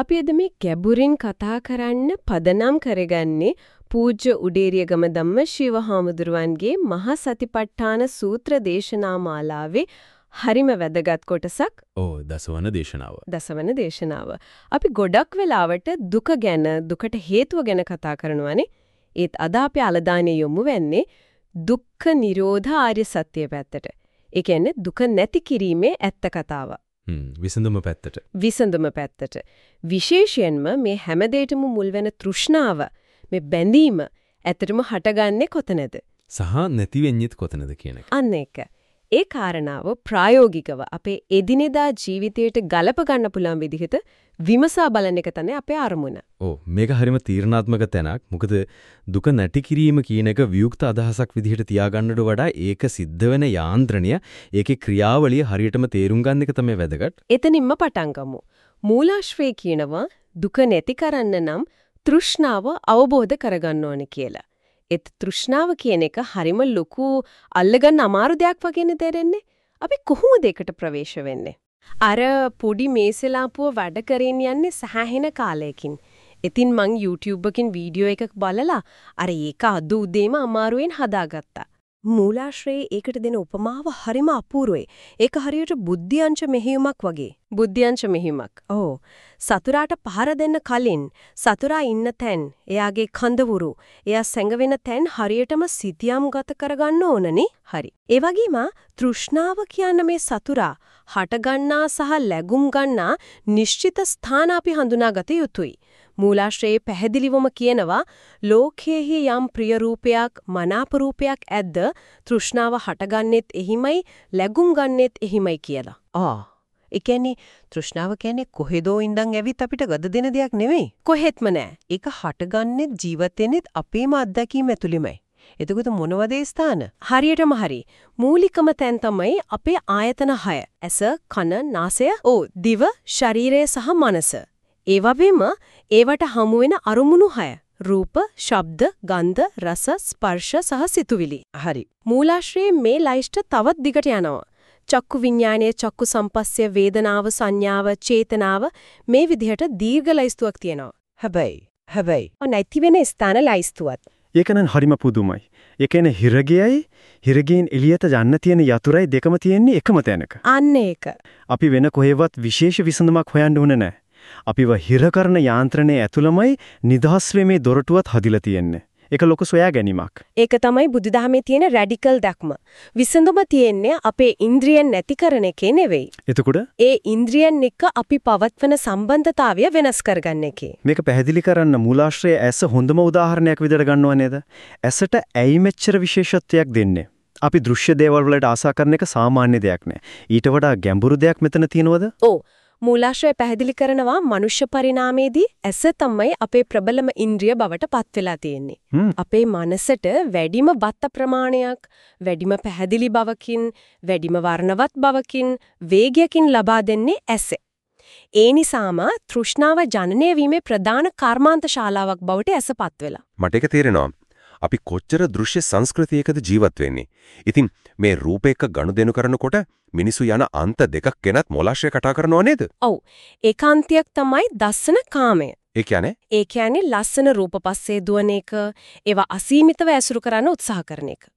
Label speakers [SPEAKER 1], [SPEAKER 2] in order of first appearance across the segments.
[SPEAKER 1] අපි අද මේ ගැඹුරින් කතා කරන්න පදනම් කරගන්නේ පූජ්‍ය උඩේරියගම ධම්ම ශිව හාමුදුරුවන්ගේ මහා සතිපට්ඨාන සූත්‍ර දේශනා මාලාවේ හරිම වැදගත් කොටසක්.
[SPEAKER 2] ඕ දසවන දේශනාව.
[SPEAKER 1] දසවන දේශනාව. අපි ගොඩක් වෙලාවට දුක ගැන දුකට හේතුව ගැන කතා කරනවානේ. ඒත් අද අපි අලදානේ යොමු වෙන්නේ දුක්ඛ නිරෝධ ආර්ය සත්‍ය පැත්තට. ඒ කියන්නේ දුක නැති කිරීමේ ඇත්ත කතාව.
[SPEAKER 2] විසඳුම පැත්තට.
[SPEAKER 1] විසඳුම පැත්තට. විශේෂයෙන්ම මේ හැමදේටම මුල් වෙන තෘෂ්ණාව මේ බැඳීම ඇත්තටම හටගන්නේ කොතනද?
[SPEAKER 2] සහ නැති වෙන්නේත් කොතනද කියන එක.
[SPEAKER 1] අන්න ඒක. ඒ කාරණාව ප්‍රායෝගිකව අපේ එදිනෙදා ජීවිතයට ගලප ගන්න පුළුවන් විදිහට විමසා බලන එක තමයි අපේ අරමුණ.
[SPEAKER 2] ඔව් මේක හරිම තීරණාත්මක තැනක්. මොකද දුක නැති කිරීම කියන එක වියුක්ත අදහසක් විදිහට තියාගන්නට වඩා ඒක සිද්ධ වෙන යාන්ත්‍රණය, ඒකේ ක්‍රියාවලිය හරියටම තේරුම් ගන්න එක තමයි වැදගත්.
[SPEAKER 1] එතනින්ම පටන් ගමු. මූලාශ්‍රේ කියනවා දුක නැති කරන්න නම් තෘෂ්ණාව අවබෝධ කරගන්න ඕනේ කියලා. ඒත් තෘෂ්ණාව කියන එක හරිම ලොකු අල්ලගන්න අමාරු දෙයක් වගේනේ තේරෙන්නේ. අපි කොහොමද ඒකට ප්‍රවේශ වෙන්නේ? අර පොඩි මේසලාපුව වැඩ කරගෙන යන්නේ සෑහෙන කාලයකින්. ඉතින් මං YouTube එකකින් වීඩියෝ එකක් බලලා අර ඒක අද උදේම අමාරුවෙන් හදාගත්තා. මූලාශ්‍රයේ ඒකට දෙන උපමාව හරිම අපූර්වයි. ඒක හරියට බුද්ධියංශ මෙහෙයුමක් වගේ. බුද්ධියංශ මෙහෙයුමක්. ඔව්. සතුරාට පහර දෙන්න කලින් සතුරා ඉන්න තැන්, එයාගේ කඳවුරු, එයා සැඟවෙන තැන් හරියටම සිතියම් ගත කරගන්න ඕනනේ. හරි. ඒ වගේම තෘෂ්ණාව කියන මේ සතුරා හටගන්නා සහ läගුම් ගන්නා නිශ්චිත ස්ථාන අපි හඳුනාගත යුතුයි. මූලාශ්‍රයේ පැහැදිලිවම කියනවා ලෝකයේහි යම් ප්‍රිය රූපයක් මනාප රූපයක් ඇද්ද තෘෂ්ණාව හටගන්නෙත් එහිමයි läගුම් ගන්නෙත් එහිමයි කියලා. ආ ඒ කියන්නේ තෘෂ්ණාව කියන්නේ කොහෙදෝ ඉඳන් ඇවිත් අපිට ගද දෙන දෙයක් නෙවෙයි. කොහෙත්ම නෑ. ඒක හටගන්නෙත් ජීවිතෙනෙත් අපේම අත්දැකීම් ඇතුළෙමයි. එතකොට මොනවද ස්ථාන? හරියටම හරි. මූලිකම තැන් තමයි අපේ ආයතන 6. ඇස, කන, නාසය, ඕ දිව, ශරීරය සහ මනස. ඒ වගේම ඒවට හමු වෙන අරුමුණු 6. රූප, ශබ්ද, ගන්ධ, රස, ස්පර්ශ සහ සිතුවිලි. හරි. මූලාශ්‍රයේ මේ ලයිස්ට් තවත් දිගට යනවා. චක්කු විඥානයේ චක්කු සම්පස්ය වේදනාව සංඥාව චේතනාව මේ විදිහට දීර්ඝ ලයිස්තුවක් තියෙනවා. හැබැයි හැබැයි නැති වෙන ස්ථාන ලයිස්තුවක්.
[SPEAKER 3] ඒකනම් හරිම පුදුමයි. ඒ කියන්නේ හිරගයයි හිරගෙන් එළියට යන්න තියෙන යතුරුයි දෙකම තියෙන්නේ එකම තැනක.
[SPEAKER 1] අන්න ඒක.
[SPEAKER 3] අපි වෙන කොහෙවත් විශේෂ විසඳුමක් හොයන්න ඕනේ නැහැ. අපිව හිර කරන යාන්ත්‍රණයේ ඇතුළමයි නිදහස් වෙමේ දොරටුවත් හදිලා තියෙන්නේ. ඒක ලොකු සොයා ගැනීමක්.
[SPEAKER 1] ඒක තමයි බුදුදහමේ තියෙන රැඩිකල් දක්ම. විසඳුම තියෙන්නේ අපේ ඉන්ද්‍රියන් නැති කරන එකේ නෙවෙයි.
[SPEAKER 3] එතකොට
[SPEAKER 1] ඒ ඉන්ද්‍රියන් එක්ක අපි පවත්වන සම්බන්ධතාවය වෙනස් කරගන්න එකේ.
[SPEAKER 3] මේක පැහැදිලි කරන්න මූලාශ්‍රය ඇස හොඳම උදාහරණයක් විදිහට ගන්නව නේද? ඇසට ඇයි මෙච්චර විශේෂත්වයක් දෙන්නේ? අපි දෘශ්‍ය දේවල් වලට ආසා කරන එක සාමාන්‍ය දෙයක් නෑ. ඊට වඩා ගැඹුරු දෙයක් මෙතන තියෙනවද?
[SPEAKER 1] ඔව්. මූලාශ්‍රය පැහැදිලි කරනවා මනුෂ්‍ය පරිණාමයේදී ඇස තමයි අපේ ප්‍රබලම ඉන්ද්‍රිය බවට පත් වෙලා තියෙන්නේ. අපේ මනසට වැඩිම බත්ත ප්‍රමාණයක්, වැඩිම පැහැදිලි බවකින්, වැඩිම වර්ණවත් බවකින්, වේගයකින් ලබා දෙන්නේ ඇස. ඒ නිසාම තෘෂ්ණාව ජනනය වීමේ ප්‍රධාන කර්මාන්ත ශාලාවක් බවට ඇසපත් වෙලා.
[SPEAKER 4] මට ඒක තේරෙනවා. අපි කොච්චර දෘශ්‍ය සංස්කෘතියකද ජීවත් වෙන්නේ. ඉතින් මේ රූපයක ගනුදෙනු කරනකොට මිනිසු යන අන්ත දෙකක් ගැනත් මොලාශ්‍රය කතා කරනව නේද?
[SPEAKER 1] ඔව්. ඒකාන්තයක් තමයි දස්සන කාමය.
[SPEAKER 4] ඒ කියන්නේ?
[SPEAKER 1] ඒ කියන්නේ ලස්සන රූප පස්සේ දුවන එක, ඒවා අසීමිතව ඇසුරු කරන්න උත්සාහ කරන එක.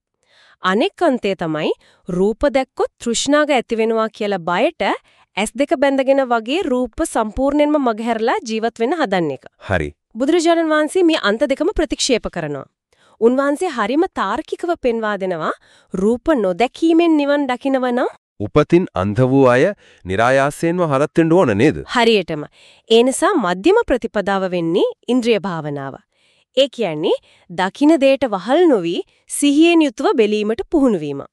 [SPEAKER 1] අනෙක් අන්තය තමයි රූප දැක්කොත් තෘෂ්ණාව ඇති වෙනවා කියලා බයට S2 බැඳගෙන වගේ රූප සම්පූර්ණයෙන්ම මගහැරලා ජීවත් වෙන්න හදන එක.
[SPEAKER 4] හරි.
[SPEAKER 1] බුදුරජාණන් වහන්සේ මේ අන්ත දෙකම ප්‍රතික්ෂේප කරනවා. උන්වහන්සේ හරිම තාර්කිකව පෙන්වා දෙනවා රූප නොදැකීමෙන් නිවන් දකින්නව නම්
[SPEAKER 4] උපතින් අන්ධ වූ අය નિરાයාසයෙන්ම හරත් වෙන්න ඕන නේද?
[SPEAKER 1] හරියටම. ඒ නිසා මධ්‍යම ප්‍රතිපදාව වෙන්නේ ඉන්ද්‍රිය භාවනාව. ඒ කියන්නේ දකින දෙයට වහල් නොවි සිහියෙන් යුතුව බැලීමට පුහුණු වීම.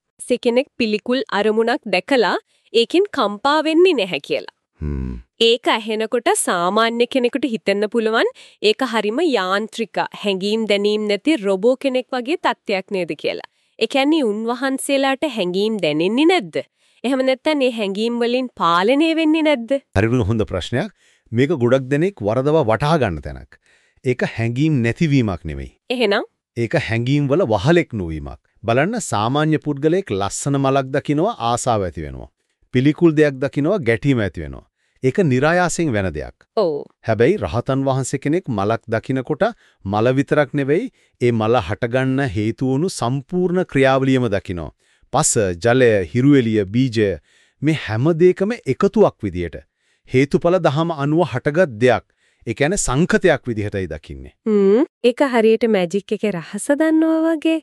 [SPEAKER 1] කෙනෙක් පිළිකුල් අරමුණක් දැකලා ඒකෙන් කම්පා වෙන්නේ නැහැ කියලා. ඒක ඇහෙනකොට සාමාන්‍ය කෙනෙකුට හිතෙන්න පුළුවන් ඒක හරිම යාන්ත්‍රික හැඟීම් දැනීම් නැති රොබෝ කෙනෙක් වගේ තත්ත්වයක් නේද කියලා. ඒ කියන්නේ උන්වහන්සේලාට හැඟීම් දැනෙන්නේ නැද්ද? එහෙම නැත්නම් මේ හැඟීම් වලින් පාලනය වෙන්නේ නැද්ද?
[SPEAKER 5] හරිම හොඳ ප්‍රශ්නයක්. මේක ගොඩක් දෙනෙක් වරදව වටහා ගන්න තැනක්. ඒක හැඟීම් නැතිවීමක් නෙවෙයි.
[SPEAKER 1] එහෙනම්
[SPEAKER 5] ඒක හැඟීම් වල වහලෙක් නොවීමක්. බලන්න සාමාන්‍ය පුද්ගලයෙක් ලස්සන මලක් දකිනවා ආසාව ඇති වෙනවා. පිළිකුල් දෙයක් දකිනවා ගැටීම ඇති වෙනවා. ඒක નિરાයාසයෙන් වෙන දෙයක්.
[SPEAKER 1] ඔව්.
[SPEAKER 5] හැබැයි රහතන් වහන්සේ කෙනෙක් මලක් දකිනකොට මල විතරක් නෙවෙයි ඒ මල හටගන්න හේතු වුණු සම්පූර්ණ ක්‍රියාවලියම දකිනවා. පස, ජලය, හිරුවෙලිය, බීජය මේ හැම දෙයකම එකතුවක් විදියට හේතුඵල දහම අනුව හටගත් දෙයක්. ඒ කියන්නේ සංකතයක් විදිහටයි දකින්නේ.
[SPEAKER 1] හ්ම් ඒක හරියට මැජික් එකේ රහස දන්නවා වගේ.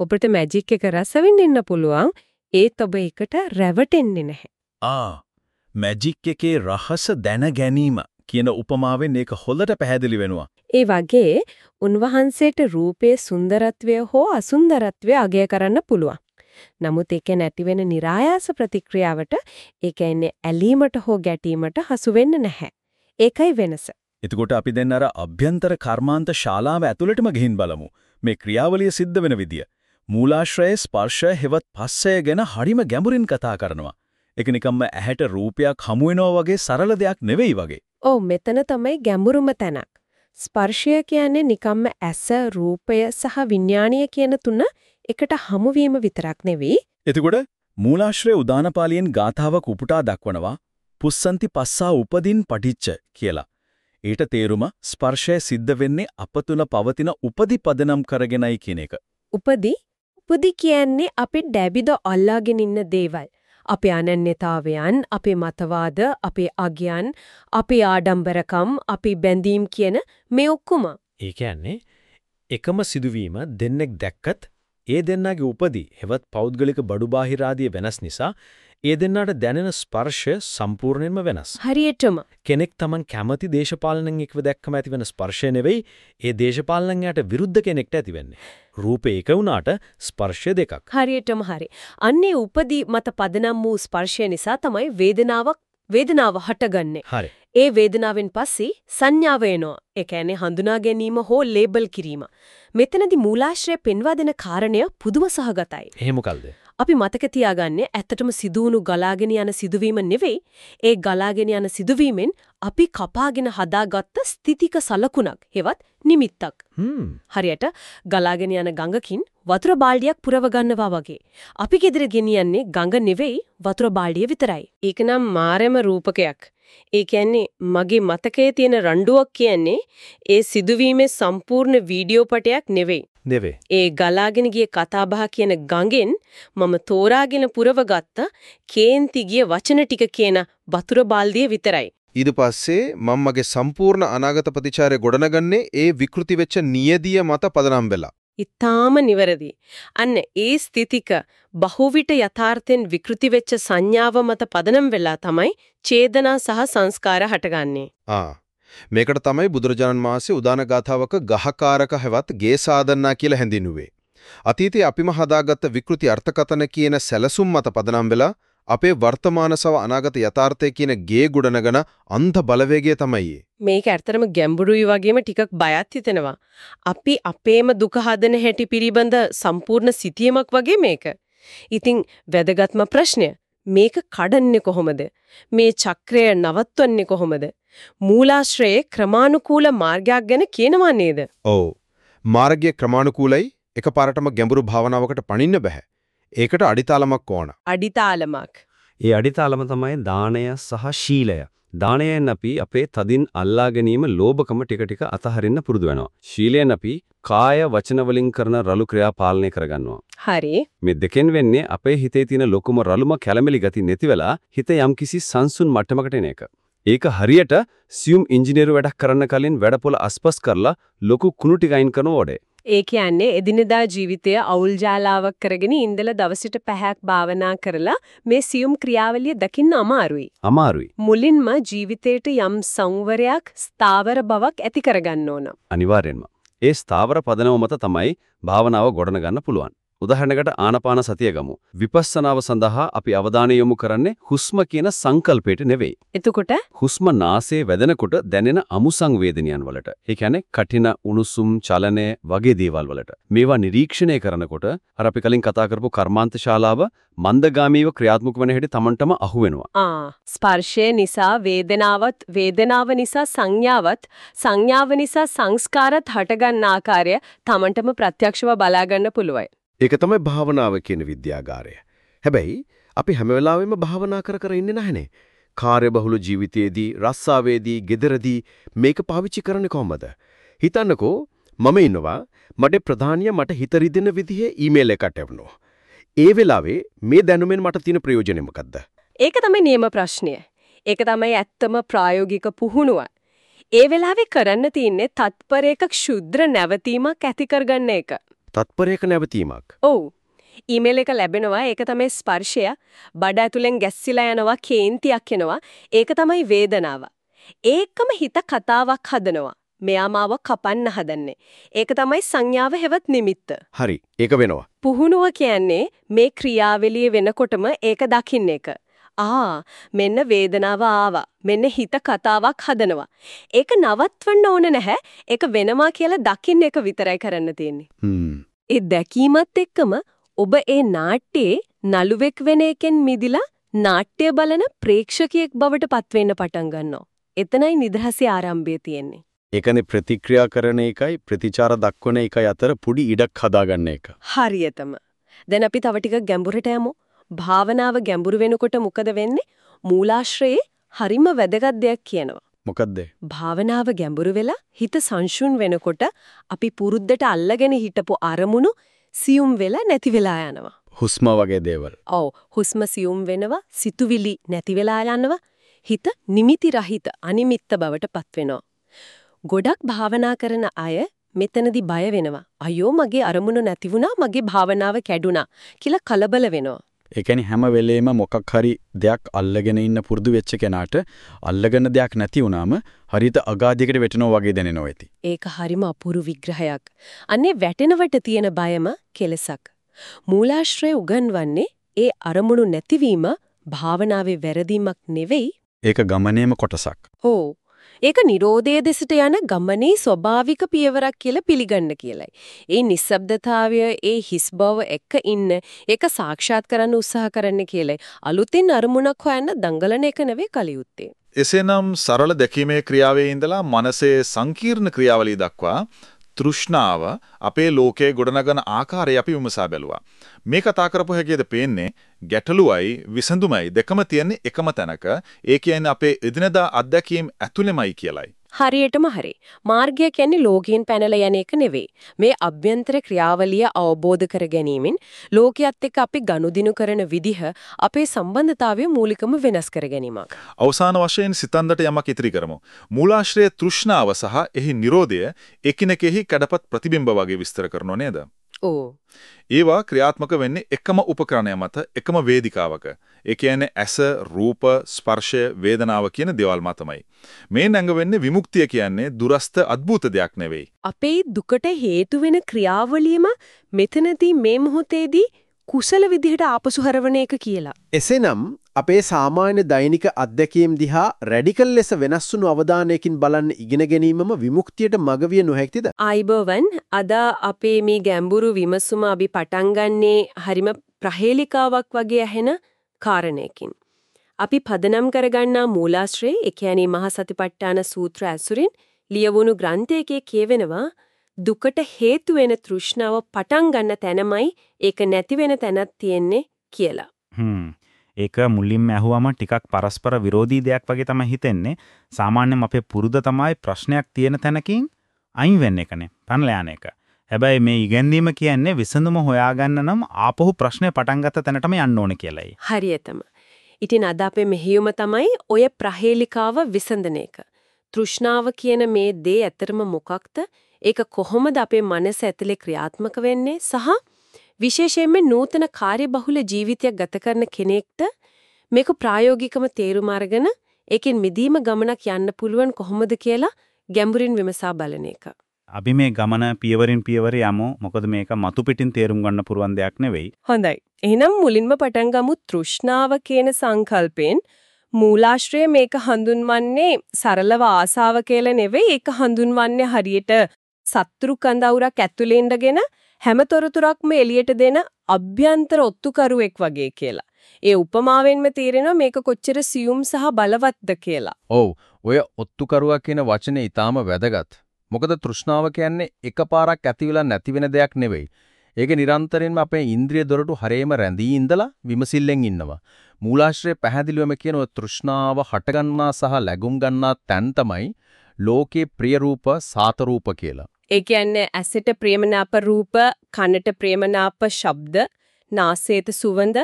[SPEAKER 1] ඔබට මැජික් එක රස විඳින්න පුළුවන්. ඒත් ඔබ ඒකට රැවටෙන්නේ නැහැ.
[SPEAKER 6] ආ මැජික් එකේ රහස දැන ගැනීම කියන උපමාවෙන් ඒක හොඳට පැහැදිලි වෙනවා.
[SPEAKER 1] ඒ වගේ උන්වහන්සේට රූපයේ සුන්දරත්වය හෝ අසුන්දරත්වය අගය කරන්න පුළුවන්. නමුත් ඒක නැතිවෙන નિરાයාස ප්‍රතික්‍රියාවට ඒ කියන්නේ ඇලීමට හෝ ගැටීමට හසු වෙන්නේ නැහැ. ඒකයි වෙනස.
[SPEAKER 6] එතකොට අපි දැන් අර අභ්‍යන්තර කර්මාන්ත ශාලාව ඇතුළටම ගිහින් බලමු. මේ ක්‍රියාවලිය සිද්ධ වෙන විදිය. මූලාශ්‍රයේ ස්පර්ශය හෙවත් පස්සය ගැන හරිම ගැඹුරින් කතා කරනවා. ඒක නිකම්ම ඇහැට රූපයක් හමු වෙනවා වගේ සරල දෙයක් නෙවෙයි වගේ.
[SPEAKER 1] ඔව් මෙතන තමයි ගැඹුරුම තැනක්. ස්පර්ශය කියන්නේ නිකම්ම ඇස, රූපය සහ විඥාණය කියන තුන එකට හමු විතරක් නෙවෙයි.
[SPEAKER 6] එතකොට මූලාශ්‍රයේ උදානපාලියෙන් ගාථාවක් උපුටා දක්වනවා පුස්සන්ති පස්සා උපදින් පටිච්ච කියලා. ඊට තේරුම ස්පර්ශය සිද්ධ වෙන්නේ අප තුල පවතින උපදි පදනම් කරගෙනයි කියන එක.
[SPEAKER 1] උපදි උපදි කියන්නේ අපි ඩැබිද අල්ලාගෙන ඉන්න දේවල්. අපේ අනන්‍යතාවයන්, අපේ මතවාද, අපේ අගයන්, අපේ ආඩම්බරකම්, අපේ බැඳීම් කියන මේ ඔක්කොම.
[SPEAKER 7] ඒ කියන්නේ එකම සිදුවීම දෙන්නෙක් දැක්කත් ඒ දෙන්නාගේ උපදී හෙවත් පෞද්ගලික බඩු බාහිර ආදී වෙනස් නිසා ඒ දෙන්නාට දැනෙන ස්පර්ශය සම්පූර්ණයෙන්ම වෙනස්.
[SPEAKER 1] හරියටම
[SPEAKER 7] කෙනෙක් Taman කැමති දේශපාලනයෙන් එක්ව දැක්කම ඇතිවෙන ස්පර්ශය නෙවෙයි ඒ දේශපාලනයට විරුද්ධ කෙනෙක්ට ඇතිවෙන්නේ. රූපේ එක වුණාට ස්පර්ශය දෙකක්.
[SPEAKER 1] හරියටම හරි. අන්නේ උපදී මත පදනම් වූ ස්පර්ශය නිසා තමයි වේදනාවක් වේදනාව හටගන්නේ.
[SPEAKER 7] හරි.
[SPEAKER 1] ඒ වේදනාවෙන් පස්සේ සංඥාව එනවා. ඒ කියන්නේ හඳුනා ගැනීම හෝ ලේබල් කිරීම. මෙතනදී මූලාශ්‍රය පෙන්වා දෙන කාරණය පුදුම සහගතයි.
[SPEAKER 7] එහෙම මොකල්ද?
[SPEAKER 1] අපි මතක තියාගන්නේ ඇත්තටම සිදුවුණු ගලාගෙන යන සිදුවීම නෙවෙයි. ඒ ගලාගෙන යන සිදුවීමෙන් අපි කපාගෙන හදාගත්ත ස්ථිතික සලකුණක් හෙවත් නිමිත්තක්. හරියට ගලාගෙන යන ගඟකින් වතුර බාල්දියක් පුරව ගන්නවා වගේ. අපි ගෙදර ගෙනියන්නේ ගඟ නෙවෙයි වතුර බාල්දිය විතරයි. ඒක නම් මාරෙම රූපකයක්. ඒ කියන්නේ මගේ මතකයේ තියෙන රණ්ඩුවක් කියන්නේ ඒ සිදුවීමේ සම්පූර්ණ වීඩියෝ පටයක් නෙවෙයි
[SPEAKER 7] නෙවේ.
[SPEAKER 1] ඒ ගලාගෙන ගිය කතාබහ කියන ගඟෙන් මම තෝරාගෙන පුරවගත්ත කේන්ති ගිය වචන ටික කියන වතුර බාල්දිය විතරයි.
[SPEAKER 8] ඊට පස්සේ මම මගේ සම්පූර්ණ අනාගත ප්‍රතිචාරය ගොඩනගන්නේ ඒ විකෘති වෙච්ච නියදිය මත පදනම් වෙලා.
[SPEAKER 1] ඊටාම නිවැරදි. අන්න ඒ ස්ථිතික බහුවිට යථාර්ථෙන් විකෘති වෙච්ච සංඥාව මත පදනම් වෙලා තමයි චේතනා සහ සංස්කාර හටගන්නේ.
[SPEAKER 8] ආ මේකට තමයි බුදුරජාණන් වහන්සේ උදාන ගාථාවක ගහකාරක හැවත් ගේ සාදන්නා කියලා හැඳින්වුවේ. අතීතයේ අපිම හදාගත්ත විකෘති අර්ථකතන කියන සැලසුම් මත පදනම් වෙලා අපේ වර්තමාන සව අනාගත යථාර්ථය කියන ගේ ගොඩනගන අන්ධ බලවේගය තමයි
[SPEAKER 1] මේක ඇත්තටම ගැඹුරුයි වගේම ටිකක් බයත් හිතෙනවා. අපි අපේම දුක හදන හැටි පිළිබඳ සම්පූර්ණ සිතියමක් වගේ මේක. ඉතින් වැදගත්ම ප්‍රශ්නය මේක කඩන්නේ කොහොමද? මේ චක්‍රය නවත්වන්නේ කොහොමද? මූලාශ්‍රයේ ක්‍රමානුකූල මාර්ගයක් ගැන කියනවා නේද?
[SPEAKER 8] ඔව්. මාර්ගය ක්‍රමානුකූලයි එකපාරටම ගැඹුරු භාවනාවකට පණින්න බෑ. ඒකට අඩිතාලමක් ඕන.
[SPEAKER 1] අඩිතාලමක්.
[SPEAKER 2] ඒ අඩිතාලම තමයි දාණය සහ ශීලය. දාණයෙන් අපි අපේ තදින් අල්ලා ගැනීම ලෝභකම ටික ටික අතහරින්න පුරුදු වෙනවා. ශීලයෙන් අපි කාය වචන වලින් කරන රළු ක්‍රියා පාලනය කරගන්නවා.
[SPEAKER 1] හරි.
[SPEAKER 2] මේ දෙකෙන් වෙන්නේ අපේ හිතේ තියෙන ලොකුම රළුම කැළඹිලි ගති නැති වෙලා හිත යම්කිසි සංසුන් මට්ටමකට එන එක. ඒක හරියට සියුම් ඉංජිනේරු වැඩක් කරන්න කලින් වැඩපොළ අස්පස් කරලා ලොකු කුණු ටික අයින් කරන ඕඩේ.
[SPEAKER 1] ඒ කියන්නේ එදිනෙදා ජීවිතය අවුල් ජාලාවක් කරගෙන ඉඳලා දවසට පැයක් භාවනා කරලා මේ සියුම් ක්‍රියාවලිය දකින්න අමාරුයි.
[SPEAKER 2] අමාරුයි.
[SPEAKER 1] මුලින්ම ජීවිතේට යම් සංවරයක් ස්ථාවර බවක් ඇති කරගන්න ඕන.
[SPEAKER 2] අනිවාර්යෙන්ම. ඒ ස්ථාවර පදනම මත තමයි භාවනාව ගොඩනගන්න පුළුවන්. උදාහරණයකට ආනාපාන සතිය ගමු. විපස්සනාව සඳහා අපි අවධානය යොමු කරන්නේ හුස්ම කියන සංකල්පයට නෙවෙයි.
[SPEAKER 1] එතකොට
[SPEAKER 2] හුස්ම නාසයේ වැදෙනකොට දැනෙන අමු සංවේදනයන් වලට. ඒ කියන්නේ කටින උණුසුම් චලනය වගේ දේවල් වලට. මේවා නිරීක්ෂණය කරනකොට අර අපි කලින් කතා කරපු කර්මාන්ත ශාලාව මන්දගාමීව ක්‍රියාත්මක වෙන හැටි Tamanටම අහු වෙනවා.
[SPEAKER 1] ආ ස්පර්ශය නිසා වේදනාවත් වේදනාව නිසා සංඥාවත් සංඥාව නිසා සංස්කාරත් හටගන්න ආකාරය Tamanටම ප්‍රත්‍යක්ෂව බලා ගන්න පුළුවන්.
[SPEAKER 9] ඒක තමයි භාවනාව කියන විද්‍යාගාරය. හැබැයි අපි හැම වෙලාවෙම භාවනා කර කර ඉන්නේ නැහනේ.
[SPEAKER 10] කාර්යබහුල ජීවිතයේදී රස්සාවේදී ගෙදරදී මේක පාවිච්චි කරන්නේ කොහමද? හිතන්නකෝ මම ඉන්නවා මට ප්‍රධානිය මට හිත රිදෙන විදිහේ ඊමේල් එකක් එවනවා. ඒ වෙලාවේ මේ දැනුමෙන් මට තියෙන ප්‍රයෝජනෙ මොකද්ද?
[SPEAKER 1] ඒක තමයි නියම ප්‍රශ්නය. ඒක තමයි ඇත්තම ප්‍රායෝගික පුහුණුව. ඒ වෙලාවේ කරන්න තියෙන්නේ තත්පරයක ක්ෂුද්‍ර නැවතීමක් ඇති කරගන්න එක.
[SPEAKER 10] තත්පරයක නැවතීමක්.
[SPEAKER 1] ඔව්. ඊමේල් එක ලැබෙනවා ඒක තමයි ස්පර්ශය. බඩ ඇතුලෙන් ගැස්සිලා යනවා කේන්තියක් එනවා. ඒක තමයි වේදනාව. ඒකම හිත කතාවක් හදනවා. මෙයා මාව කපන්න හදන්නේ. ඒක තමයි සංඥාව හෙවත් නිමිත්ත.
[SPEAKER 10] හරි. ඒක වෙනවා.
[SPEAKER 1] පුහුණුව කියන්නේ මේ ක්‍රියාවලිය වෙනකොටම ඒක දකින්න එක. ආ මෙන්න වේදනාව ආවා. මෙන්න හිත කතාවක් හදනවා. ඒක නවත්වන්න ඕන නැහැ. ඒක වෙනවා කියලා දකින්න එක විතරයි කරන්න තියෙන්නේ. ඒ දැකීමත් එක්කම ඔබ ඒ නාට්‍යයේ නළුවෙක් වෙන එකෙන් මිදිලා නාට්‍ය බලන ප්‍රේක්ෂකයෙක් බවට පත්වෙන්න පටන් ගන්නවා. එතනයි නිදහසේ ආරම්භය තියෙන්නේ.
[SPEAKER 10] ඒකනේ ප්‍රතික්‍රියා කරන එකයි ප්‍රතිචාර දක්වන එකයි අතර පුඩි ඉඩක් හදාගන්න එක.
[SPEAKER 1] හරියටම. දැන් අපි තව ටිකක් ගැඹුරට යමු. භාවනාව ගැඹුරු වෙනකොට මොකද වෙන්නේ? මූලාශ්‍රයේ හරිම වැදගත් දෙයක් කියනවා.
[SPEAKER 10] මොකද්ද?
[SPEAKER 1] භාවනාව ගැඹුරු වෙලා හිත සංසුන් වෙනකොට අපි පුරුද්දට අල්ලගෙන හිටපු අරමුණු සියුම් වෙලා නැති වෙලා යනවා.
[SPEAKER 10] හුස්ම වගේ දේවල්.
[SPEAKER 1] ඔව් හුස්ම සියුම් වෙනවා සිතුවිලි නැති වෙලා යනවා හිත නිමිති රහිත අනිමිත්ත බවට පත් වෙනවා ගොඩක් භාවනා කරන අය මෙතනදී බය වෙනවා අයියෝ මගේ අරමුණ නැති වුණා මගේ භාවනාව කැඩුනා කියලා කලබල වෙනවා
[SPEAKER 6] ඒ කියන්නේ හැම වෙලේම මොකක් හරි දෙයක් අල්ලගෙන ඉන්න පුරුදු වෙච්ච කෙනාට අල්ලගෙන දෙයක් නැති වුනාම හරියට අගාධයකට වැටෙනවා වගේ දැනෙනවා ඇති.
[SPEAKER 1] ඒක හරිම අපූර්ව විග්‍රහයක්. අන්නේ වැටෙනවට තියෙන බයම කෙලසක්. මූලාශ්‍රය උගන්වන්නේ ඒ අරමුණු නැතිවීම භාවනාවේ වැරදීමක් නෙවෙයි.
[SPEAKER 6] ඒක ගමනේම කොටසක්.
[SPEAKER 1] ඕ ඒක Nirodhe දෙසට යන ගමනේ ස්වභාවික පියවරක් කියලා පිළිගන්න කියලයි. ඒ නිස්සබ්දතාවය ඒ හිස් බව එක්ක ඉන්න ඒක සාක්ෂාත් කරන්න උත්සාහ කරන්න කියලයි. අලුතින් අරමුණක් හොයන්න දඟලන එක නෙවෙයි කලියුත්තේ.
[SPEAKER 11] එසේනම් සරල දැකීමේ ක්‍රියාවේ ඉඳලා මනසේ සංකීර්ණ ක්‍රියාවලිය දක්වා තෘෂ්ණාව අපේ ලෝකයේ ගොඩනගන ආකාරය අපි විමසා බැලුවා. මේ කතා කරපු හැටියට පේන්නේ ගැටලුවයි විසඳුමයි දෙකම තියෙන්නේ එකම තැනක. ඒ කියන්නේ අපේ එදිනදා අත්දැකීම් ඇතුළෙමයි කියලයි.
[SPEAKER 1] හරියටම හරි. මාර්ගය කියන්නේ ලෝකයෙන් පැනලා යන එක නෙවෙයි. මේ අභ්‍යන්තර ක්‍රියාවලිය අවබෝධ කර ගැනීමෙන් ලෝකයේත් එක්ක අපි ගනුදෙනු කරන විදිහ අපේ සම්බන්ධතාවය මූලිකම වෙනස් කර ගැනීමක්.
[SPEAKER 11] අවසාන වශයෙන් සිතන්දට යමක් ඉතිරි කරමු. මූලාශ්‍රයේ තෘෂ්ණාව සහ එහි Nirodhaය එකිනෙකෙහි කඩපත් ප්‍රතිබිම්බ වගේ විස්තර කරනව නේද?
[SPEAKER 1] ඕ
[SPEAKER 11] ඒවා ක්‍රියාත්මක වෙන්නේ එකම උපකරණය මත එකම වේදිකාවක. ඒ කියන්නේ ඇස, රූප, ස්පර්ශය, වේදනාව කියන දේවල් මතමයි. මේ නැඟ වෙන්නේ විමුක්තිය කියන්නේ දුරස්ත අద్భుත දෙයක් නෙවෙයි.
[SPEAKER 1] අපේ දුකට හේතු වෙන ක්‍රියාවලියම මෙතනදී මේ මොහොතේදී කුසල විදිහට ආපසු හරවන එක කියලා.
[SPEAKER 5] එසේනම් අපේ සාමාන්‍ය දෛනික අත්දැකීම් දිහා රැඩිකල් ලෙස වෙනස් වුණු අවධානයකින් බලන්න ඉගෙන ගැනීමම විමුක්තියට මඟ විය නොහැකිද?
[SPEAKER 1] ආයිබෝවන් අද අපේ මේ ගැඹුරු විමසුම අපි පටන් ගන්නේ හරිම ප්‍රහේලිකාවක් වගේ ඇහෙන කාරණයකින්. අපි පදනම් කරගන්නා මූලාශ්‍රයේ ඒ කියන්නේ මහා සතිපට්ඨාන සූත්‍ර ඇසුරින් ලියවුණු ග්‍රන්ථයකේ කියවෙනවා දුකට හේතු වෙන තෘෂ්ණාව පටන් ගන්න තැනමයි ඒක නැති වෙන තැනක් තියෙන්නේ කියලා.
[SPEAKER 12] හ්ම්. ඒක මුලින්ම ඇහුවම ටිකක් පරස්පර විරෝධී දෙයක් වගේ තමයි හිතෙන්නේ. සාමාන්‍යයෙන් අපේ පුරුද තමයි ප්‍රශ්නයක් තියෙන තැනකින් අයින් වෙන්න එකනේ. පනලා යන එක. හැබැයි මේ ඉගැන්වීම කියන්නේ විසඳුම හොයාගන්න නම් ආපහු ප්‍රශ්නය පටන් ගත්ත තැනටම යන්න ඕනේ කියලායි.
[SPEAKER 1] හරියටම. ඉතින් අද අපේ මෙහෙයුම තමයි ඔය ප්‍රහේලිකාව විසඳන එක. තෘෂ්ණාව කියන මේ දේ ඇතරම මොකක්ද? ඒක කොහොමද අපේ මනස ඇතුලේ ක්‍රියාත්මක වෙන්නේ සහ විශේෂයෙන්ම නූතන කාර්යබහුල ජීවිතයක් ගත කරන කෙනෙක්ට මේක ප්‍රායෝගිකව තේරුම් අරගෙන ඒකෙන් මිදීම ගමනක් යන්න පුළුවන් කොහොමද කියලා ගැඹුරින් විමසා බලන එක.
[SPEAKER 12] අපි මේ ගමන පියවරින් පියවර යමු. මොකද මේක මතු පිටින් තේරුම් ගන්න පුරුවන් දෙයක් නෙවෙයි.
[SPEAKER 1] හොඳයි. එහෙනම් මුලින්ම පටන් ගමු තෘෂ්ණාව කියන සංකල්පයෙන් මූලාශ්‍රය මේක හඳුන්වන්නේ සරලව ආසාව කියලා නෙවෙයි ඒක හඳුන්වන්නේ හරියට සත්‍රු කඳවුරක් ඇතුලේ ඉඳගෙන හැමතොරතුරක්ම එළියට දෙන අභ්‍යන්තර ඔත්තුකරුවෙක් වගේ කියලා. ඒ උපමාවෙන්ම තේරෙනවා මේක කොච්චර සියුම් සහ බලවත්ද කියලා.
[SPEAKER 7] ඔව් ඔය ඔත්තුකරුවා කියන වචනේ ඊටාම වැදගත්. මොකද තෘෂ්ණාව කියන්නේ එකපාරක් ඇති වෙලා නැති වෙන දෙයක් නෙවෙයි.
[SPEAKER 10] ඒක නිරන්තරයෙන්ම අපේ ඉන්ද්‍රිය දොරටු හරේම රැඳී ඉඳලා විමසිල්ලෙන් ඉන්නවා. මූලාශ්‍රය පැහැදිලිවම කියනවා තෘෂ්ණාව හටගන්නා සහ läගුම් ගන්නා තැන් තමයි ලෝකේ ප්‍රිය රූප සාත රූප කියලා.
[SPEAKER 1] ඒ කියන්නේ ඇසට ප්‍රේමනාප රූප, කනට ප්‍රේමනාප ශබ්ද, නාසයට සුවඳ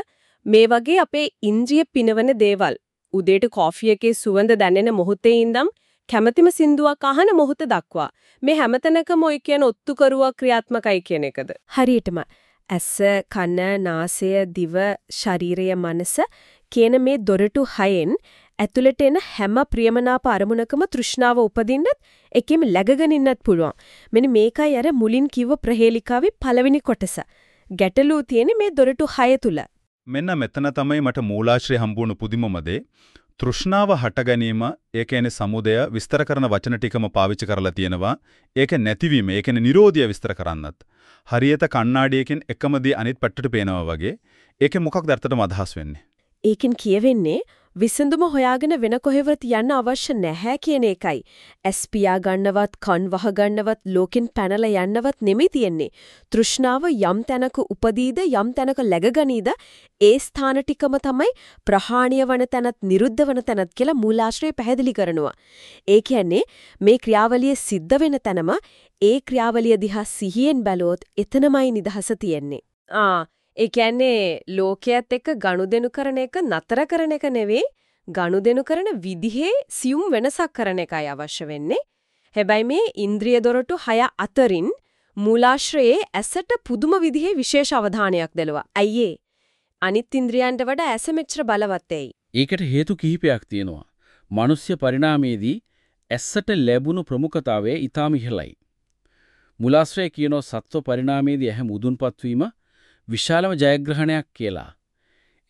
[SPEAKER 1] මේ වගේ අපේ ඉන්ද්‍රිය පිනවන දේවල්. උදේට කෝෆි එකේ සුවඳ දැනෙන මොහොතේ ඉඳන් කැමැතිම සින්දුවක් අහන මොහොත දක්වා. මේ හැමතැනකම ඔය කියන ඔත්තුකරුවා ක්‍රියාත්මකයි කියන එකද? හරියටම. ඇස කන නාසය දිව ශරීරය මනස කියන මේ දොරටු හයෙන් ඇතුළට එන හැම ප්‍රියමනාප අරමුණකම තෘෂ්ණාව උපදින්නත් එකෙම läගගෙන ඉන්නත් පුළුවන්. මෙන්න මේකයි අර මුලින් කිව්ව ප්‍රහේලිකාවේ පළවෙනි කොටස. ගැටලුව තියෙන්නේ මේ දොරටු හය තුල.
[SPEAKER 6] මෙන්න මෙතන තමයි මට මූලාශ්‍රය හම්බුණු පුදුමම දේ. තෘෂ්ණාව හට ගැනීම ඒ කියන්නේ සමුදය විස්තර කරන වචන ටිකම පාවිච්චි කරලා තියෙනවා. ඒක නැතිවීම, ඒ කියන්නේ Nirodhiya විස්තර කරන්නත්. හරියට කණ්ණාඩියකින් එකම දේ අනිත් පැත්තට පේනවා වගේ. ඒකේ මොකක්ද අර්ථයටම අදහස් වෙන්නේ?
[SPEAKER 1] ඒකෙන් කියවෙන්නේ විසඳුම හොයාගෙන වෙන කොහෙවත් යන්න අවශ්‍ය නැහැ කියන එකයි. ඇස් පියා ගන්නවත්, කන් වහ ගන්නවත්, ලෝකෙන් පැනලා යන්නවත් නෙමෙයි තියෙන්නේ. තෘෂ්ණාව යම් තැනක උපදීද යම් තැනක läගගනීද ඒ ස්ථාන ටිකම තමයි ප්‍රහාණීය වන තැනත් නිරුද්ධ වන තැනත් කියලා මූලාශ්‍රය පැහැදිලි කරනවා. ඒ කියන්නේ මේ ක්‍රියාවලිය සිද්ධ වෙන තැනම ඒ ක්‍රියාවලිය දිහා සිහියෙන් බැලුවොත් එතනමයි නිදහස තියෙන්නේ. ආ ඒ කියන්නේ ලෝකයේත් එක්ක ගනුදෙනු කරන එක නතර කරන එක නෙවෙයි ගනුදෙනු කරන විදිහේ සියුම් වෙනසක් කරන එකයි අවශ්‍ය වෙන්නේ. හැබැයි මේ ඉන්ද්‍රිය දොරටු 6 අතරින් මූලාශ්‍රයේ ඇසට පුදුම විදිහේ විශේෂ අවධානයක් දෙලුවා. අයියේ අනිත් ඉන්ද්‍රියන්ට වඩා ඇස මෙච්චර බලවත් ඇයි?
[SPEAKER 13] ඒකට හේතු කිහිපයක් තියෙනවා. මිනිස්ය පරිණාමයේදී ඇස්සට ලැබුණු ප්‍රමුඛතාවය ඊටාම ඉහළයි. මුලාශ්‍රය කියනෝ සත්ව පරිණාමයේදී ඇහැ මුදුන්පත් වීම විශාලම ජයග්‍රහණයක් කියලා.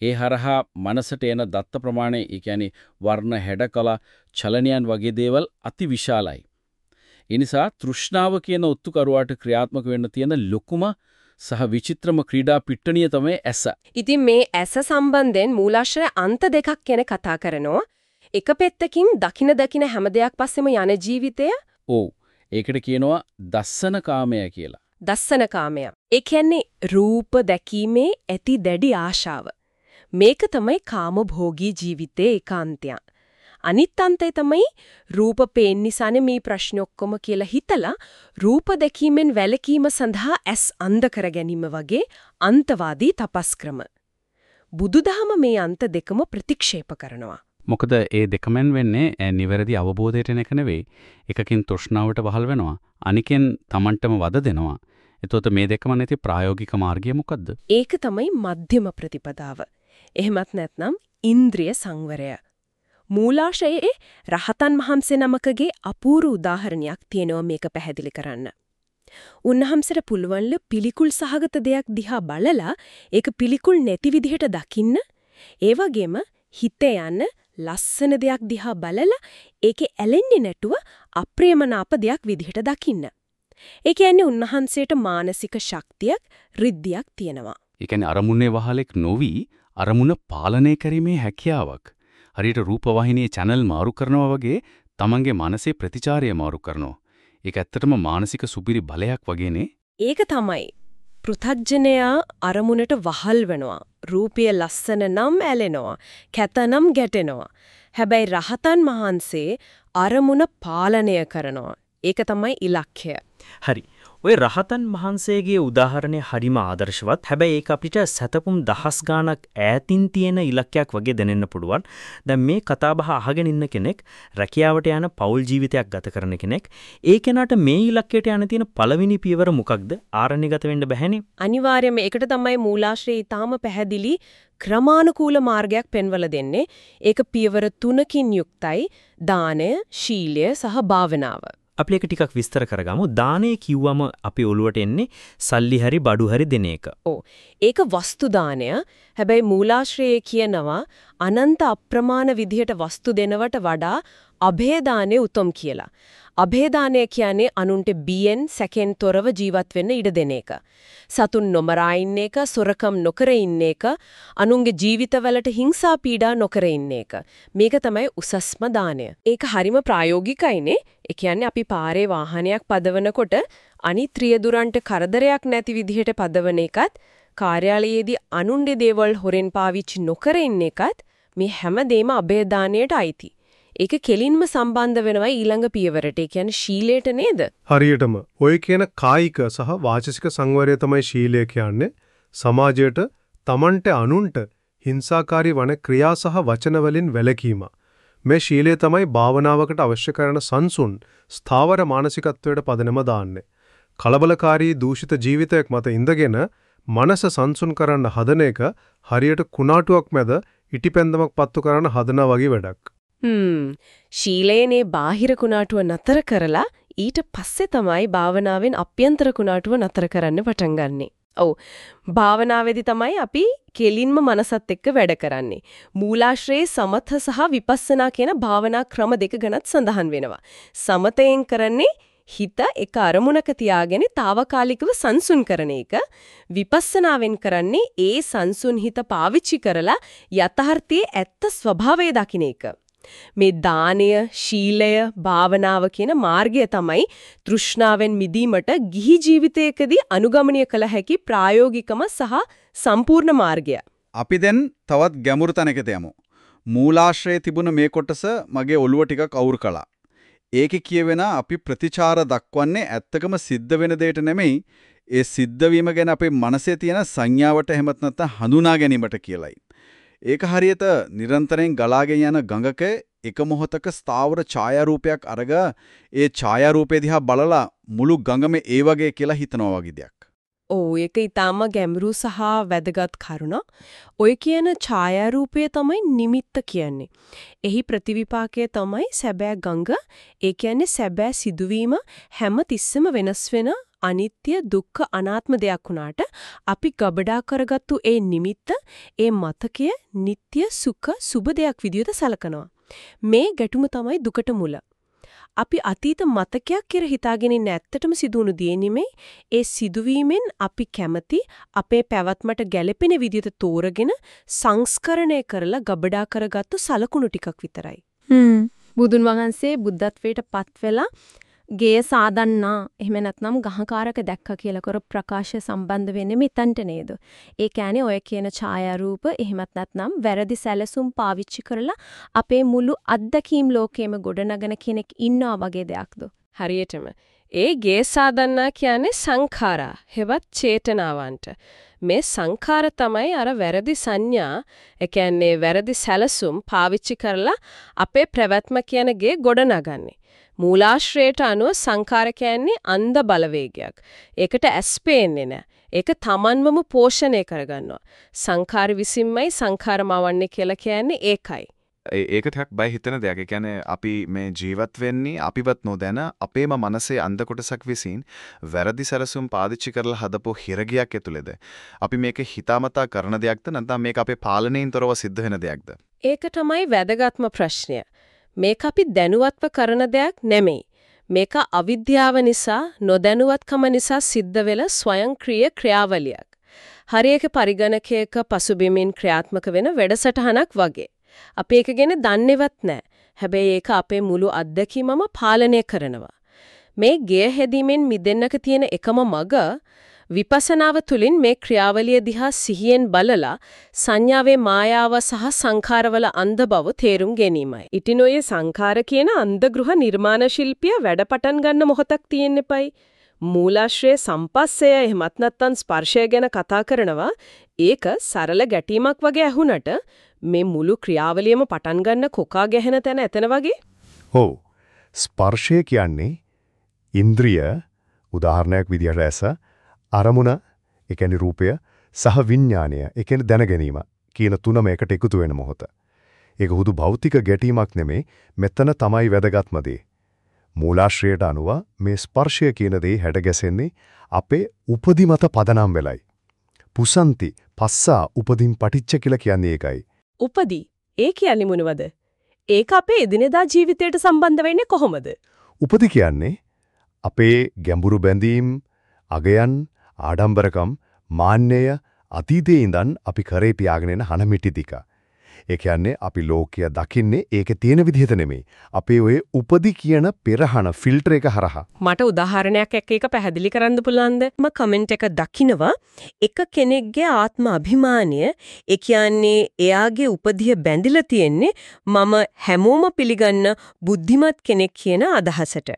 [SPEAKER 13] ඒ හරහා මනසට එන දත්ත ප්‍රමාණය, ඒ කියන්නේ වර්ණ, හැඩකල, චලනයන් වගේ දේවල් අති විශාලයි. ඒ නිසා තෘෂ්ණාව කියන ඔත්තුකරුවාට ක්‍රියාත්මක වෙන්න තියෙන ලොකුම සහ විචිත්‍රම ක්‍රීඩා පිට්ටනිය තමයි ඇස.
[SPEAKER 1] ඉතින් මේ ඇස සම්බන්ධයෙන් මූලාශ්‍රය අන්ත දෙකක් ගැන කතා කරනවා. එක පැත්තකින් දකින දකින හැම දෙයක් පස්සෙම යන ජීවිතය
[SPEAKER 13] ඔව්. ඒකට කියනවා දස්සන කාමය කියලා.
[SPEAKER 1] දස්සන කාමය. ඒ කියන්නේ රූප දැකීමේ ඇති දැඩි ආශාව. මේක තමයි කාමභෝගී ජීවිතයේ ඒකාන්තය. අනිත් අන්තය තමයි රූප පේන්න නිසානේ මේ ප්‍රශ්න ඔක්කොම කියලා හිතලා රූප දැකීමෙන් වැළකීම සඳහා ඇස් අන්ධ කර ගැනීම වගේ අන්තවාදී තපස් ක්‍රම. බුදුදහම මේ අන්ත දෙකම ප්‍රතික්ෂේප කරනවා.
[SPEAKER 14] මොකද ඒ දෙකමෙන් වෙන්නේ නිවැරදි අවබෝධයට එන එක නෙවෙයි. එකකින් තෘෂ්ණාවට වහල් වෙනවා. අනිකෙන් Tamanටම වද දෙනවා. එතකොට මේ දෙකම නැති ප්‍රායෝගික මාර්ගය මොකද්ද?
[SPEAKER 1] ඒක තමයි මධ්‍යම ප්‍රතිපදාව. එහෙමත් නැත්නම් ඉන්ද්‍රිය සංවරය. මූලාශයේ රහතන් වහන්සේ නමකගේ අපූර්ව උදාහරණයක් තියෙනවා මේක පැහැදිලි කරන්න. උන්වහන්සේට පුළුවන්ල පිළිකුල් සහගත දෙයක් දිහා බලලා ඒක පිළිකුල් නැති විදිහට දකින්න ඒ වගේම හිතේ යන ලස්සන දෙයක් දිහා බලලා ඒකේ ඇලෙන්නේ නැතුව අප්‍රේමනාප දෙයක් විදිහට දකින්න. ඒ කියන්නේ උන්වහන්සේට මානසික ශක්තියක්, රිද්දියක් තියෙනවා.
[SPEAKER 14] ඒ කියන්නේ අරමුණේ වහලෙක් නොවි අරමුණ පාලනය කිරීමේ හැකියාවක්. හරියට රූපවාහිනියේ channel මාරු කරනවා වගේ තමන්ගේ මනසේ ප්‍රතිචාරය මාරු කරනවා. ඒක ඇත්තටම මානසික සුපිරි බලයක් වගේනේ.
[SPEAKER 1] ඒක තමයි. පෘථග්ජනයා අරමුණට වහල් වෙනවා. රූපය ලස්සන නම් ඇලෙනවා. කැත නම් ගැටෙනවා. හැබැයි රහතන් වහන්සේ අරමුණ පාලනය කරනවා. ඒක තමයි ඉලක්කය.
[SPEAKER 15] හරි. ඔය රහතන් වහන්සේගේ උදාහරණය හරිම ආදර්ශවත්. හැබැයි ඒක අපිට සතපුම් දහස් ගාණක් ඈතින් තියෙන ඉලක්කයක් වගේ දැනෙන්න පුළුවන්. දැන් මේ කතාබහ අහගෙන ඉන්න කෙනෙක් රැකියාවට යන පෞල් ජීවිතයක් ගත කරන කෙනෙක් ඒ කෙනාට මේ ඉලක්කයට යන තියෙන පළවෙනි පියවර මොකක්ද? ආරණ්‍යගත වෙන්න බැහැනේ.
[SPEAKER 1] අනිවාර්යයෙන්ම ඒකට තමයි මූලාශ්‍රය ඊටාම පැහැදිලි ක්‍රමානුකූල මාර්ගයක් පෙන්වලා දෙන්නේ. ඒක පියවර තුනකින් යුක්තයි. දානය, ශීලය සහ භාවනාව.
[SPEAKER 15] අපි ඒක ටිකක් විස්තර කරගමු. දානේ කිව්වම අපි ඔළුවට එන්නේ සල්ලි හරි බඩු හරි දෙන එක.
[SPEAKER 1] ඔව්. ඒක වස්තු දානය. හැබැයි මූලාශ්‍රයේ කියනවා අනන්ත අප්‍රමාණ විදිහට වස්තු දෙනවට වඩා අභේදානේ උතුම් කියලා. අභේදානය කියන්නේ අනුන්ට බියෙන් සැකෙන් තොරව ජීවත් වෙන්න ඉඩ දෙන එක. සතුන් නොමරා ඉන්න එක, සොරකම් නොකර ඉන්න එක, අනුන්ගේ ජීවිතවලට හිංසා පීඩා නොකර ඉන්න එක. මේක තමයි උසස්ම දානය. ඒක හරිම ප්‍රායෝගිකයිනේ. ඒ කියන්නේ අපි පාරේ වාහනයක් පදවනකොට අනිත් රියදුරන්ට කරදරයක් නැති විදිහට පදවන එකත් කාර්යාලයේදී අනුන්ගේ දේවල් හොරෙන් පාවිච්චි නොකර ඉන්න එකත් මේ හැම දෙයක්ම අභේදානයට අයිති. ඒක කෙලින්ම සම්බන්ධ වෙනවා ඊළඟ පියවරට. ඒ කියන්නේ ශීලයට නේද?
[SPEAKER 16] හරියටම ඔය කියන කායික සහ වාචසික සංවරය තමයි ශීලය කියන්නේ. සමාජයට Tamante අනුන්ට හිංසාකාරී වන ක්‍රියා සහ වචන වලින් වැළකීම. මේ ශීලය තමයි භාවනාවකට අවශ්‍ය කරන සංසුන් ස්ථාවර මානසිකත්වයට පදනම දාන්නේ. කලබලකාරී දූෂිත ජීවිතයක් මත ඉඳගෙන මනස සංසුන් කරන්න හදන එක හරියට කුණාටුවක් මැද ඉටිපැන්දමක් පත්තු කරන්න හදනා වගේ වැඩක්.
[SPEAKER 1] හ්ම් ශීලයනේ බාහිර කුණාටුව නතර කරලා ඊට පස්සේ තමයි භාවනාවෙන් අභ්‍යන්තර කුණාටුව නතර කරන්න පටන් ගන්නෙ. ඔව් භාවනාවේදී තමයි අපි කෙලින්ම මනසත් එක්ක වැඩ කරන්නේ. මූලාශ්‍රයේ සමථ සහ විපස්සනා කියන භාවනා ක්‍රම දෙක ගැනත් සඳහන් වෙනවා. සමතයෙන් කරන්නේ හිත එක අරමුණක තියාගෙන తాවකාලිකව සංසුන් කරන එක විපස්සනාවෙන් කරන්නේ ඒ සංසුන් හිත පාවිච්චි කරලා යථාර්ථයේ ඇත්ත ස්වභාවය දකින්න එක. මේ දානය, ශීලය, භාවනාව කියන මාර්ගය තමයි තෘෂ්ණාවෙන් මිදීමට ගිහි ජීවිතයකදී අනුගමනය කළ හැකි ප්‍රායෝගිකම සහ සම්පූර්ණ මාර්ගය.
[SPEAKER 17] අපි දැන් තවත් ගැඹුරු තැනකට යමු. මූලාශ්‍රයේ තිබුණ මේ කොටස මගේ ඔළුව ටිකක් අවුල් කළා. ඒකේ කියවෙන අපි ප්‍රතිචාර දක්වන්නේ ඇත්තකම සිද්ධ වෙන දෙයට නෙමෙයි ඒ සිද්ධ වීම ගැන අපේ මනසේ තියෙන සංඥාවට එහෙමත් නැත්නම් හඳුනා ගැනීමට කියලයි. ඒක හරියට නිරන්තරයෙන් ගලාගෙන යන ගඟක එක මොහොතක ස්ථාවර ඡායාරූපයක් අරග ඒ ඡායාරූපය දිහා බලලා මුළු ගඟම ඒ වගේ කියලා හිතනවා වගේ දෙයක්.
[SPEAKER 1] ඔව් ඒක ඊටාම ගැඹුරු සහ වැදගත් කරුණ. ඔය කියන ඡායාරූපය තමයි නිමිත්ත කියන්නේ. එහි ප්‍රතිවිපාකය තමයි සැබෑ ගඟ. ඒ කියන්නේ සැබෑ සිදුවීම හැම තිස්සෙම වෙනස් වෙන අනිත්‍ය දුක්ඛ අනාත්ම දෙයක් වුණාට අපි ගබඩා කරගත්තු ඒ නිමිත්ත ඒ මතකය නিত্য සුඛ සුබ දෙයක් විදිහට සලකනවා. මේ ගැටුම තමයි දුකට මුල. අපි අතීත මතකයක් කියලා හිතාගෙන ඉන්න ඇත්තටම සිදුණු දේ නෙමෙයි ඒ සිදුවීමෙන් අපි කැමති අපේ පැවැත්මට ගැළපෙන විදිහට තෝරගෙන සංස්කරණය කරලා ගබඩා කරගත්තු සලකුණු ටිකක් විතරයි.
[SPEAKER 18] හ්ම් බුදුන් වහන්සේ බුද්ධත්වයට පත් වෙලා ගේ සාදන්නා එහෙම නැත්නම් ගහකාරක දැක්ක කියලා කර ප්‍රකාශ සම්බන්ධ වෙන්නේ මෙතනට නේද? ඒ කියන්නේ ඔය කියන ඡායාරූප එහෙමත් නැත්නම් වැරදි සැලසුම් පාවිච්චි කරලා අපේ මුළු අත්දැකීම් ලෝකෙම ගොඩනගන කෙනෙක් ඉන්නවා වගේ දෙයක්ද?
[SPEAKER 1] හරියටම. ඒ ගේ සාදන්නා කියන්නේ සංඛාරා, හෙවත් චේතනාවන්ට. මේ සංඛාර තමයි අර වැරදි සංඥා, ඒ කියන්නේ වැරදි සැලසුම් පාවිච්චි කරලා අපේ ප්‍රවැත්ම කියන ගේ ගොඩනගන්නේ. මූලාශ්‍රයට අනුව සංඛාර කියන්නේ අන්ධ බලවේගයක්. ඒකට ඇස් පේන්නේ නැහැ. ඒක තමන්වම පෝෂණය කරගන්නවා. සංඛාර විසින්මයි සංඛාරමවන්නේ කියලා කියන්නේ ඒකයි.
[SPEAKER 11] ඒක ටිකක් බය හිතෙන දෙයක්. ඒ කියන්නේ අපි මේ ජීවත් වෙන්නේ අපිවත් නොදැන අපේම මනසේ අන්ධ කොටසක් විසින් වැරදි සැලසුම් පාදිච්චි කරලා හදපු හිරගියක් ඇතුළේද. අපි මේක හිතාමතා කරන දෙයක්ද නැත්නම් මේක අපේ පාලනයෙන් තොරව සිද්ධ වෙන දෙයක්ද?
[SPEAKER 1] ඒක තමයි වැදගත්ම ප්‍රශ්නය. මේක අපි දැනුවත්ව කරන දෙයක් නෙමෙයි. මේක අවිද්‍යාව නිසා නොදැනුවත්කම නිසා සිද්ධ වෙල ස්වයංක්‍රීය ක්‍රියාවලියක්. හරියක පරිගණකයක පසුබිමින් ක්‍රියාත්මක වෙන වැඩසටහනක් වගේ. අපි ඒක ගැන දන්නේවත් නැහැ. හැබැයි ඒක අපේ මුළු අත්දැකීමම පාලනය කරනවා. මේ ගෙය හැදීමෙන් මිදෙන්නක තියෙන එකම මඟ විපස්සනාව තුළින් මේ ක්‍රියාවලිය දිහා සිහියෙන් බලලා සංඥාවේ මායාව සහ සංඛාරවල අන්ධ බව තේරුම් ගැනීමයි. ඉතින් ඔය සංඛාර කියන අන්ධගෘහ නිර්මාණ ශිල්පිය වැඩ පටන් ගන්න මොහොතක් තියෙන්න එපයි. මූලාශ්‍රයේ සම්පස්සය එහෙමත් නැත්නම් ස්පර්ශය ගැන කතා කරනවා. ඒක සරල ගැටීමක් වගේ ඇහුණට මේ මුළු ක්‍රියාවලියම පටන් ගන්න කොකා ගැහෙන තැන එතන වගේ.
[SPEAKER 5] ඔව්. ස්පර්ශය කියන්නේ ඉන්ද්‍රිය උදාහරණයක් විදිහට ඇස අරමුණ, ඒ කියන්නේ රූපය සහ විඥාණය, ඒ කියන්නේ දැනගැනීම කියන තුනම එකට එකතු වෙන මොහොත. ඒක හුදු භෞතික ගැටීමක් නෙමේ, මෙතන තමයි වැදගත්ම දේ. මූලාශ්‍රයට අනුව මේ ස්පර්ශය කියන දේ හැඩගැසෙන්නේ අපේ උපදි මත පදනම් වෙලයි. පුසන්ති පස්සා උපදින් පටිච්ච කියලා කියන්නේ ඒකයි.
[SPEAKER 1] උපදි ඒ කියන්නේ මොනවද? ඒක අපේ එදිනෙදා ජීවිතයට සම්බන්ධ වෙන්නේ කොහොමද?
[SPEAKER 19] උපති කියන්නේ අපේ ගැඹුරු බැඳීම්, අගයන්, ආඩම්බරකම්, මාන්නය අතීතයේ ඉඳන් අපි කරේ පියාගෙන එන හනමිටි ටික. ඒ කියන්නේ අපි ලෝකය දකින්නේ ඒකේ තියෙන විදිහට නෙමෙයි. අපේ ඔය උපදි කියන පෙරහන ෆිල්ටර් එක හරහා.
[SPEAKER 1] මට උදාහරණයක් එක්ක ඒක පැහැදිලි කරන්න පුළුවන්ද? මම කමෙන්ට් එක දකිනවා එක කෙනෙක්ගේ ආත්ම අභිමානය ඒ කියන්නේ එයාගේ උපදිය බැඳිලා තියෙන්නේ මම හැමෝම පිළිගන්න බුද්ධිමත් කෙනෙක් කියන අදහසට.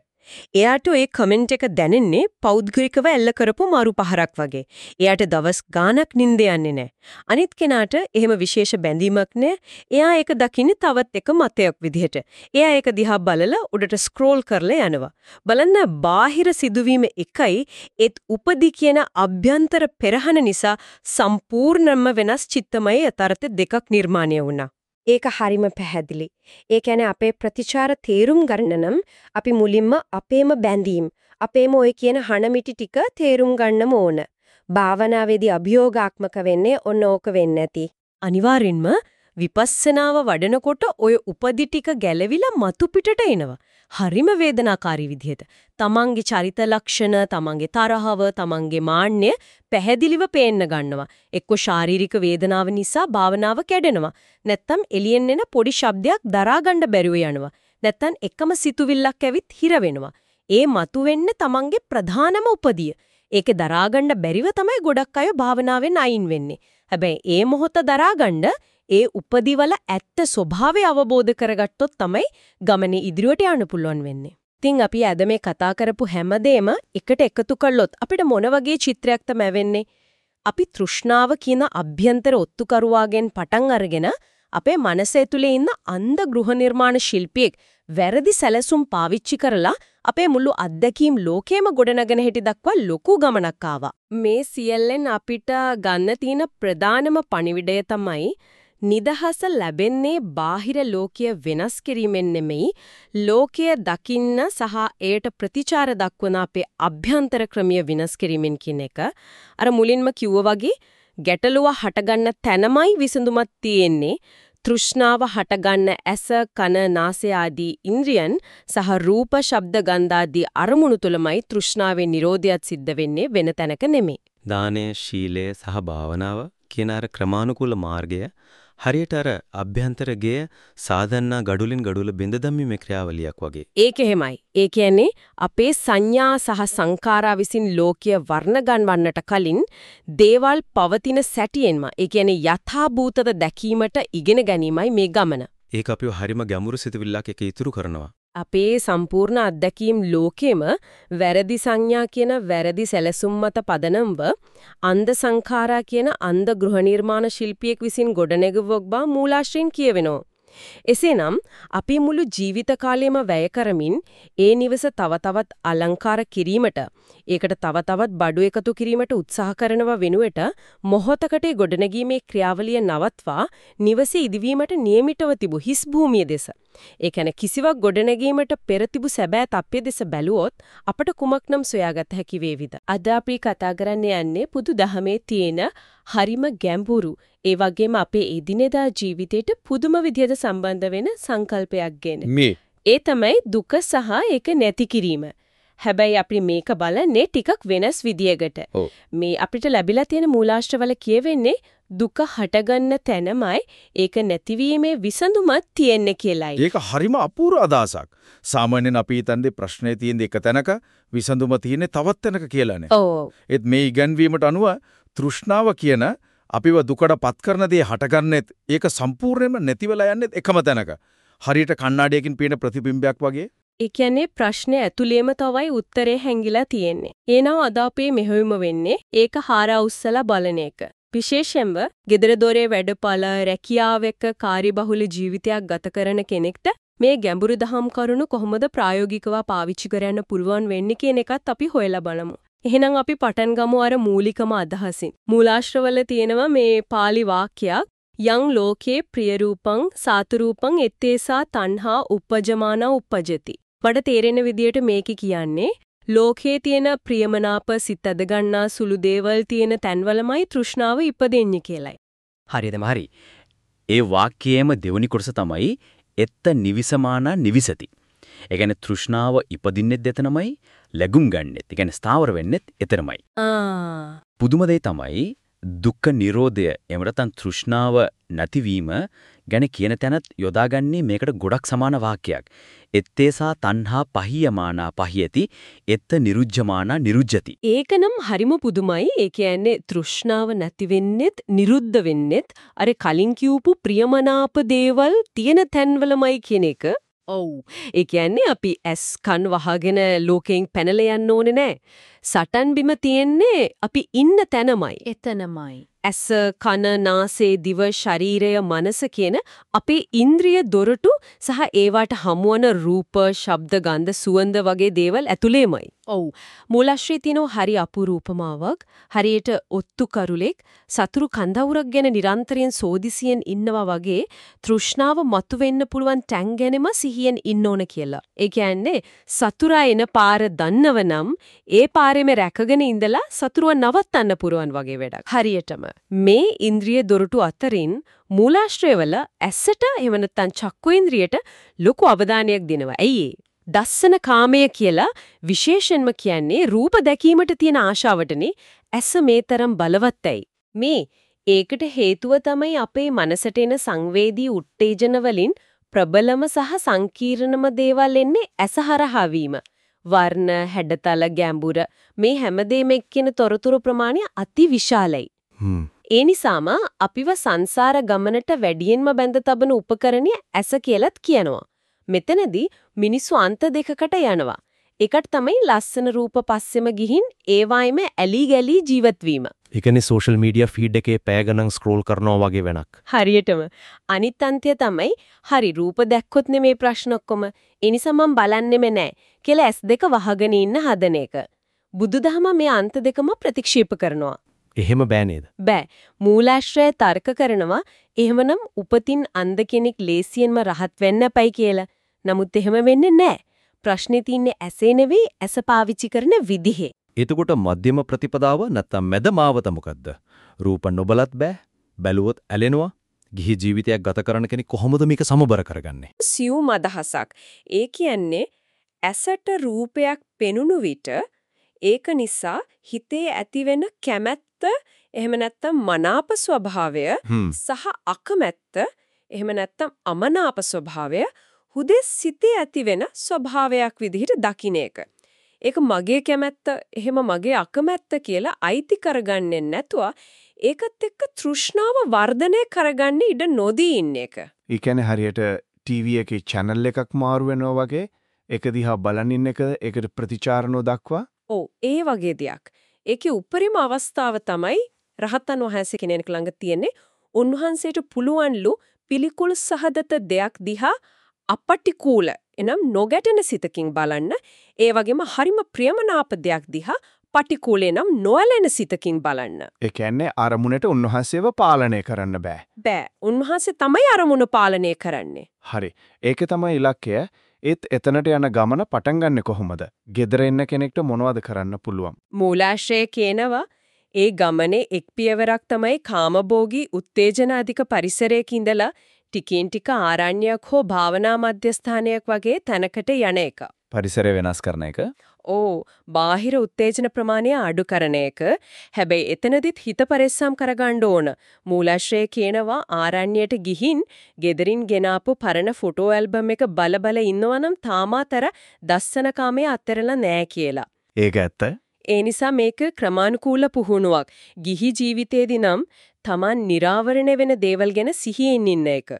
[SPEAKER 1] එයාට ඒ කමෙන්ට් එක දැනෙන්නේ පෞද්ගලිකව එල්ල කරපු මාරු පහරක් වගේ. එයාට දවස් ගාණක් නිින්ද යන්නේ නැහැ. අනිත් කෙනාට එහෙම විශේෂ බැඳීමක් නැහැ. එයා ඒක දකින්නේ තවත් එක මතයක් විදිහට. එයා ඒක දිහා බලලා උඩට ස්ක්‍රෝල් කරලා යනවා. බලන්න බාහිර සිදුවීම එකයි ඒත් උපදි කියන අභ්‍යන්තර පෙරහන නිසා සම්පූර්ණයෙන්ම වෙනස් චිත්තමය යථාර්ථ දෙකක් නිර්මාණය වුණා.
[SPEAKER 20] ඒක හරිම පැහැදිලි. ඒ කියන්නේ අපේ ප්‍රතිචාර තේරුම් ගන්න නම් අපි මුලින්ම අපේම බැඳීම්, අපේම ඔය කියන හනමිටි ටික තේරුම් ගන්නම ඕන. භාවනාවේදී අභියෝගාත්මක වෙන්නේ ඔන්න ඕක වෙන්නේ නැති.
[SPEAKER 1] අනිවාර්යෙන්ම විපස්සනාව වඩනකොට ඔය උපදි ටික ගැලවිලා මතු පිටට එනවා. හරිම වේදනාකාරී විදිහට. තමන්ගේ චරිත ලක්ෂණ, තමන්ගේ තරහව, තමන්ගේ මාන්නය පැහැදිලිව පේන්න ගන්නවා. එක්ක ශාරීරික වේදනාව නිසා භාවනාව කැඩෙනවා. නැත්තම් එළියෙන් එන පොඩි ශබ්දයක් දරා ගන්න බැරුව යනවා. නැත්තම් එකම සිතුවිල්ලක් ඇවිත් හිර වෙනවා. ඒ මතුවෙන්නේ තමන්ගේ ප්‍රධානම උපදිය. ඒකේ දරාගන්න බැරිව තමයි ගොඩක් අය භාවනාවෙන් අයින් වෙන්නේ. හැබැයි ඒ මොහොත දරාගන්න ඒ උපදිවල ඇත්ත ස්වභාවය අවබෝධ කරගත්තොත් තමයි ගමනේ ඉදිරියට යන්න පුළුවන් වෙන්නේ. ඉතින් අපි අද මේ කතා කරපු හැමදේම එකට එකතු කළොත් අපිට මොන වගේ චිත්‍රයක් තමයි වෙන්නේ? අපි තෘෂ්ණාව කියන අභ්‍යන්තර ඔත්තුකරුවාගෙන් පටන් අරගෙන අපේ මනස ඇතුලේ ඉන්න අන්ධ ගෘහ නිර්මාණ ශිල්පියෙක් වැරදි සැලසුම් පාවිච්චි කරලා අපේ මුළු අත්දැකීම් ලෝකෙම ගොඩනගෙන හිටි දක්වා ලොකු ගමනක් ආවා. මේ සියල්ලෙන් අපිට ගන්න තියෙන ප්‍රධානම පණිවිඩය තමයි නිදහස ලැබෙන්නේ බාහිර ලෝකය වෙනස් කිරීමෙන් නෙමෙයි ලෝකය දකින්න සහ එයට ප්‍රතිචාර දක්වන අපේ අභ්‍යන්තර ක්‍රමය වෙනස් කිරීමෙන් කියන එක අර මුලින්ම කිව්වා වගේ ගැටලුව හටගන්න තැනමයි විසඳුමක් තියෙන්නේ තෘෂ්ණාව හටගන්න ඇස කන නාසය ආදී ඉන්ද්‍රියන් සහ රූප ශබ්ද ගන්ධ ආදී අරමුණු තුලමයි තෘෂ්ණාවේ නිරෝධයත් සිද්ධ වෙන්නේ වෙන තැනක නෙමෙයි.
[SPEAKER 21] දානය ශීලය සහ භාවනාව කියන අර ක්‍රමානුකූල මාර්ගය හරියට අර අභ්‍යන්තරයේ සාධන්නා ගඩොලින් ගඩොල බිඳ දැමීමේ ක්‍රියාවලියක් වගේ.
[SPEAKER 1] ඒක එහෙමයි. ඒ කියන්නේ අපේ සංඥා සහ සංකාරා විසින් ලෝකය වර්ණ ගන්වන්නට කලින් දේවල් පවතින සැටියෙන්ම ඒ කියන්නේ යථාභූතද දැකීමට ඉගෙන ගැනීමයි මේ ගමන.
[SPEAKER 21] ඒක අපිව හරිම ගැඹුරු සිතුවිල්ලක් එක ඉතුරු කරනවා.
[SPEAKER 1] අපේ සම්පූර්ණ අත්දැකීම් ලෝකෙම වැරදි සංඥා කියන වැරදි සැලසුම් මත පදනම්ව අන්ධ සංඛාරා කියන අන්ධ ගෘහ නිර්මාණ ශිල්පියෙක් විසින් ගොඩනැගුවක් බව මූලාශ්‍රයෙන් කියවෙනවා. එසේනම් අපි මුළු ජීවිත කාලයම වැය කරමින් ඒ නිවස තව තවත් අලංකාර කිරීමට ඒකට තව තවත් බඩු එකතු කිරීමට උත්සාහ කරනව වෙනුවට මොහොතකට ගොඩනැගීමේ ක්‍රියාවලිය නවත්වා නිවසේ ඉදිවීමට නියමිතව තිබු හිස් භූමිය දෙස ඒ කියන්නේ කිසිවක් ගොඩනැගීමට පෙර තිබු සැබෑ තත්ත්වය දෙස බැලුවොත් අපට කුමක්නම් සොයාගත හැකි වේවිද අද අපි කතා කරන්න යන්නේ පුදු දහමේ තියෙන හරිම ගැඹුරු ඒ වගේම අපේ එදිනෙදා ජීවිතේට පුදුම විදිහට සම්බන්ධ වෙන සංකල්පයක් ගැන.
[SPEAKER 22] මේ
[SPEAKER 1] ඒ තමයි දුක සහ ඒක නැති කිරීම. හැබැයි අපි මේක බලන්නේ ටිකක් වෙනස් විදියකට. මේ අපිට ලැබිලා තියෙන මූලාශ්‍රවල කියවෙන්නේ දුක හටගන්න තැනමයි ඒක නැතිවීමේ විසඳුමක් තියෙන්නේ කියලයි.
[SPEAKER 22] ඒක හරිම අපූර්ව අදහසක්. සාමාන්‍යයෙන් අපි හිතන්නේ ප්‍රශ්නේ තියෙන එක තැනක විසඳුම තියෙන්නේ තවත් තැනක කියලානේ.
[SPEAKER 1] ඔව්.
[SPEAKER 22] ඒත් මේ ඉගන්වීමට අනුව තෘෂ්ණාව කියන අපිව දුකට පත් කරන දේ හටගන්නෙත් ඒක සම්පූර්ණයෙන්ම නැතිවලා යන්නෙත් එකම තැනක. හරියට කණ්ණාඩියකින් පේන ප්‍රතිබිම්බයක් වගේ.
[SPEAKER 1] ඒ කියන්නේ ප්‍රශ්නේ ඇතුළේම තවයි උත්තරේ හැංගිලා තියෙන්නේ. ඒනව අද අපේ මෙහෙයුම වෙන්නේ ඒක හාරා උස්සලා බලන එක. විශේෂයෙන්ම gedara dore වැඩපළ රැකියාව එක්ක කාර්යබහුල ජීවිතයක් ගත කරන කෙනෙක්ට මේ ගැඹුරු දහම් කරුණු කොහොමද ප්‍රායෝගිකව පාවිච්චි කරන්න පුළුවන් වෙන්නේ කියන එකත් අපි හොයලා බලමු. එහෙනම් අපි පටන් ගමු අර මූලිකම අදහසින්. මූලාශ්‍රවල තියෙනවා මේ pāli වාක්‍යයක් යං ලෝකේ ප්‍රිය රූපං සාතු රූපං එත්තේසා තණ්හා uppajamana uppajati. මට තේරෙන විදියට මේක කියන්නේ ලෝකයේ තියෙන ප්‍රියමනාප සිත් අද ගන්නා සුළු දේවල් තියෙන තැන්වලමයි තෘෂ්ණාව ඉපදෙන්නේ කියලයි.
[SPEAKER 23] හරියදම හරි. ඒ වාක්‍යයේම දෙවනි කොටස තමයි
[SPEAKER 6] එත්ත නිවිසමානා නිවිසති. ඒ කියන්නේ තෘෂ්ණාව ඉපදින්නෙත් එතනමයි, ලැබුම් ගන්නෙත්. ඒ කියන්නේ ස්ථාවර වෙන්නෙත් එතනමයි.
[SPEAKER 18] ආ
[SPEAKER 6] පුදුම දේ තමයි දුක්ඛ නිරෝධය එහෙම නැත්නම් තෘෂ්ණාව නැතිවීම ගැන කියන තැනත් යොදාගන්නේ මේකට ගොඩක් සමාන වාක්‍යයක්. එත්තේසා තණ්හා පහියමානා පහියති එත්ත නිරුජ්ජමානා නිරුජ්ජති.
[SPEAKER 1] ඒකනම් හරිම පුදුමයි. ඒ කියන්නේ තෘෂ්ණාව නැති වෙන්නෙත්, නිරුද්ධ වෙන්නෙත් අර කලින් කියූපු ප්‍රියමනාප දේවල් තියෙන තැන්වලමයි කියන එක. ඔව්. ඒ කියන්නේ අපි ඇස් කන් වහගෙන ලෝකෙන් පැනලා යන්න ඕනේ නෑ. සටන් බිම තියෙන්නේ අපි ඉන්න තැනමයි.
[SPEAKER 18] එතනමයි.
[SPEAKER 1] ඇස කන නාසය දිව ශරීරය මනස කියන අපේ ඉන්ද්‍රිය දොරටු සහ ඒවට හමුවන රූප ශබ්ද ගන්ධ සුවඳ වගේ දේවල් ඇතුළේමයි. ඔව්. මූලාශ්‍රයේ තියෙන හරි අපූර්වපමාවක් හරියට ඔත්තු කරුලෙක් සතුරු කඳවුරක් ගැන නිරන්තරයෙන් සෝදිසියෙන් ඉන්නවා වගේ තෘෂ්ණාව මතුවෙන්න පුළුවන් ටැං ගැනම සිහියෙන් ඉන්න ඕන කියලා. ඒ කියන්නේ සතුරා එන පාර දන්නවනම් ඒ පාරෙම රැකගෙන ඉඳලා සතුරුව නවත්තන්න පුරුවන් වගේ වැඩක්. හරියටම මේ ඉන්ද්‍රිය දොරටු අතරින් මූලාශ්‍රයවල ඇසට එහෙම නැත්නම් චක්කේන්ද්‍රියට ලොකු අවධානයක් දෙනවා. ඇයි දස්සන කාමය කියලා විශේෂයෙන්ම කියන්නේ රූප දැකීමට තියෙන ආශාවටනේ ඇස මේතරම් බලවත්යි. මේ ඒකට හේතුව තමයි අපේ මනසට එන සංවේදී උත්තේජන වලින් ප්‍රබලම සහ සංකීර්ණම දේවල් එන්නේ ඇස හරහා වීම. වර්ණ, හැඩතල, ගැඹුර මේ හැමදේම එක්කින තොරතුරු ප්‍රමාණය අති විශාලයි. ඒ නිසාම අපිව සංසාර ගමනට වැඩියෙන්ම බැඳ තබන උපකරණය ඇස කියලත් කියනවා. මෙතනදී මිනිස්සු අන්ත දෙකකට යනවා. එකට තමයි ලස්සන රූප පස්සෙම ගිහින් ඒවායිම ඇලි ගලි ජීවත් වීම.
[SPEAKER 5] ඒ කියන්නේ සෝෂල් මීඩියා ෆීඩ් එකේ පැය ගණන් ස්ක්‍රෝල් කරනවා වගේ වෙනක්.
[SPEAKER 1] හරියටම අනිත් අන්තය තමයි හරි රූප දැක්කොත් නෙමේ ප්‍රශ්න ඔක්කොම. ඒ නිසා මම බලන්නෙම නෑ කියලා S2 වහගෙන ඉන්න හදන එක. බුදුදහම මේ අන්ත දෙකම ප්‍රතික්ෂේප කරනවා.
[SPEAKER 5] එහෙම බෑ නේද?
[SPEAKER 1] බෑ. මූලාශ්‍රය තර්ක කරනවා එහෙමනම් උපතින් අන්ධ කෙනෙක් ලේසියෙන්ම රහත් වෙන්න එපයි කියලා. නමුත් එහෙම වෙන්නේ නෑ. ප්‍රශ්නේ තින්නේ ඇසේ නෙවෙයි ඇස පාවිච්චි කරන විදිහේ.
[SPEAKER 5] එතකොට මධ්‍යම ප්‍රතිපදාව නැත්තම් මැද මාවත මොකද්ද? රූප නොබලත් බෑ. බැලුවොත් ඇලෙනවා. ගිහි ජීවිතයක් ගත කරන කෙනෙක් කොහොමද මේක සමබර කරගන්නේ?
[SPEAKER 1] සියුම් අදහසක්. ඒ කියන්නේ ඇසට රූපයක් පෙනුණු විට ඒක නිසා හිතේ ඇතිවෙන කැමැත්ත එහෙම නැත්නම් මනාප ස්වභාවය සහ අකමැත්ත එහෙම නැත්නම් අමනාප ස්වභාවය හුදේ සිතේ ඇතිවෙන ස්වභාවයක් විදිහට දකින්න එක. ඒක මගේ කැමැත්ත එහෙම මගේ අකමැත්ත කියලා අයිති කරගන්නේ නැතුව ඒකත් එක්ක තෘෂ්ණාව වර්ධනය කරගන්න ඉඩ නොදී ඉන්න එක.
[SPEAKER 23] ඒ කියන්නේ හරියට ටීවී එකේ channel එකක් මාරු වෙනවා වගේ ඒක දිහා බලන් ඉන්න එක ඒකට ප්‍රතිචාර නොදක්වා
[SPEAKER 1] ඔව් ඒ වගේ දෙයක්. ඒකේ උපරිම අවස්ථාව තමයි රහතන් වහන්සේ කෙනෙක් ළඟ තියෙන්නේ උන්වහන්සේට පුළුවන්ලු පිළිකුල් සහදත දෙයක් දිහා අපටිකූල එනම් නොගැටෙන සිතකින් බලන්න ඒ වගේම හරිම ප්‍රියමනාප දෙයක් දිහා පටිකූලේ නම් නොඇලෙන සිතකින් බලන්න.
[SPEAKER 23] ඒ කියන්නේ අරමුණට උන්වහන්සේව පාලනය කරන්න බෑ.
[SPEAKER 1] බෑ. උන්වහන්සේ තමයි අරමුණ පාලනය කරන්නේ.
[SPEAKER 23] හරි. ඒකේ තමයි ඉලක්කය. ඒත් එතනට යන ගමන පටන් ගන්නෙ කොහොමද? gedara එන්න කෙනෙක්ට මොනවද කරන්න පුළුවන්?
[SPEAKER 1] මූලාශ්‍රය කියනවා ඒ ගමනේ එක් පියවරක් තමයි කාමභෝගී උත්තේජන අධික පරිසරයක ඉඳලා ටිකින් ටික ආරණ්‍යයක් හෝ භාවනා මධ්‍යස්ථානයක් වගේ තැනකට යන එක.
[SPEAKER 23] පරිසරය වෙනස් කරන එක.
[SPEAKER 1] ඕ බාහිර උත්තේජන ප්‍රමාණය අඩු කරන එක. හැබැයි එතනදිත් හිත පරිස්සම් කරගන්න ඕන. මූලාශ්‍රය කියනවා ආරණ්‍යයට ගිහින් gederin ගෙනාපු පරණ ෆොටෝ ඇල්බම් එක බල බල ඉන්නවනම් තාමාතර දස්සන කාමයේ අත්තරලා නෑ කියලා.
[SPEAKER 23] ඒක ඇත්ත.
[SPEAKER 1] ඒ නිසා මේක ක්‍රමානුකූල පුහුණුවක්. ගිහි ජීවිතේදී නම් Taman निराවරණය වෙන දේවල් ගැන සිහියෙන් ඉන්න එක.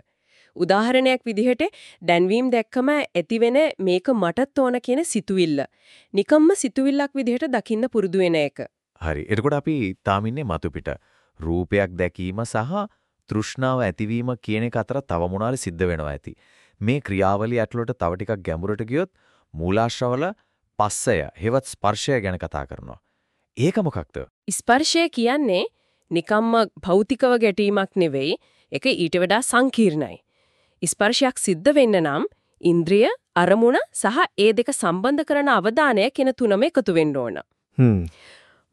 [SPEAKER 1] උදාහරණයක් විදිහට දැන්වීම් දැක්කම ඇතිවෙන මේක මටත් ඕන කියන සිතුවිල්ල. නිකම්ම සිතුවිල්ලක් විදිහට දකින්න පුරුදු වෙන එක.
[SPEAKER 24] හරි. එතකොට අපි තාම ඉන්නේ මතු පිට. රූපයක් දැකීම සහ තෘෂ්ණාව ඇතිවීම කියන එක අතර තව මොනාරි සිද්ධ වෙනවා ඇති. මේ ක්‍රියාවලිය ඇතුළට තව ටිකක් ගැඹුරට ගියොත් මූලාශ්‍රවල පස්සය, හෙවත් ස්පර්ශය ගැන කතා කරනවා. ඒක මොකක්ද?
[SPEAKER 1] ස්පර්ශය කියන්නේ නිකම්ම භෞතිකව ගැටීමක් නෙවෙයි. ඒක ඊට වඩා සංකීර්ණයි. ස්පර්ශයක් සිද්ධ වෙන්න නම් ඉන්ද්‍රිය, අරමුණ සහ ඒ දෙක සම්බන්ධ කරන අවධානය කියන තුනම එකතු වෙන්න ඕන.
[SPEAKER 5] හ්ම්.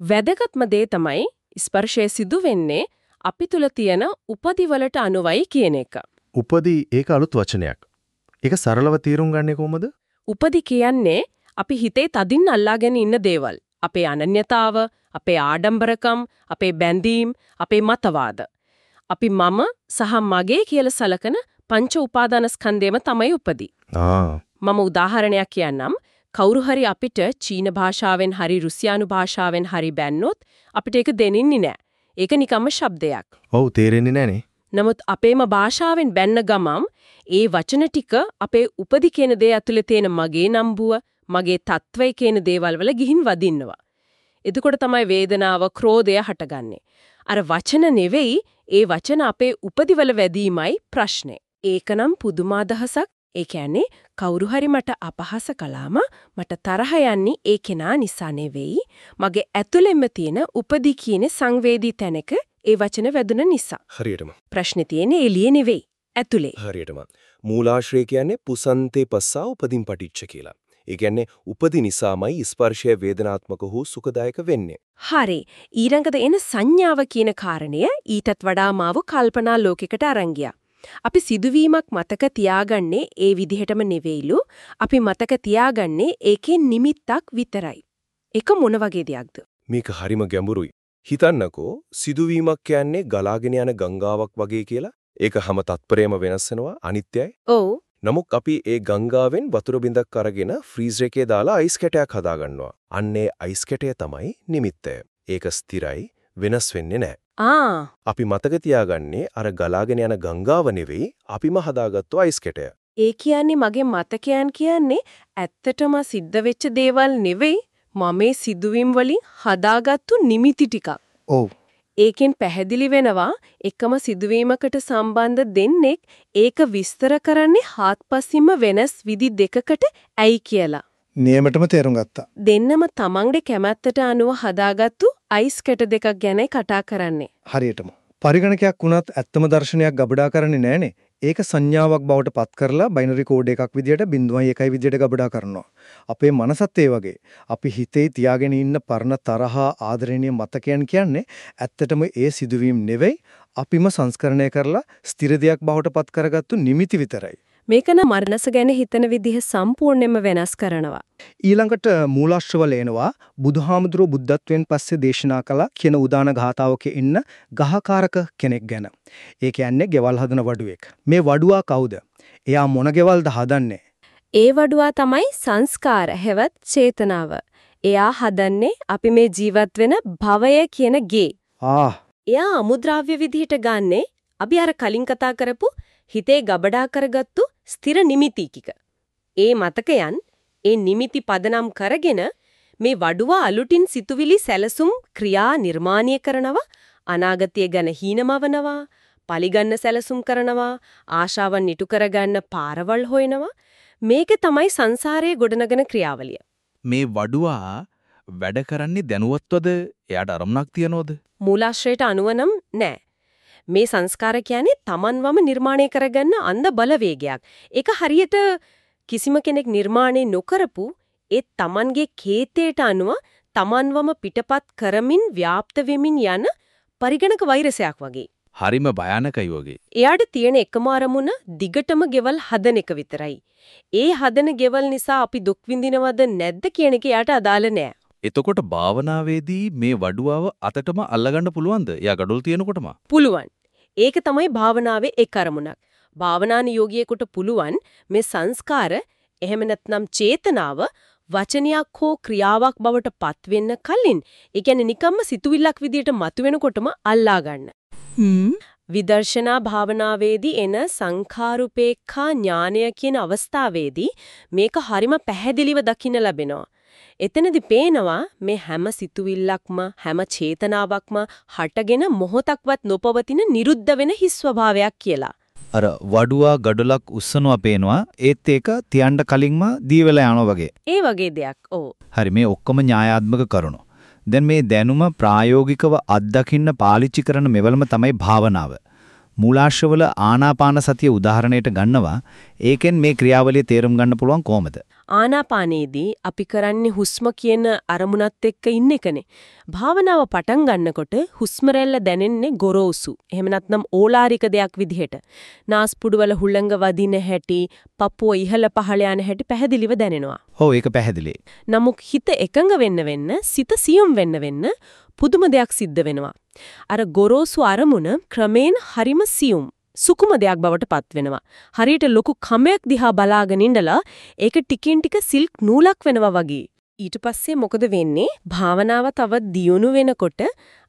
[SPEAKER 1] වැදගත්ම දේ තමයි ස්පර්ශය සිදු වෙන්නේ අපි තුල තියෙන උපදිවලට අනුවයි කියන එක.
[SPEAKER 5] උපදී ඒක අලුත් වචනයක්.
[SPEAKER 23] ඒක සරලව තීරුම් ගන්නේ කොහොමද?
[SPEAKER 1] උපදි කියන්නේ අපි හිතේ තදින් අල්ලාගෙන ඉන්න දේවල්. අපේ අනන්‍යතාව, අපේ ආඩම්බරකම්, අපේ බැඳීම්, අපේ මතවාද. අපි මම සහ මගේ කියලා සලකන පංච උපාදාන ස්කන්ධයම තමයි උපදී. මම උදාහරණයක් කියන්නම්. කවුරු හරි අපිට චීන භාෂාවෙන් හරි රුසියානු භාෂාවෙන් හරි බැන්නොත් අපිට ඒක දෙනින්නේ නැහැ. ඒක නිකම්ම શબ્දයක්.
[SPEAKER 23] ඔව් තේරෙන්නේ නැනේ.
[SPEAKER 1] නමුත් අපේම භාෂාවෙන් බැන්න ගමම් ඒ වචන ටික අපේ උපදි කියන දේ ඇතුලේ තියෙන මගේ නම්බුව, මගේ తත්වය කියන දේවල් වල ගිහින් වදින්නවා. එතකොට තමයි වේදනාව, ක්‍රෝධය හටගන්නේ. අර වචන නෙවෙයි, ඒ වචන අපේ උපදිවල වැදීමයි ප්‍රශ්නේ. ඒකනම් පුදුම අදහසක්. ඒ කියන්නේ කවුරු හරි මට අපහාස කළාම මට තරහ යන්නේ ඒ කෙනා නිසා නෙවෙයි මගේ ඇතුළෙම තියෙන උපදි කියන සංවේදී තැනක ඒ වචන වැදුන නිසා.
[SPEAKER 4] හරියටම.
[SPEAKER 1] ප්‍රශ්නේ තියෙන්නේ එළියේ නෙවෙයි ඇතුලේ.
[SPEAKER 4] හරියටම. මූලාශ්‍රය කියන්නේ පුසන්තේ පස්සා උපදින් පටිච්ච කියලා. ඒ කියන්නේ උපදි නිසාමයි ස්පර්ශය වේදනාත්මක හෝ සුඛදායක වෙන්නේ.
[SPEAKER 1] හරි. ඊළඟට එන සංඥාව කියන කාරණය ඊටත් වඩා මාව කල්පනා ලෝකයකට අරන් ගියා. අපි සිදුවීමක් මතක තියාගන්නේ ඒ විදිහටම නෙවෙයිලු. අපි මතක තියාගන්නේ ඒකේ නිමිත්තක් විතරයි. ඒක මොන වගේ දෙයක්ද?
[SPEAKER 4] මේක හරිම ගැඹුරුයි. හිතන්නකෝ සිදුවීමක් කියන්නේ ගලාගෙන යන ගංගාවක් වගේ කියලා. ඒක හැම තත්පරයම වෙනස් වෙනවා අනිත්‍යයි.
[SPEAKER 1] ඔව්.
[SPEAKER 4] නමුත් අපි ඒ ගංගාවෙන් වතුර බින්දක් අරගෙන ෆ්‍රීසර් එකේ දාලා අයිස් කැටයක් හදාගන්නවා. අන්නේ අයිස් කැටය තමයි නිමිත්තය. ඒක ස්ථිරයි වෙනස් වෙන්නේ නැහැ.
[SPEAKER 1] ආ
[SPEAKER 4] අපි මතක තියාගන්නේ අර ගලාගෙන යන ගංගාව නෙවෙයි අපිම හදාගත්තු අයිස් කැටය.
[SPEAKER 1] ඒ කියන්නේ මගේ මතකයන් කියන්නේ ඇත්තටම සිද්ධ වෙච්ච දේවල් නෙවෙයි මම මේ සිදුවීම් වලින් හදාගත්තු නිමිති ටිකක්.
[SPEAKER 23] ඔව්.
[SPEAKER 1] ඒකෙන් පැහැදිලි වෙනවා එකම සිදුවීමකට සම්බන්ධ දෙන්නෙක් ඒක විස්තර කරන්නේ හාත්පසින්ම වෙනස් විදි දෙකකට ඇයි කියලා.
[SPEAKER 25] නියමටම තේරුම් ගත්තා.
[SPEAKER 1] දෙන්නම තමන්ගේ කැමැත්තට අනුව හදාගත්තු අයිස් කැට දෙකක් ගැනයි කතා කරන්නේ.
[SPEAKER 25] හරියටම. පරිගණකයක් වුණත් ඇත්තම දර්ශනයක් ගබඩා කරන්නේ නැහනේ. ඒක සංඥාවක් බවට පත් කරලා බයිනරි කෝඩ් එකක් විදියට 0.1යි විදියට ගබඩා කරනවා. අපේ මනසත් ඒ වගේ. අපි හිතේ තියාගෙන ඉන්න පරණ තරහා ආදරණීය මතකයන් කියන්නේ ඇත්තටම ඒ සිදුවීම් නෙවෙයි අපිම සංස්කරණය කරලා ස්ථිර දෙයක් බවට පත් කරගත්තු නිමිති විතරයි.
[SPEAKER 1] මේකන මරණස ගැන හිතන විදිහ සම්පූර්ණයෙන්ම වෙනස් කරනවා.
[SPEAKER 25] ඊළඟට මූලාශ්‍රවල එනවා බුදුහාමුදුරුව බුද්ධත්වයෙන් පස්සේ දේශනා කළ කියන උදාන ගාතාවක ඉන්න ගහකාරක කෙනෙක් ගැන. ඒ කියන්නේ ගෙවල් හදන වඩුවෙක්. මේ වඩුවා කවුද? එයා මොන ගෙවල්ද හදන්නේ?
[SPEAKER 1] ඒ වඩුවා තමයි සංස්කාර හැවත් චේතනාව. එයා හදන්නේ අපි මේ ජීවත් වෙන භවය කියන ගේ.
[SPEAKER 25] ආ.
[SPEAKER 1] එයා අමුද්‍රව්‍ය විදිහට ගන්නෙ අපි අර කලින් කතා කරපු හිතේ ගබඩා කරගත්තු ස්ථිර නිමිතිකික. ඒ මතකයන් ඒ නිමිති පදනම් කරගෙන මේ වඩුවා අලුටින් සිතුවිලි සැලසුම් ක්‍රියා නිර්මාණය කරනවා අනාගතය ගැන හීනමවනවා පලිගන්න සැලසුම් කරනවා ආශාවන් ඉටු කරගන්න පාරවල් හොයනවා මේක තමයි සංසාරයේ ගොඩනගන ක්‍රියාවලිය.
[SPEAKER 26] මේ වඩුවා වැඩ කරන්නේ දැනුවත්වද එයාට අරමුණක් තියනවද?
[SPEAKER 1] මූලාශ්‍රයට අනුව නම් නෑ. මේ සංස්කාර කියන්නේ තමන්වම නිර්මාණය කරගන්න අන්ධ බලවේගයක්. ඒක හරියට කිසිම කෙනෙක් නිර්මාණය නොකරපු ඒ තමන්ගේ කේතයට අනුව තමන්වම පිටපත් කරමින් ව්‍යාප්ත වෙමින් යන පරිගණක වෛරසයක් වගේ.
[SPEAKER 26] හරිම භයානකයි වගේ.
[SPEAKER 1] එයාට තියෙන එකම අරමුණ දිගටම ගෙවල් හදන එක විතරයි. ඒ හදන ගෙවල් නිසා අපි දුක් විඳිනවද නැද්ද කියන එක එයාට අදාළ නෑ.
[SPEAKER 26] එතකොට භාවනාවේදී මේ වඩුවාව අතටම අල්ලගන්න පුළුවන්ද? එයා gadol තියෙනකොටම.
[SPEAKER 1] පුළුවන්. ඒක තමයි භාවනාවේ එක් අරමුණක්. භාවනාන යෝගියෙකුට පුළුවන් මේ සංස්කාර එහෙම නැත්නම් චේතනාව වචනයක් හෝ ක්‍රියාවක් බවට පත් වෙන්න කලින් ඒ කියන්නේ නිකම්ම සිතුවිල්ලක් විදියට මතුවෙනකොටම අල්ලා ගන්න. විදර්ශනා භාවනාවේදී එන සංඛාරුපේක්ඛා ඥානය කියන අවස්ථාවේදී මේක හරිම පැහැදිලිව දකින්න ලැබෙනවා. එතනදි පේනවා මේ හැම සිතුවිල්ලක්ම හැම චේතනාවක්ම හටගෙන මොහොතක්වත් නොපවතින නිරුද්ධ වෙන හිස් ස්වභාවයක් කියලා.
[SPEAKER 27] අර වඩුවා ගඩොලක් උස්සනවා පේනවා ඒත් ඒක තියන්න කලින්ම දී වෙලා යනවා වගේ.
[SPEAKER 1] ඒ වගේ දෙයක්. ඔව්.
[SPEAKER 27] හරි මේ ඔක්කොම න්‍යායාත්මක කරුණු. දැන් මේ දැනුම ප්‍රායෝගිකව අත්දකින්න පාලිච්චි කරන මෙවලම තමයි භාවනාව. මූලාශ්‍රවල ආනාපාන සතිය උදාහරණයට ගන්නවා. ඒකෙන් මේ ක්‍රියාවලිය තේරුම් ගන්න පුළුවන් කොහොමද?
[SPEAKER 1] ආනාපානයේදී අපි කරන්නේ හුස්ම කියන අරමුණත් එක්ක ඉන්න එකනේ. භාවනාව පටන් ගන්නකොට හුස්ම රැල්ල දැනෙන්නේ ගොරෝසු. එහෙම නැත්නම් ඕලාරික දෙයක් විදිහට. නාස්පුඩුවල හුළඟ වදින හැටි, පපුව ඉහළ පහළ යන හැටි පැහැදිලිව දැනෙනවා.
[SPEAKER 27] ඔව් ඒක පැහැදිලි.
[SPEAKER 1] නමුත් හිත එකඟ වෙන්න වෙන්න, සිත සියුම් වෙන්න වෙන්න පුදුම දෙයක් සිද්ධ වෙනවා. අර ගොරෝසු අරමුණ ක්‍රමෙන් හරිම සියුම් සුකුම දෙයක් බවට පත් වෙනවා. හරියට ලොකු කමයක් දිහා බලාගෙන ඉඳලා ඒක ටිකෙන් ටික සිල්ක් නූලක් වෙනවා වගේ. ඊට පස්සේ මොකද වෙන්නේ? භාවනාව තව දියුණු වෙනකොට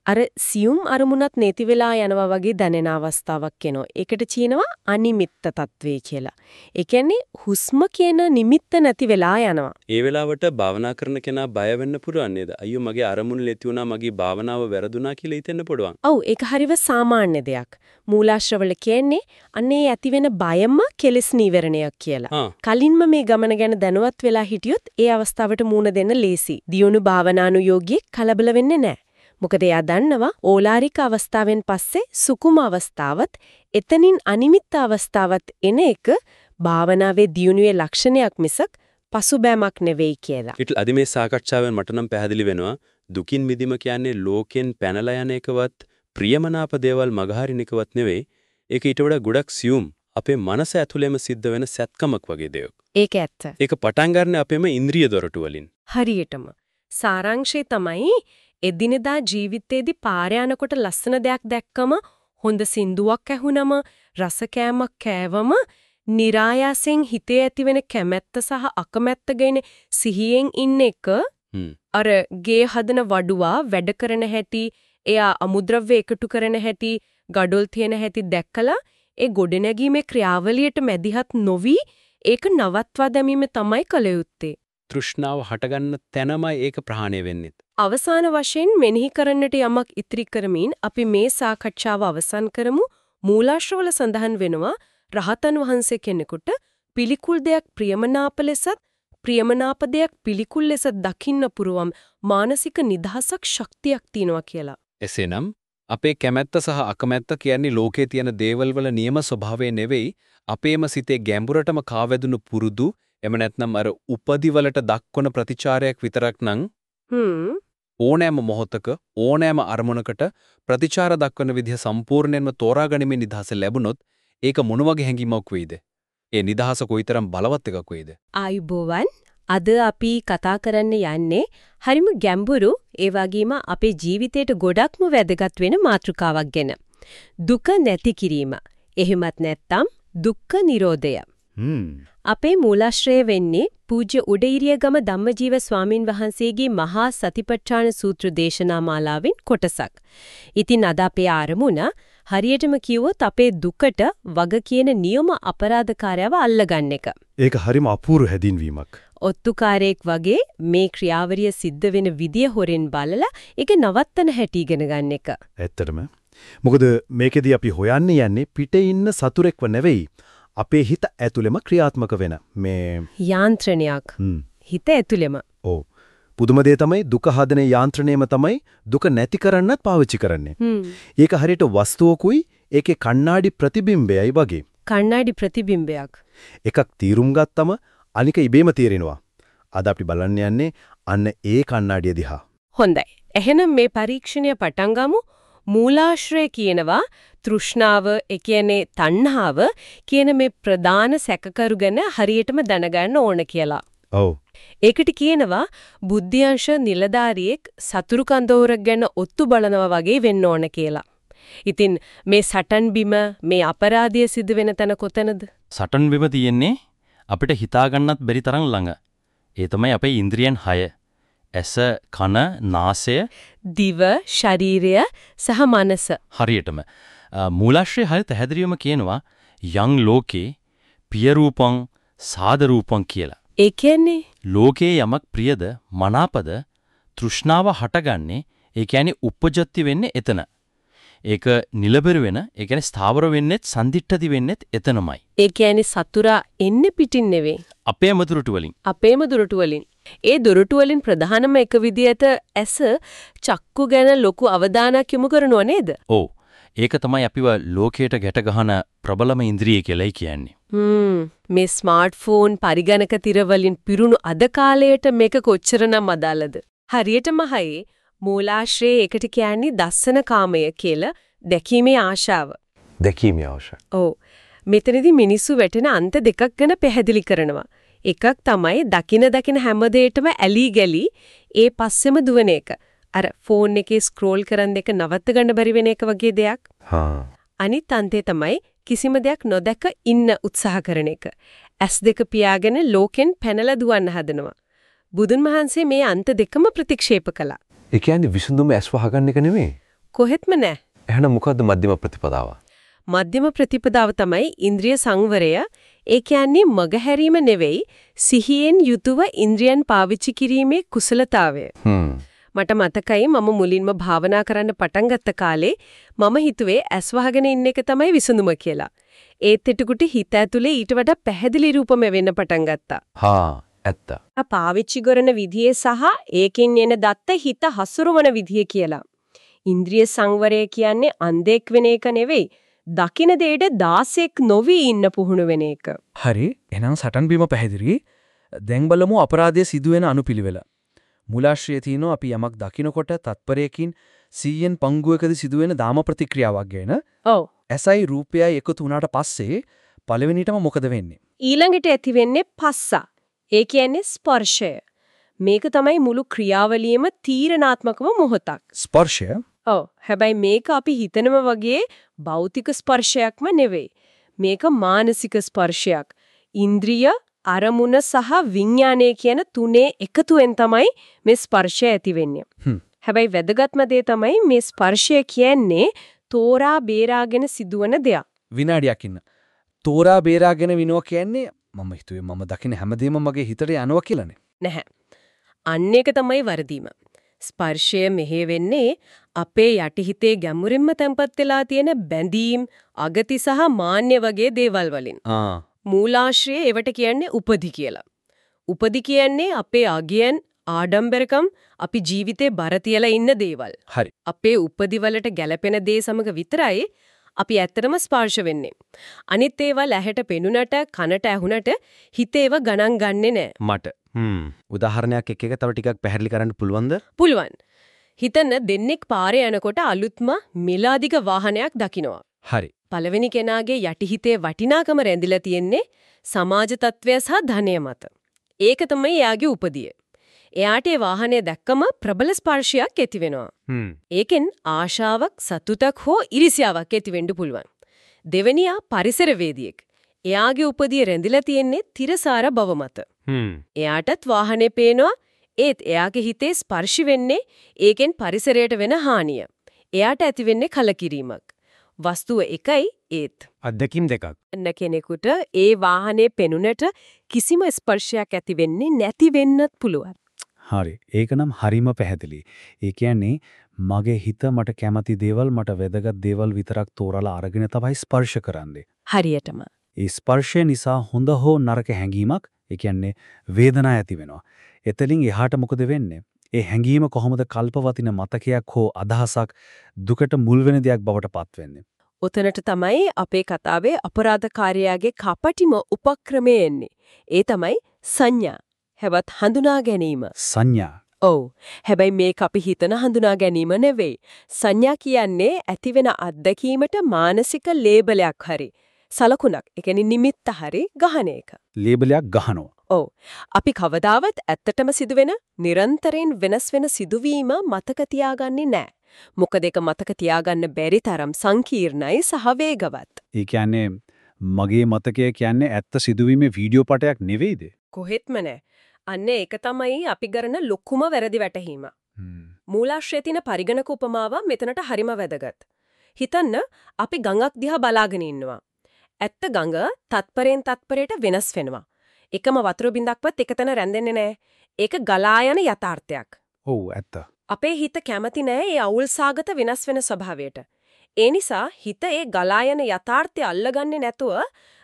[SPEAKER 1] අර සියුම් අරමුණත් නැති වෙලා යනවා වගේ දැනෙන අවස්ථාවක් එනවා. ඒකට කියනවා අනිමිත්ත තත්වේ කියලා. ඒ කියන්නේ හුස්ම කියන නිමිත්ත නැති වෙලා යනවා.
[SPEAKER 28] ඒ වෙලාවට භාවනා කරන කෙනා බය වෙන්න පුළුවන් නේද? අයියෝ මගේ අරමුණ ලෙති වුණා මගේ භාවනාව වැරදුනා කියලා හිතෙන්න පුළුවන්.
[SPEAKER 1] ඔව් ඒක හරිව සාමාන්‍ය දෙයක්. මූලාශ්‍රවල කියන්නේ අන්නේ ඇතිවෙන බයම කෙලස් නීවරණයක් කියලා. කලින්ම මේ ගමන ගැන දැනුවත් වෙලා හිටියොත් ඒ අවස්ථාවට මූණ දෙන්න ලේසි. දියුණු භාවනානුයෝගී කලබල වෙන්නේ නැහැ. මොකද එයා දන්නවා ඕලාරික අවස්ථාවෙන් පස්සේ සුකුම අවස්ථාවත් එතනින් අනිමිත්ත අවස්ථාවත් එන එක භාවනාවේ දියුණුවේ ලක්ෂණයක් මිසක් පසුබෑමක් නෙවෙයි කියලා.
[SPEAKER 28] ඊට අද මේ සාකච්ඡාවෙන් මට නම් පැහැදිලි වෙනවා දුකින් මිදීම කියන්නේ ලෝකෙන් පැනලා යන එකවත් ප්‍රියමනාප දේවල් මගහරින එකවත් නෙවෙයි. ඒක ඊට වඩා ගොඩක් සියුම් අපේ මනස ඇතුළේම සිද්ධ වෙන සැත්කමක් වගේ දෙයක්.
[SPEAKER 1] ඒක ඇත්ත.
[SPEAKER 28] ඒක පටන් ගන්න අපේම ඉන්ද්‍රිය දොරටු වලින්.
[SPEAKER 1] හරියටම. සාරාංශය තමයි එදිනෙදා ජීවිතේදී පාර යනකොට ලස්සන දෙයක් දැක්කම හොඳ සින්දුවක් ඇහුනම රස කෑමක් කෑවම નિરાයාසෙන් හිතේ ඇතිවෙන කැමැත්ත සහ අකමැත්ත ගැන සිහියෙන් ඉන්න එක අර ගේ හදන වඩුවා වැඩ කරන හැටි එයා අමුද්‍රව්‍ය එකතු කරන හැටි gadol තියෙන හැටි දැක්කලා ඒ ගොඩනැගීමේ ක්‍රියාවලියට මැදිහත් නොවි ඒක නවත්වා දැමීම තමයි කළ යුත්තේ.
[SPEAKER 28] තෘෂ්ණාව හටගන්න තැනමයි ඒක ප්‍රහාණය වෙන්නේ.
[SPEAKER 1] අවසාන වශයෙන් මෙනෙහි කරන්නට යමක් ඉතිරි කරමින් අපි මේ සාකච්ඡාව අවසන් කරමු. මූලාශ්‍රවල සඳහන් වෙනවා රහතන් වහන්සේ කෙනෙකුට පිළිකුල් දෙයක් ප්‍රියමනාප ලෙසත් ප්‍රියමනාප දෙයක් පිළිකුල් ලෙස දකින්න පුරුවම් මානසික නිදහසක් ශක්තියක් තියෙනවා කියලා.
[SPEAKER 28] එසේනම් අපේ කැමැත්ත සහ අකමැත්ත කියන්නේ ලෝකේ තියෙන දේවල් වල නියම ස්වභාවය නෙවෙයි අපේම සිතේ ගැඹුරටම කාවැදුණු පුරුදු එම නැත්නම් අර උපදිවලට දක්වන ප්‍රතිචාරයක් විතරක් නම් ඕනෑම මොහොතක ඕනෑම අරමුණකට ප්‍රතිචාර දක්වන විදිහ සම්පූර්ණයෙන්ම තෝරාගනිමින් නිදහස ලැබුණොත් ඒක මොන වගේ හැඟීමක් වෙයිද? ඒ නිදහස කොයිතරම් බලවත් එකක් වෙයිද?
[SPEAKER 1] ආයුබෝවන් අද අපි කතා කරන්න යන්නේ හරිම ගැඹුරු ඒ වගේම අපේ ජීවිතයට ගොඩක්ම වැදගත් වෙන මාතෘකාවක් ගැන. දුක නැති කිරීම. එහෙමත් නැත්නම් දුක්ඛ නිරෝධය. අපේ මූලාශ්‍රය වෙන්නේ පූජ්‍ය උඩීරියගම ධම්මජීව ස්වාමින් වහන්සේගේ මහා සතිපට්ඨාන සූත්‍ර දේශනා මාලාවෙන් කොටසක්. ඉතින් අද අපේ ආරමුණ හරියටම කිව්වොත් අපේ දුකට වග කියන නියම අපරාධකාරයව අල්ලගන්න එක.
[SPEAKER 5] ඒක හරිම අපූර්ව හැදින්වීමක්.
[SPEAKER 1] ඔත්තුකාරයෙක් වගේ මේ ක්‍රියාවලිය සිද්ධ වෙන විදිය හොරෙන් බලලා ඒක නවත්තන හැටි ඉගෙන ගන්න එක.
[SPEAKER 5] ඇත්තටම. මොකද මේකෙදී අපි හොයන්න යන්නේ පිටේ ඉන්න සතුරෙක්ව නෙවෙයි. අපේ හිත ඇතුළෙම ක්‍රියාත්මක වෙන මේ
[SPEAKER 1] යාන්ත්‍රණයක්. හිත ඇතුළෙම.
[SPEAKER 5] ඔව්. පුදුම දේ තමයි දුක හදන යාන්ත්‍රණයම තමයි දුක නැති කරන්නත් පාවිච්චි කරන්නේ. ඒක හරියට වස්තුවකුයි ඒකේ කණ්ණාඩි ප්‍රතිබිම්බයයි වගේ.
[SPEAKER 1] කණ්ණාඩි ප්‍රතිබිම්බයක්.
[SPEAKER 5] එකක් තීරුම් ගත්තම අනික ඉබේම තීරෙනවා. අද අපි බලන්න යන්නේ අන්න ඒ කණ්ණාඩිය දිහා.
[SPEAKER 1] හොඳයි. එහෙනම් මේ පරීක්ෂණය පටන් ගමු. මූලාශ්‍රය කියනවා තෘෂ්ණාව ඒ කියන්නේ තණ්හාව කියන මේ ප්‍රධාන සැකකරු ගැන හරියටම දැනගන්න ඕන කියලා.
[SPEAKER 5] ඔව්.
[SPEAKER 1] ඒකට කියනවා බුද්ධියංශ නිලධාරියෙක් සතුරු කන්දෝරක් ගැන ඔත්තු බලනවා වගේ වෙන්න ඕන කියලා. ඉතින් මේ සටන් බිම මේ අපරාධය සිදු වෙන තැන කොතනද?
[SPEAKER 29] සටන් බිම තියෙන්නේ අපිට හිතා ගන්නත් බැරි තරම් ළඟ. ඒ තමයි අපේ ඉන්ද්‍රියන් 6. ඇස, කන, නාසය,
[SPEAKER 1] දිව, ශරීරය සහ මනස.
[SPEAKER 29] හරියටම මූලාශ්‍රය 6 පැහැදිලිවම කියනවා යං ලෝකේ පිය රූපං සාද රූපං කියලා.
[SPEAKER 1] ඒ කියන්නේ
[SPEAKER 29] ලෝකේ යමක් ප්‍රියද මනාපද තෘෂ්ණාව හටගන්නේ ඒ කියන්නේ උපජත්ති වෙන්නේ එතන. ඒක නිලබර වෙන ඒ කියන්නේ ස්ථාවර වෙන්නෙත් සම්දිට්ඨති වෙන්නෙත් එතනමයි.
[SPEAKER 1] ඒ කියන්නේ සතුරා එන්නේ පිටින් නෙවෙයි.
[SPEAKER 29] අපේම දුරටු වලින්.
[SPEAKER 1] අපේම දුරටු වලින්. ඒ දුරටු වලින් ප්‍රධානම එක විදියට ඇස චක්කු ගැන ලොකු අවධානයක් යොමු කරනව නේද?
[SPEAKER 29] ඔව්. ඒක තමයි අපිව ලෝකයට ගැට ගහන ප්‍රබලම ඉන්ද්‍රිය කියලායි කියන්නේ.
[SPEAKER 1] හ්ම් මේ ස්මාර්ට්ෆෝන් පරිගණක තිරවලින් පිරුණු අද කාලයට මේක කොච්චරනම් අදාළද? හරියටම හයේ මූලාශ්‍රයේ එකට කියන්නේ දස්සන කාමය කියලා දැකීමේ ආශාව.
[SPEAKER 29] දැකීමේ ආශාව.
[SPEAKER 1] ඔව්. මෙතනදී මිනිස්සු වැටෙන අන්ත දෙකක් ගැන පැහැදිලි කරනවා. එකක් තමයි දකින දකින හැම දෙයකම ඇලි ගලි ඒ පස්සෙම දුවන එක. අර ෆෝන් එකේ ස්ක්‍රෝල් කරන් දෙක නවත්ත ගන්න බැරි වෙන එක වගේ දෙයක්.
[SPEAKER 29] හා.
[SPEAKER 1] අනිත් අන්තේ තමයි කිසිම දෙයක් නොදැක ඉන්න උත්සාහ කරන එක. ඇස් දෙක පියාගෙන ලෝකෙන් පැනලා දුවන්න හදනවා. බුදුන් වහන්සේ මේ අන්ත දෙකම ප්‍රතික්ෂේප කළා.
[SPEAKER 29] ඒ කියන්නේ විසඳුම ඇස් වහගන්න එක නෙමෙයි.
[SPEAKER 1] කොහෙත්ම නැහැ.
[SPEAKER 29] එහෙනම් මොකද්ද මධ්‍යම ප්‍රතිපදාව?
[SPEAKER 1] මධ්‍යම ප්‍රතිපදාව තමයි ඉන්ද්‍රිය සංවරය. ඒ කියන්නේ මගහැරීම නෙවෙයි සිහියෙන් යුතුව ඉන්ද්‍රියන් පාවිච්චි කිරීමේ කුසලතාවය. මට මතකයි මම මුලින්ම භාවනා කරන්න පටන් ගත්ත කාලේ මම හිතුවේ ඇස් වහගෙන ඉන්න එක තමයි විසඳුම කියලා. ඒත් එතකොට හිත ඇතුලේ ඊට වඩා පැහැදිලි රූපම වෙන්න පටන් ගත්තා.
[SPEAKER 29] හා ඇත්ත.
[SPEAKER 30] පාවිච්චි කරන විදිය සහ ඒකෙන් එන දත්ත හිත හසුරවන විදිය කියලා. ඉන්ද්‍රිය සංවරය කියන්නේ අන්ධෙක් වෙන එක නෙවෙයි. දකින දෙයට දාසෙක් නොවි ඉන්න පුහුණු වෙන එක.
[SPEAKER 2] හරි එහෙනම් සටන් බීම පැහැදිලි. දැන් බලමු අපරාධය සිදුවෙන අනුපිළිවෙල. මූලාශ්‍රයේ තියෙනවා අපි යමක් දකිනකොට තත්පරයකින් 100න් පංගුවකදී සිදුවෙන දාම ප්‍රතික්‍රියාවක් ගැන.
[SPEAKER 30] ඔව්.
[SPEAKER 2] ඇසයි රූපයයි එකතු වුණාට පස්සේ පළවෙනිටම මොකද වෙන්නේ?
[SPEAKER 30] ඊළඟට ඇති වෙන්නේ පස්සා. ඒ කියන්නේ ස්පර්ශය. මේක තමයි මුළු ක්‍රියාවලියේම තීරණාත්මකම මොහොතක්.
[SPEAKER 2] ස්පර්ශය
[SPEAKER 30] ඔව්. හැබැයි මේක අපි හිතනම වගේ භෞතික ස්පර්ශයක්ම නෙවෙයි. මේක මානසික ස්පර්ශයක්. ඉන්ද්‍රිය, අරමුණ සහ විඥානය කියන තුනේ එකතුවෙන් තමයි මේ ස්පර්ශය ඇති වෙන්නේ. හැබැයි වැදගත්ම දේ තමයි මේ ස්පර්ශය කියන්නේ තෝරා බේරාගෙන සිදුවන දෙයක්.
[SPEAKER 2] විනාඩියක් ඉන්න. තෝරා බේරාගෙන විනෝ කියන්නේ මම හිතුවේ මම දකින හැමදේම මගේ හිතට යනවා කියලානේ.
[SPEAKER 1] නැහැ. අන්න ඒක තමයි වරදීම. ස්පර්ශය මෙහෙ වෙන්නේ අපේ යටිහිතේ ගැඹුරින්ම තැම්පත් වෙලා තියෙන බැඳීම්, අගති සහ මාන්‍ය වගේ දේවල් වලින්. මූලාශ්‍රයේ ඒවට කියන්නේ උපදි කියලා. උපදි කියන්නේ අපේ අගයන් ආඩම්බරකම් අපි ජීවිතේ බර තියලා ඉන්න දේවල්.
[SPEAKER 2] හරි.
[SPEAKER 1] අපේ උපදි වලට ගැළපෙන දේ සමග විතරයි අපි ඇත්තටම ස්පර්ශ වෙන්නේ. අනිත් ඒවා ඇහැට පෙනුනට කනට ඇහුනට හිතේව ගණන් ගන්නෙ නෑ.
[SPEAKER 5] මට හ්ම් උදාහරණයක් එක්ක එක තව ටිකක් පැහැදිලි කරන්න පුළුවන්ද?
[SPEAKER 1] පුළුවන්. හිතන්න දෙන්නෙක් පාරේ යනකොට අලුත්ම මිලාදිග වාහනයක් දකිනවා.
[SPEAKER 5] හරි.
[SPEAKER 1] පළවෙනි කෙනාගේ යටිහිතේ වටිනාකම රැඳිලා තියෙන්නේ සමාජ තත්වය සහ ධනය මත. ඒක තමයි එයාගේ උපදිය. එයාට ඒ වාහනය දැක්කම ප්‍රබල ස්පර්ශයක් ඇති වෙනවා. ඒකෙන් ආශාවක් සතුටක් හෝ ඉරිසියාවක් ඇති වෙන්න පුළුවන්. දෙවෙනියා පරිසරවේදියෙක්. එයාගේ උපදිය රැඳිලා තියෙන්නේ තිරසාර බව මත. එයාටත් වාහනේ පේනවා ඒත් එයාගේ හිතේ ස්පර්ශි වෙන්නේ ඒකෙන් පරිසරයට වෙන හානිය. එයාට ඇති වෙන්නේ කලකිරීමක්. වස්තුව එකයි ඒත්
[SPEAKER 31] අත්දැකීම් දෙකක්.
[SPEAKER 1] අන්න කෙනෙකුට ඒ වාහනේ පෙනුනට කිසිම ස්පර්ශයක් ඇති වෙන්නේ නැති වෙන්නත් පුළුවන්.
[SPEAKER 6] හරි. ඒක නම් හරිම පැහැදිලි. ඒ කියන්නේ මගේ හිත මට කැමති දේවල් මට වැදගත් දේවල් විතරක් තෝරලා අරගෙන තමයි ස්පර්ශ කරන්නේ.
[SPEAKER 1] හරියටම.
[SPEAKER 6] ඒ ස්පර්ශය නිසා හොඳ හෝ නරක හැඟීමක්, ඒ කියන්නේ වේදනාවක් ඇති වෙනවා. එතලින් එහාට මොකද වෙන්නේ? ඒ හැඟීම කොහොමද කල්පවතින මතකයක් හෝ අදහසක් දුකට මුල් වෙන දෙයක් බවට පත් වෙන්නේ?
[SPEAKER 1] ඔතනට තමයි අපේ කතාවේ අපරාධකාරයාගේ කපටිම උපක්‍රමය එන්නේ. ඒ තමයි සංඥා. හැවත් හඳුනා ගැනීම.
[SPEAKER 6] සංඥා.
[SPEAKER 1] ඔව්. හැබැයි මේක අපි හිතන හඳුනා ගැනීම නෙවෙයි. සංඥා කියන්නේ ඇතිවෙන අත්දැකීමට මානසික ලේබලයක් හරි. සලකුණක්. ඒ කියන්නේ නිමිත්ත හරි ගහන එක.
[SPEAKER 6] ලේබලයක් ගහනවා.
[SPEAKER 1] ඔව්. අපි කවදාවත් ඇත්තටම සිදුවෙන නිරන්තරයෙන් වෙනස් වෙන සිදුවීම මතක තියාගන්නේ නැහැ. මොකද ඒක මතක තියාගන්න බැරි තරම් සංකීර්ණයි සහ වේගවත්.
[SPEAKER 6] ඒ කියන්නේ මගේ මතකය කියන්නේ ඇත්ත සිදුවීමේ වීඩියෝ පටයක් නෙවෙයිද?
[SPEAKER 1] කොහෙත්ම නැහැ. අන්න ඒක තමයි අපි කරන ලොකුම වැරදි වැටහීම. මූලාශ්‍රයේ තියෙන පරිගණක උපමාව මෙතනට හරිම වැදගත්. හිතන්න අපි ගඟක් දිහා බලාගෙන ඉන්නවා. ඇත්ත ගඟ තත්පරෙන් තත්පරයට වෙනස් වෙනවා. එකම වතුර බින්දක්වත් එකතැන රැඳෙන්නේ නැහැ. ඒක ගලා යන යථාර්ථයක්.
[SPEAKER 6] ඔව් ඇත්ත.
[SPEAKER 1] අපේ හිත කැමති නැහැ ඒ අවුල්සාගත වෙනස් වෙන ස්වභාවයට. ඒ නිසා හිත ඒ ගලා යන යථාර්ථය අල්ලගන්නේ නැතුව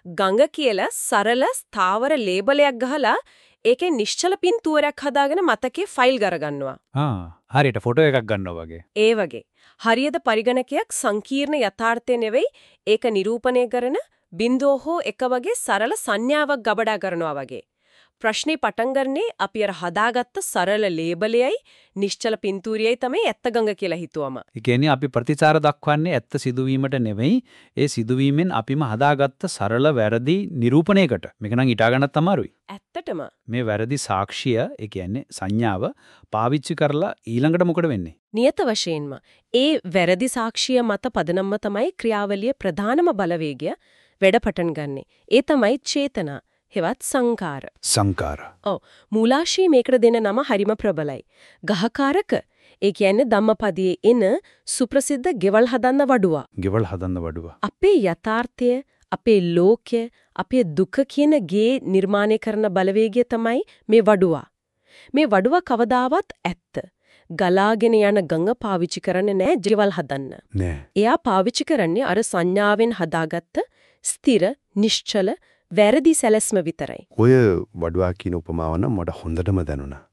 [SPEAKER 1] ගඟ කියලා සරල ස්ථාවර ලේබලයක් ගහලා ඒකේ නිශ්චල පින්තූරයක් හදාගෙන මතකේ ෆයිල් කරගන්නවා.
[SPEAKER 6] ආ හරියට ෆොටෝ එකක් ගන්නවා වගේ.
[SPEAKER 1] ඒ වගේ. හරියද පරිගණකයක් සංකීර්ණ යථාර්ථය නෙවෙයි ඒක නිරූපණය කරන බින්දුව හෝ එක වගේ සරල සංඥාවක් ගබඩා කරනවා වගේ. ප්‍රශ්නේ පටන් ගන්නේ අපි අර හදාගත්ත සරල ලේබලයයි නිශ්චල පින්තූරියයි තමයි ඇත්ත ගඟ කියලා හිතුවම.
[SPEAKER 27] ඒ කියන්නේ අපි ප්‍රතිචාර දක්වන්නේ ඇත්ත සිදුවීමට නෙවෙයි ඒ සිදුවීමෙන් අපිම හදාගත්ත සරල වැරදි නිරූපණයකට. මේක නම් ඊටා ගන්නත් අමාරුයි.
[SPEAKER 1] ඇත්තටම
[SPEAKER 27] මේ වැරදි සාක්ෂිය ඒ කියන්නේ සංඥාව පාවිච්චි කරලා ඊළඟට මොකද වෙන්නේ?
[SPEAKER 1] නියත වශයෙන්ම ඒ වැරදි සාක්ෂිය මත පදනම්ම තමයි ක්‍රියාවලිය ප්‍රධානම බලවේගය වැඩ පටන් ගන්නෙ. ඒ තමයි චේතනා. හෙවත් සංකාර.
[SPEAKER 27] සංකාර.
[SPEAKER 1] ඔව් මූලාශ්‍රී මේකට දෙන නම හරිම ප්‍රබලයි. ගහකාරක. ඒ කියන්නේ ධම්මපදයේ එන සුප්‍රසිද්ධ ගෙවල් හදන්න වඩුවා.
[SPEAKER 27] ගෙවල් හදන්න වඩුවා.
[SPEAKER 1] අපේ යථාර්ථය, අපේ ලෝකය, අපේ දුක කියන ගේ නිර්මාණය කරන බලවේගය තමයි මේ වඩුවා. මේ වඩුවා කවදාවත් ඇත්ත. ගලාගෙන යන ගඟ පාවිච්චි කරන්නේ නැහැ ගෙවල් හදන්න.
[SPEAKER 27] නෑ.
[SPEAKER 1] එයා පාවිච්චි කරන්නේ අර සංඥාවෙන් හදාගත්ත ස්ථිර, නිශ්චල වැරදි සැලැස්ම විතරයි.
[SPEAKER 19] ඔය වඩුවා කියන උපමාව නම් මට හොඳටම දැනුණා.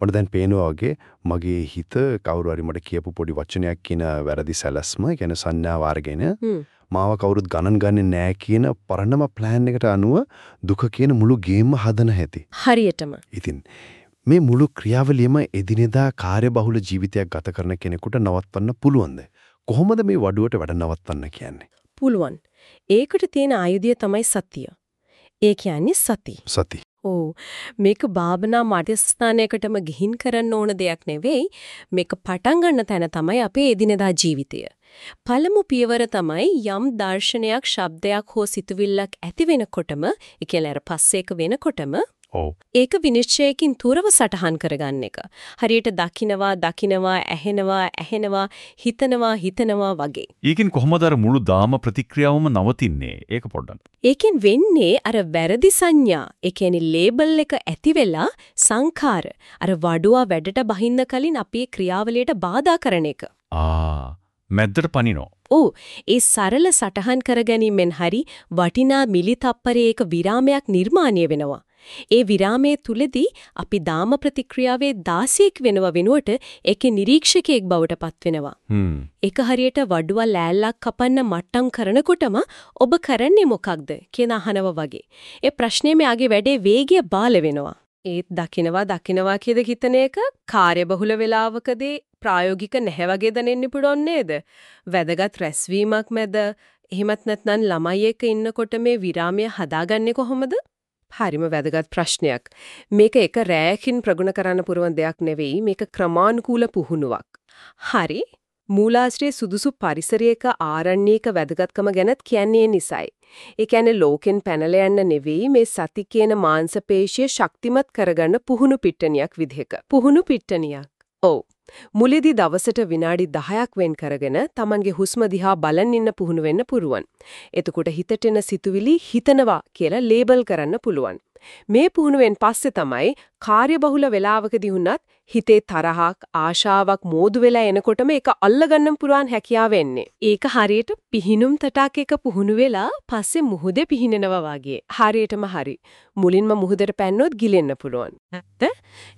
[SPEAKER 19] මට දැන් පේනවා වගේ මගේ හිත කවුරු හරි මට කියපු පොඩි වචනයක් කියන වැරදි සැලැස්ම, ඒ කියන්නේ සංඥාව අරගෙන මාව කවුරුත් ගණන් ගන්නේ නැහැ කියන පරණම ප්ලෑන් එකට අනුව දුක කියන මුළු ගේම්ම හදන හැටි.
[SPEAKER 1] හරියටම.
[SPEAKER 19] ඉතින් මේ මුළු ක්‍රියාවලියම එදිනෙදා කාර්යබහුල ජීවිතයක් ගත කරන කෙනෙකුට නවත්වන්න පුළුවන්ද? කොහොමද මේ වඩුවට වැඩ නවත්තන්න කියන්නේ?
[SPEAKER 1] පුළුවන්. ඒකට තියෙන ආයුධය තමයි සතිය. ඒ කියන්නේ සති.
[SPEAKER 19] සති.
[SPEAKER 1] ඔව් මේක භාවනා මධ්‍යස්ථානයකටම ගිහින් කරන්න ඕන දෙයක් නෙවෙයි මේක පටන් ගන්න තැන තමයි අපේ එදිනෙදා ජීවිතය. පළමු පියවර තමයි යම් දර්ශනයක් ශබ්දයක් හෝ සිතුවිල්ලක් ඇති වෙනකොටම ඒ කියන්නේ අර පස්සේක වෙනකොටම
[SPEAKER 19] ඔව්.
[SPEAKER 1] ඒක විනිශ්චයකින් තුරව සටහන් කරගන්න එක. හරියට දකිනවා දකිනවා ඇහෙනවා ඇහෙනවා හිතනවා හිතනවා වගේ.
[SPEAKER 26] ඒකෙන් කොහොමද අර මුළු දාම ප්‍රතික්‍රියාවම නවතින්නේ? ඒක පොඩ්ඩක්.
[SPEAKER 1] ඒකෙන් වෙන්නේ අර වැරදි සංඥා, ඒ කියන්නේ ලේබල් එක ඇති වෙලා සංඛාර අර වඩුවා වැඩට බහින්න කලින් අපේ ක්‍රියාවලියට බාධා කරන එක.
[SPEAKER 26] ආ මැද්දට පනිනෝ.
[SPEAKER 1] ඔව් ඒ සරල සටහන් කරගැනීමෙන් හරි වටිනා මිලි තප්පරයක විරාමයක් නිර්මාණය වෙනවා. ඒ විරාමයේ තුලදී අපි දාම ප්‍රතික්‍රියාවේ 16ක් වෙනව වෙනුවට ඒකේ නිරීක්ෂකයෙක් බවට පත් වෙනවා. ඒක හරියට වඩුව ලෑල්ලක් කපන්න මට්ටම් කරනකොටම ඔබ කරන්නේ මොකක්ද කියන අහනව වගේ. ඒ ප්‍රශ්නේ මෙයාගේ වැඩේ වේගය බාල වෙනවා. ඒත් දකිනවා දකිනවා කියද හිතන එක කාර්යබහුල වෙලාවකදී ප්‍රායෝගික නැහැ වගේ දැනෙන්න පුළුවන් නේද? වැදගත් රැස්වීමක් මැද එහෙමත් නැත්නම් ළමයි එක්ක ඉන්නකොට මේ විරාමය හදාගන්නේ කොහොමද? හරිම වැදගත් ප්‍රශ්නයක්. මේක එක රැයකින් ප්‍රගුණ කරන්න පුරවන් දෙයක් නෙවෙයි මේක ක්‍රමානුකූල පුහුණුවක්. හරි. මූලාශ්‍රයේ සුදුසු පරිසරයක ආරණ්‍යයක වැදගත්කම ගැනත් කියන්නේ නිසයි. ඒ කියන්නේ ලෝකෙන් පැනලා යන්න නෙවෙයි මේ සති කියන මාංශපේශිය ශක්තිමත් කරගන්න පුහුණු පිට්ටනියක් විදිහක. පුහුණු පිට්ටනියක්. ඔව්. මුලදී දවසට විනාඩි 10ක් වෙන් කරගෙන Tamanගේ හුස්ම දිහා බලන් ඉන්න පුහුණු වෙන්න පුරුවන්. එතකොට හිතට එන සිතුවිලි හිතනවා කියලා ලේබල් කරන්න පුළුවන්. මේ පුහුණුවෙන් පස්සේ තමයි කාර්යබහුල වෙලාවකදී වුණත් හිතේ තරහක් ආශාවක් මෝදු වෙලා එනකොටම ඒක අල්ලගන්න පුරාන් හැකියාව එන්නේ. ඒක හරියට පිහිනුම් තටාක එක පුහුණු වෙලා පස්සේ මුහුදේ පිහිනනවා වගේ. හරියටම හරි. මුලින්ම මුහුදට පැන්නොත් ගිලෙන්න පුළුවන්. නැත්ද?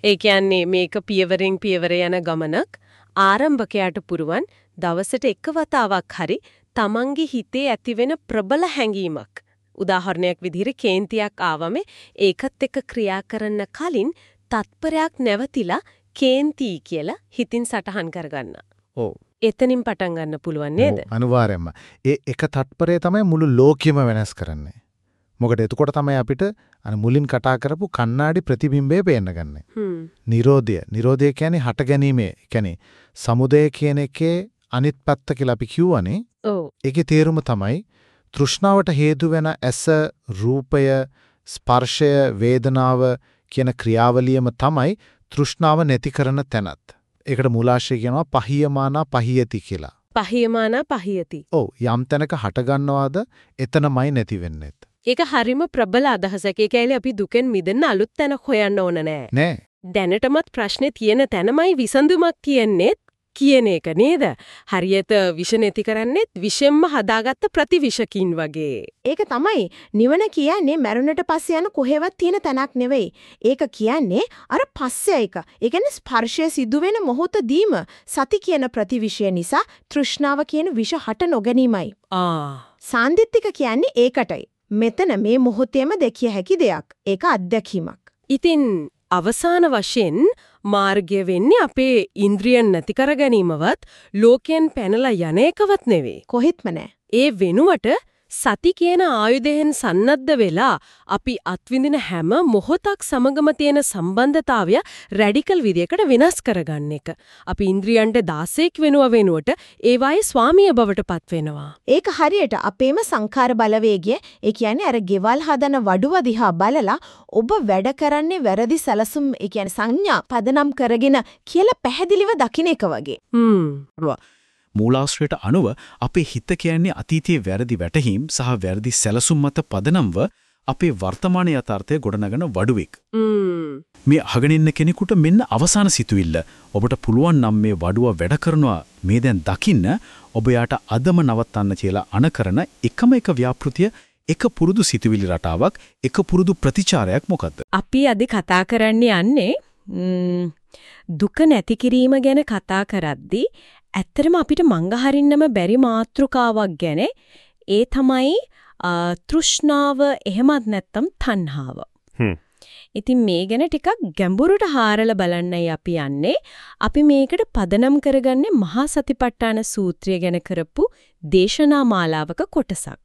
[SPEAKER 1] ඒ කියන්නේ මේක පියවරෙන් පියවර යන ගමනක්. ආරම්භකයාට පුරුවන් දවසට එක වතාවක් හරි තමන්ගේ හිතේ ඇතිවෙන ප්‍රබල හැඟීමක් උදාහරණයක් විදිහට කේන්තියක් ආවම ඒකත් එක්ක ක්‍රියා කරන්න කලින් තත්පරයක් නැවතිලා කේන්ති කියලා හිතින් සටහන් කරගන්න.
[SPEAKER 23] ඔව්.
[SPEAKER 1] එතනින් පටන් ගන්න පුළුවන් නේද?
[SPEAKER 23] අනිවාර්යයෙන්ම. ඒ එක තත්පරය තමයි මුළු ලෝකෙම වෙනස් කරන්නේ. මොකද එතකොට තමයි අපිට අර මුලින් කතා කරපු කණ්ණාඩි ප්‍රතිබිම්බය පේන්න ගන්නෙ. නිරෝධය. නිරෝධය කියන්නේ හට ගැනීමේ. කියන්නේ සමුදය කියන එකේ අනිත් පැත්ත කියලා අපි කියවනේ.
[SPEAKER 1] ඔව්.
[SPEAKER 23] ඒකේ තේරුම තමයි තෘෂ්ණාවට හේතු වෙන ඇස, රූපය, ස්පර්ශය, වේදනාව කියන ක්‍රියාවලියම තමයි තෘෂ්ණාව නැති කරන තැනත්. ඒකට මූලාශ්‍රය කියනවා පහියමානා පහියති කියලා.
[SPEAKER 1] පහියමානා පහියති.
[SPEAKER 23] ඔව් යම් තැනක හට ගන්නවාද එතනමයි නැති වෙන්නේ.
[SPEAKER 1] ඒක හරිම ප්‍රබල අදහසක්. ඒ කියන්නේ අපි දුකෙන් මිදෙන්න අලුත් තැනක් හොයන්න ඕන නෑ.
[SPEAKER 23] නෑ.
[SPEAKER 1] දැනටමත් ප්‍රශ්නේ තියෙන තැනමයි විසඳුමක් තියෙන්නේ කියන එක නේද? හරියට විෂ නැති කරන්නේත් විෂෙන්ම හදාගත්ත ප්‍රතිවිෂකින් වගේ.
[SPEAKER 32] ඒක තමයි නිවන කියන්නේ මරුණට පස්සේ යන කොහෙවත් තියෙන තැනක් නෙවෙයි. ඒක කියන්නේ අර පස්සේ එක. ඒ කියන්නේ ස්පර්ශය සිදු වෙන මොහොතදීම සති කියන ප්‍රතිවිෂය නිසා තෘෂ්ණාව කියන විෂ හට නොගැනීමයි.
[SPEAKER 1] ආ
[SPEAKER 32] සාන්දිටික කියන්නේ ඒකටයි. මෙතන මේ මොහොතේම දැකිය හැකි දෙයක්. ඒක අත්දැකීමක්.
[SPEAKER 1] ඉතින් අවසාන වශයෙන් මාර්ගය වෙන්නේ අපේ ඉන්ද්‍රියන් නැති කර ගැනීමවත් ලෝකයෙන් පැනලා යන එකවත් නෙවෙයි.
[SPEAKER 32] කොහෙත්ම නෑ.
[SPEAKER 1] ඒ වෙනුවට සති කියන ආයුධයෙන් සන්නද්ධ වෙලා අපි අත්විඳින හැම මොහොතක් සමගම තියෙන සම්බන්ධතාවය රැඩිකල් විදියකට වෙනස් කරගන්න එක. අපි ඉන්ද්‍රියන්ට දාසෙක් වෙනුව වෙනුවට ඒවායේ ස්වාමිය බවට පත් වෙනවා.
[SPEAKER 32] ඒක හරියට අපේම සංඛාර බලවේගය ඒ කියන්නේ අර ගෙවල් හදන වඩුව දිහා බලලා ඔබ වැඩ කරන්නේ වැරදි සැලසුම් ඒ කියන්නේ සංඥා පදනම් කරගෙන කියලා පැහැදිලිව දකින්න එක වගේ.
[SPEAKER 1] හ්ම්.
[SPEAKER 6] මූලාශ්‍රයට අනුව අපේ හිත කියන්නේ අතීතයේ වැරදි වැටහීම් සහ වැරදි සැලසුම් මත පදනම්ව අපේ වර්තමාන යථාර්ථය ගොඩනගන වඩුවෙක්. මේ අහගෙන ඉන්න කෙනෙකුට මෙන්න අවසාන සිතුවිල්ල. ඔබට පුළුවන් නම් මේ වඩුව වැඩ කරනවා මේ දැන් දකින්න ඔබ යාට අදම නවත්තන්න කියලා අනකරන එකම එක ව්‍යාපෘතිය එක පුරුදු සිතුවිලි රටාවක් එක පුරුදු ප්‍රතිචාරයක් මොකද්ද?
[SPEAKER 1] අපි අද කතා කරන්න යන්නේ දුක නැති කිරීම ගැන කතා කරද්දී ඇත්තටම අපිට මංගහරින්නම බැරි මාතෘකාවක් ගැන ඒ තමයි තෘෂ්ණාව එහෙමත් නැත්නම් තණ්හාව. ඉතින් මේ ගැන ටිකක් ගැඹුරට හාරලා බලන්නයි අපි යන්නේ. අපි මේකට පදනම් කරගන්නේ මහා සතිපට්ඨාන සූත්‍රය ගැන කරපු දේශනා මාලාවක කොටසක්.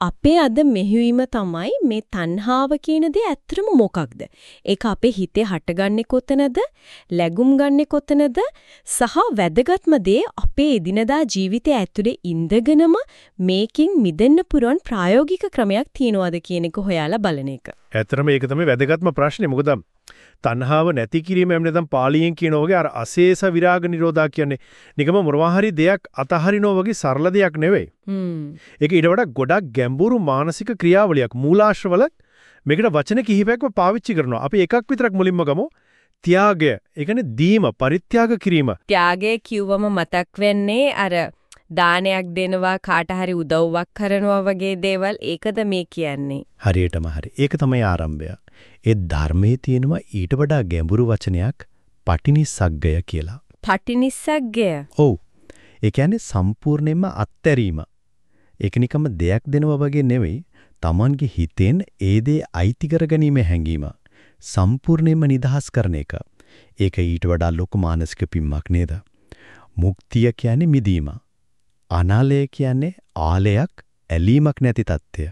[SPEAKER 1] අපේ අද මෙහෙයුම තමයි මේ තණ්හාව කියන දේ ඇත්තම මොකක්ද? ඒක අපේ හිතේ හටගන්නේ කොතනද? läගුම් ගන්නෙ කොතනද? සහ වැදගත්ම දේ අපේ එදිනදා ජීවිතය ඇතුලේ ඉඳගෙනම මේකෙන් මිදෙන්න පුරවන් ප්‍රායෝගික ක්‍රමයක් තියනවාද කියන එක හොයාලා බලන එක.
[SPEAKER 5] ඇත්තටම ඒක තමයි වැදගත්ම ප්‍රශ්නේ. මොකද තණ්හාව නැති කිරීම එහෙම නැත්නම් පාලියෙන් කියන ඔගේ අර අශේෂ විරාග නිරෝධා කියන්නේ නිකම මොනවාහරි දෙයක් අතහරිනෝ වගේ සරල දෙයක් නෙවෙයි. ඒක ඊට වඩා ගොඩක් ගැඹුරු මානසික ක්‍රියාවලියක් මූලාශ්‍රවල මේකට වචන කිහිපයක්ම පාවිච්චි කරනවා. අපි එකක් විතරක් මුලින්ම ගමු. ත්‍යාගය. ඒ කියන්නේ දීම, පරිත්‍යාග කිරීම.
[SPEAKER 1] ත්‍යාගය කිව්වම මතක් වෙන්නේ අර දානයක් දෙනවා කාට හරි උදව්වක් කරනවා වගේ දේවල් ඒකද මේ කියන්නේ.
[SPEAKER 5] හරියටම හරි. ඒක තමයි ආරම්භය. ඒ ධර්මයේ තියෙනවා ඊට වඩා ගැඹුරු වචනයක් පටිනිස්සග්ගය කියලා.
[SPEAKER 1] පටිනිස්සග්ගය.
[SPEAKER 5] ඔව්. ඒ කියන්නේ සම්පූර්ණයෙන්ම අත්හැරීම. ඒක නිකම්ම දෙයක් දෙනවා වගේ නෙවෙයි. Tamange හිතෙන් ඒ දේ අයිති කරගැනීමේ හැඟීම. සම්පූර්ණයෙන්ම නිදහස් කරන එක. ඒක ඊට වඩා ලොකු මානසික පිම්මක් නේද? මුක්තිය කියන්නේ මිදීම. අනාලය කියන්නේ ආලයක් ඇලීමක් නැති
[SPEAKER 1] తත්වය.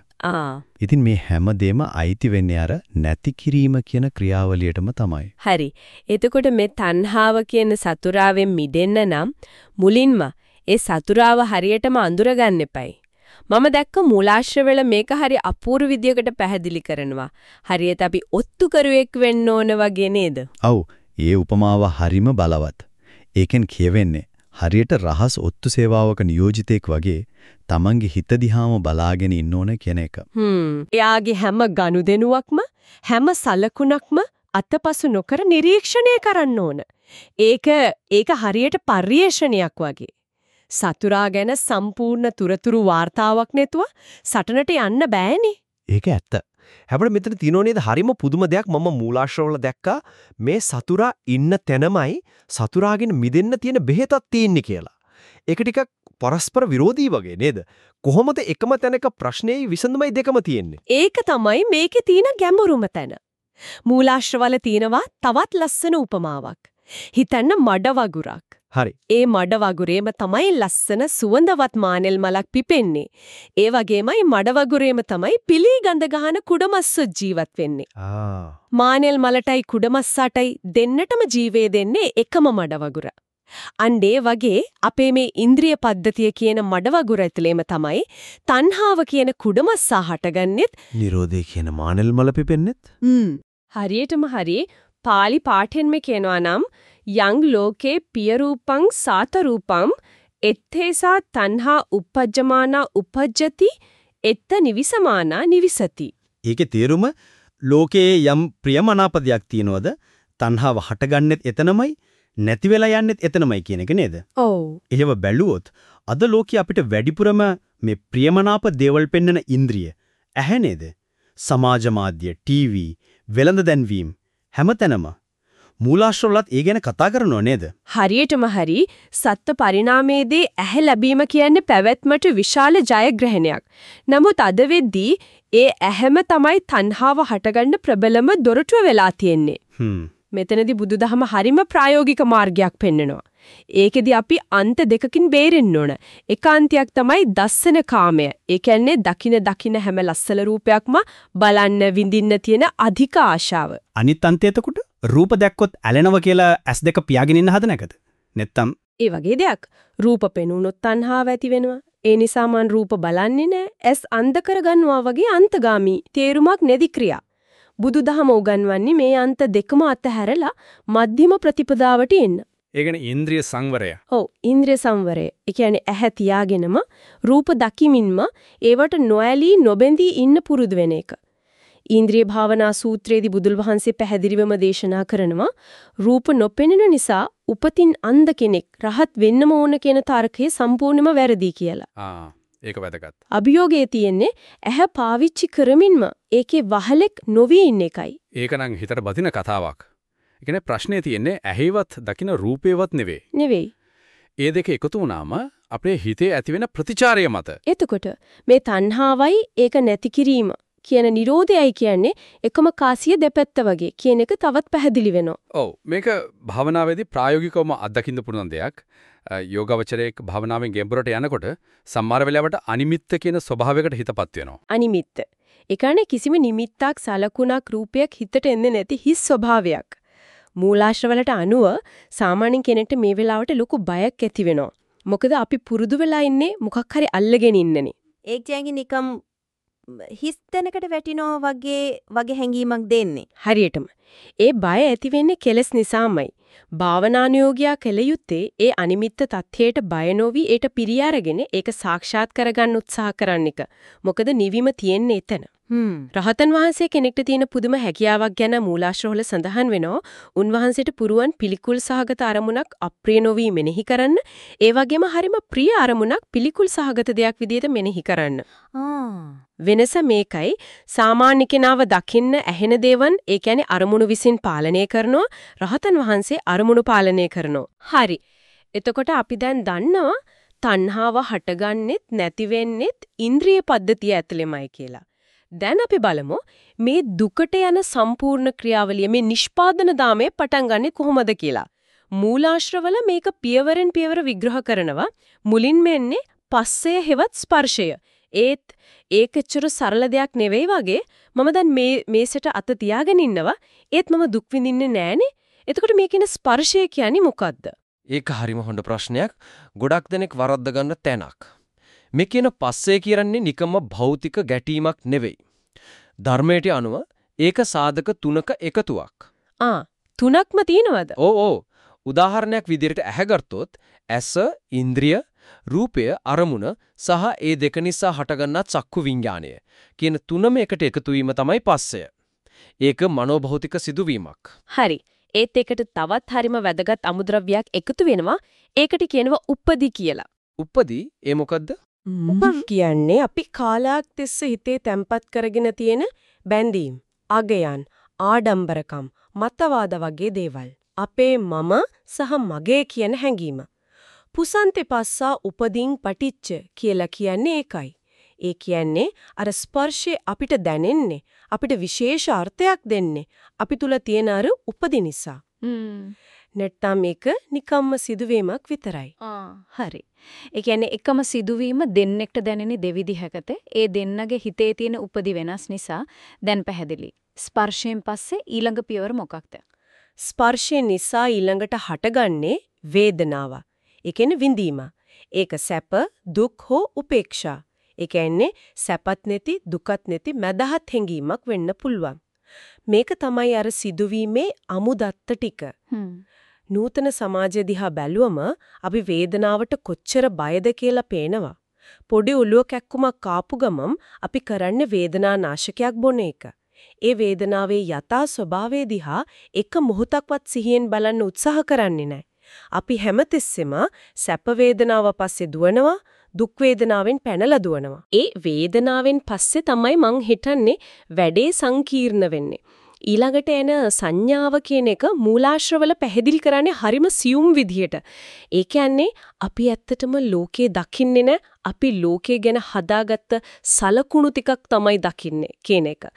[SPEAKER 5] ඉතින් මේ හැම දෙම අයිති වෙන්නේ අර නැති කිරීම කියන ක්‍රියාවලියටම තමයි.
[SPEAKER 1] හරි. එතකොට මේ තණ්හාව කියන සතුරාවෙන් මිදෙන්න නම් මුලින්ම ඒ සතුරාව හරියටම අඳුරගන්න එපයි. මම දැක්ක මූලාශ්‍රවල මේක හරි අපූර්ව විදියකට පැහැදිලි කරනවා. හරියට අපි ඔත්තු කරුවෙක් වෙන්න ඕන වගේ නේද?
[SPEAKER 5] ඔව්. ඒ උපමාව හරිම බලවත්. ඒකෙන් කියවෙන්නේ හරියට රහස් ඔත්තු සේවාවක නියෝජිතෙක් වගේ තමන්ගේ හිත දිහාම බලාගෙන ඉන්න ඕන කියන එක.
[SPEAKER 1] හ්ම්. එයාගේ හැම ගනුදෙනුවක්ම හැම සලකුණක්ම අතපසු නොකර නිරීක්ෂණය කරන්න ඕන. ඒක ඒක හරියට පරිේශණයක් වගේ. සතුරා ගැන සම්පූර්ණ තුරතුරු වාර්තාවක් නැතුව සටනට යන්න බෑනේ.
[SPEAKER 33] ඒක ඇත්ත. හැබැයි මෙතන තියෙනෝ නේද හරිම පුදුම දෙයක් මම මූලාශ්‍රවල දැක්කා මේ සතුරා ඉන්න තැනමයි සතුරාගෙන් මිදෙන්න තියෙන බෙහෙතක් තියෙන්නේ කියලා. ඒක ටිකක් පරස්පර විරෝධී වගේ නේද? කොහොමද එකම තැනක ප්‍රශ්නේයි විසඳුමයි දෙකම තියෙන්නේ?
[SPEAKER 1] ඒක තමයි මේකේ තියෙන ගැඹුරුම තැන. මූලාශ්‍රවල තියෙනවා තවත් ලස්සන උපමාවක්. හිතන්න මඩ වගුරක්.
[SPEAKER 33] හරි.
[SPEAKER 1] ඒ මඩ වගුරේම තමයි ලස්සන සුවඳවත් මානෙල් මලක් පිපෙන්නේ. ඒ වගේමයි මඩ වගුරේම තමයි පිලී ගඳ ගහන කුඩමස්සොත් ජීවත් වෙන්නේ. මානෙල් මලටයි කුඩමස්සටයි දෙන්නටම ජීවේ දෙන්නේ එකම මඩ වගුර. අන්නේ වගේ අපේ මේ ඉන්ද්‍රිය පද්ධතිය කියන මඩ වගුර ඇතුළේම තමයි තණ්හාව කියන කුඩමස්සා හටගන්නෙත්
[SPEAKER 33] නිරෝධය කියන මානෙල් මල පිපෙන්නෙත්
[SPEAKER 1] හ්ම් හරියටම හරි පාලි පාඨෙන්ම කියනවා නම් යං ලෝකේ පිය රූපං සාත රූපං එත්තේසා තණ්හා uppajjamana uppajjati එත්ත නිවිසමානා නිවිසති.
[SPEAKER 34] ඒකේ තේරුම ලෝකයේ යම් ප්‍රියමනාප දෙයක් තියනවද තණ්හාව හටගන්නෙත් එතනමයි නැති වෙලා යන්නෙත් එතනමයි කියන එක නේද?
[SPEAKER 1] ඔව්.
[SPEAKER 34] එහෙම බැලුවොත් අද ලෝකයේ අපිට වැඩිපුරම මේ ප්‍රියමනාප දේවල් පෙන්වන ඉන්ද්‍රිය ඇහැ නේද? සමාජ මාධ්‍ය, ටීවී, වෙළඳ දැන්වීම හැමතැනම
[SPEAKER 6] මූලාශ්‍රවලත් ඒ ගැන කතා කරනව නේද?
[SPEAKER 1] හරියටම හරි සත්ත්ව පරිණාමයේදී ඇහැ ලැබීම කියන්නේ පැවැත්මට විශාල ජයග්‍රහණයක්. නමුත් අද වෙද්දී ඒ ඇහැම තමයි තණ්හාව හටගන්න ප්‍රබලම දොරටුව වෙලා තියෙන්නේ. මෙතනදී බුදුදහම හරිම ප්‍රායෝගික මාර්ගයක් පෙන්වනවා. ඒකෙදි අපි අන්ත දෙකකින් බේරෙන්න ඕන. එක අන්තයක් තමයි දස්සන කාමය. ඒ කියන්නේ දකින දකින හැම ලස්සල රූපයක්ම බලන්න විඳින්න තියෙන අධික ආශාව.
[SPEAKER 6] අනිත් අන්තය එතකොට රූප දැක්කොත් ඇලෙනව කියලා ඇස් දෙක පියාගෙන ඉන්න හදන එකද? නැත්තම්
[SPEAKER 1] ඒ වගේ දෙයක්. රූප පෙනුනොත් තණ්හාව ඇති වෙනවා. ඒ නිසා මන් රූප බලන්නේ නැහැ. ඇස් අන්ධ කරගන්නවා වගේ අන්තගාමි තේරුමක් නැති ක්‍රියා. බුදුදහම උගන්වන්නේ මේ අන්ත දෙකම අතහැරලා මධ්‍යම ප්‍රතිපදාවට එන්න.
[SPEAKER 13] ඒ කියන්නේ ඉන්ද්‍රිය සංවරය.
[SPEAKER 1] ඔව් ඉන්ද්‍රිය සංවරය. ඒ කියන්නේ ඇහැ තියාගෙනම රූප දකිමින්ම ඒවට නොඇලී නොබැඳී ඉන්න පුරුදු වෙන එක. ඉන්ද්‍රිය භාවනා සූත්‍රයේදී බුදුල් වහන්සේ පැහැදිලිවම දේශනා කරනවා රූප නොපෙනෙන නිසා උපතින් අන්ධ කෙනෙක් රහත් වෙන්නම ඕන කියන තර්කය සම්පූර්ණයෙන්ම වැරදි කියලා.
[SPEAKER 13] ආ ඒක වැදගත්.
[SPEAKER 1] අභියෝගයේ තියෙන්නේ ඇහැ පාවිච්චි කරමින්ම ඒකේ වහලෙක් නොවි ඉන්න එකයි.
[SPEAKER 13] ඒක නම් හිතට බදින කතාවක්. ඒ කියන්නේ ප්‍රශ්නේ තියෙන්නේ ඇහිවත් දකින රූපේවත් නෙවෙයි.
[SPEAKER 1] නෙවෙයි.
[SPEAKER 13] ඒ දෙක එකතු වුණාම අපේ හිතේ ඇතිවෙන ප්‍රතිචාරය මත
[SPEAKER 1] එතකොට මේ තණ්හාවයි ඒක නැති කිරීම කියන Nirodhayai කියන්නේ එකම කාසිය දෙපැත්ත වගේ කියන එක තවත් පැහැදිලි වෙනවා.
[SPEAKER 13] ඔව් මේක භාවනාවේදී ප්‍රායෝගිකවම අත්දකින්න පුළුවන් දෙයක්. යෝගාවචරයේක භාවනාවෙන් ගැඹුරට යනකොට සම්මාර වෙලාවට අනිමිත්ත කියන ස්වභාවයකට හිතපත් වෙනවා.
[SPEAKER 1] අනිමිත්ත. ඒ කියන්නේ කිසිම නිමිත්තක් සලකුණක් රූපයක් හිතට එන්නේ නැති හිස් ස්වභාවයක්. මූලාශ්‍රවලට අනුව සාමාන්‍ය කෙනෙක්ට මේ වෙලාවට ලොකු බයක් ඇති වෙනවා. මොකද අපි පුරුදු වෙලා ඉන්නේ මොකක් හරි අල්ලගෙන ඉන්නනේ.
[SPEAKER 35] ඒක කියන්නේ නිකම් හිස් තැනකට වැටිනවා වගේ වගේ හැඟීමක් දෙන්නේ.
[SPEAKER 1] හරියටම. ඒ බය ඇති වෙන්නේ කෙලස් නිසාමයි. භාවනානුයෝගියා කළ යුත්තේ ඒ අනිමිත්ත තත්ත්වයට බය නොවි ඒට පිරිය අරගෙන ඒක සාක්ෂාත් කරගන්න උත්සාහ කරන එක. මොකද නිවිම තියෙන්නේ එතන. රහතන් වහන්සේ කෙනෙක්ට තියෙන පුදුම හැකියාවක් ගැන මූලාශ්‍රවල සඳහන් වෙනවා. උන්වහන්සේට පුරුවන් පිළිකුල් සහගත අරමුණක් අප්‍රිය නොවි මෙනෙහි කරන්න, ඒ වගේම හරිම ප්‍රිය අරමුණක් පිළිකුල් සහගත දෙයක් විදිහට මෙනෙහි කරන්න. වෙනස මේකයි. සාමාන්‍ය කෙනාව දකින්න ඇහෙන දේවන් ඒ කියන්නේ අරමුණු විසින් පාලනය කරනවා. රහතන් වහන්සේ අරමුණු පාලනය කරනවා. හරි. එතකොට අපි දැන් දන්නවා තණ්හාව හටගන්නෙත් නැති වෙන්නෙත් ඉන්ද්‍රිය පද්ධතිය ඇතුළෙමයි කියලා දැන් අපි බලමු මේ දුකට යන සම්පූර්ණ ක්‍රියාවලිය මේ නිෂ්පාදන දාමේ පටන් ගන්නෙ කොහොමද කියලා. මූලාශ්‍රවල මේක පියවරෙන් පියවර විග්‍රහ කරනවා. මුලින්ම එන්නේ පස්සය හෙවත් ස්පර්ශය. ඒත් ඒකෙච්චර සරල දෙයක් නෙවෙයි වගේ මම දැන් මේ මේසෙට අත තියාගෙන ඉන්නවා. ඒත් මම දුක් විඳින්නේ නෑනේ. එතකොට මේකින ස්පර්ශය කියන්නේ මොකද්ද?
[SPEAKER 2] ඒක හරිම හොඳ ප්‍රශ්නයක්. ගොඩක් දෙනෙක් වරද්ද ගන්න තැනක්. මේ කියන පස්සේ කියන්නේ නිකම්ම භෞතික ගැටීමක් නෙවෙයි. ධර්මයට අනුව ඒක සාධක තුනක එකතුවක්.
[SPEAKER 1] ආ තුනක්ම තියෙනවද?
[SPEAKER 2] ඕ ඕ. උදාහරණයක් විදිහට ඇහැගත්තොත් ඇස, ඉන්ද්‍රිය, රූපය, අරමුණ සහ ඒ දෙක නිසා හටගන්නා චක්කු විඤ්ඤාණය කියන තුනම එකට එකතු වීම තමයි පස්සය. ඒක මනෝභෞතික සිදුවීමක්.
[SPEAKER 1] හරි. ඒත් ඒකට තවත් හරිම වැදගත් අමුද්‍රව්‍යයක් එකතු වෙනවා. ඒකට කියනවා උප්පදි කියලා.
[SPEAKER 2] උප්පදි ඒ මොකද්ද?
[SPEAKER 36] කියන්නේ අපි කාලයක් තිස්සේ හිතේ තැම්පත් කරගෙන තියෙන බැඳීම්, අගයන්, ආඩම්බරකම්, මතවාද වගේ දේවල්. අපේ මම සහ මගේ කියන හැඟීම. පුසන්තේ පස්සා උපදීන් පටිච්ච කියලා කියන්නේ ඒකයි. ඒ කියන්නේ අර ස්පර්ශය අපිට දැනෙන්නේ අපිට විශේෂ අර්ථයක් දෙන්නේ අපි තුල තියෙන අර උපදි නිසා. නැත්තම් මේක නිකම්ම සිදුවීමක් විතරයි.
[SPEAKER 18] හරි. ඒ කියන්නේ එකම සිදුවීම දෙන්නෙක්ට දැනෙන දෙවිදිහකට ඒ දෙන්නගේ හිතේ තියෙන උපදි වෙනස් නිසා දැන් පැහැදිලි. ස්පර්ශයෙන් පස්සේ ඊළඟ පියවර මොකක්ද?
[SPEAKER 36] ස්පර්ශය නිසා ඊළඟට හටගන්නේ වේදනාව. ඒ කියන්නේ විඳීම. ඒක සැප, දුක් හෝ උපේක්ෂා. ඒ කියන්නේ සැපත් නැති, දුකත් නැති මදහත් හැඟීමක් වෙන්න පුළුවන්. මේක තමයි අර සිදුවීමේ අමුදත්ත ටික. නූතන සමාජය දිහා බැලුවම අපි වේදනාවට කොච්චර බයද කියලා පේනවා. පොඩි ඔලුව කැක්කුමක් කාපු ගමම් අපි කරන්නේ වේදනා නාශකයක් බොන එක. ඒ වේදනාවේ යථා ස්වභාවය දිහා එක මොහොතක්වත් සිහියෙන් බලන්න උත්සාහ කරන්නේ නැහැ. අපි හැමතිස්සෙම සැප වේදනාව පස්සේ දුවනවා දුක් වේදනාවෙන් පැනලා දුවනවා. ඒ වේදනාවෙන් පස්සේ තමයි මං හිතන්නේ වැඩේ සංකීර්ණ වෙන්නේ.
[SPEAKER 1] ඊළඟට එන සංඥාව කියන එක මූලාශ්‍රවල පැහැදිලි කරන්නේ හරිම සියුම් විදියට. ඒ කියන්නේ අපි ඇත්තටම ලෝකේ දකින්නේ නැ අපි ලෝකේ ගැන හදාගත්ත සලකුණු ටිකක් තමයි දකින්නේ කියන එක.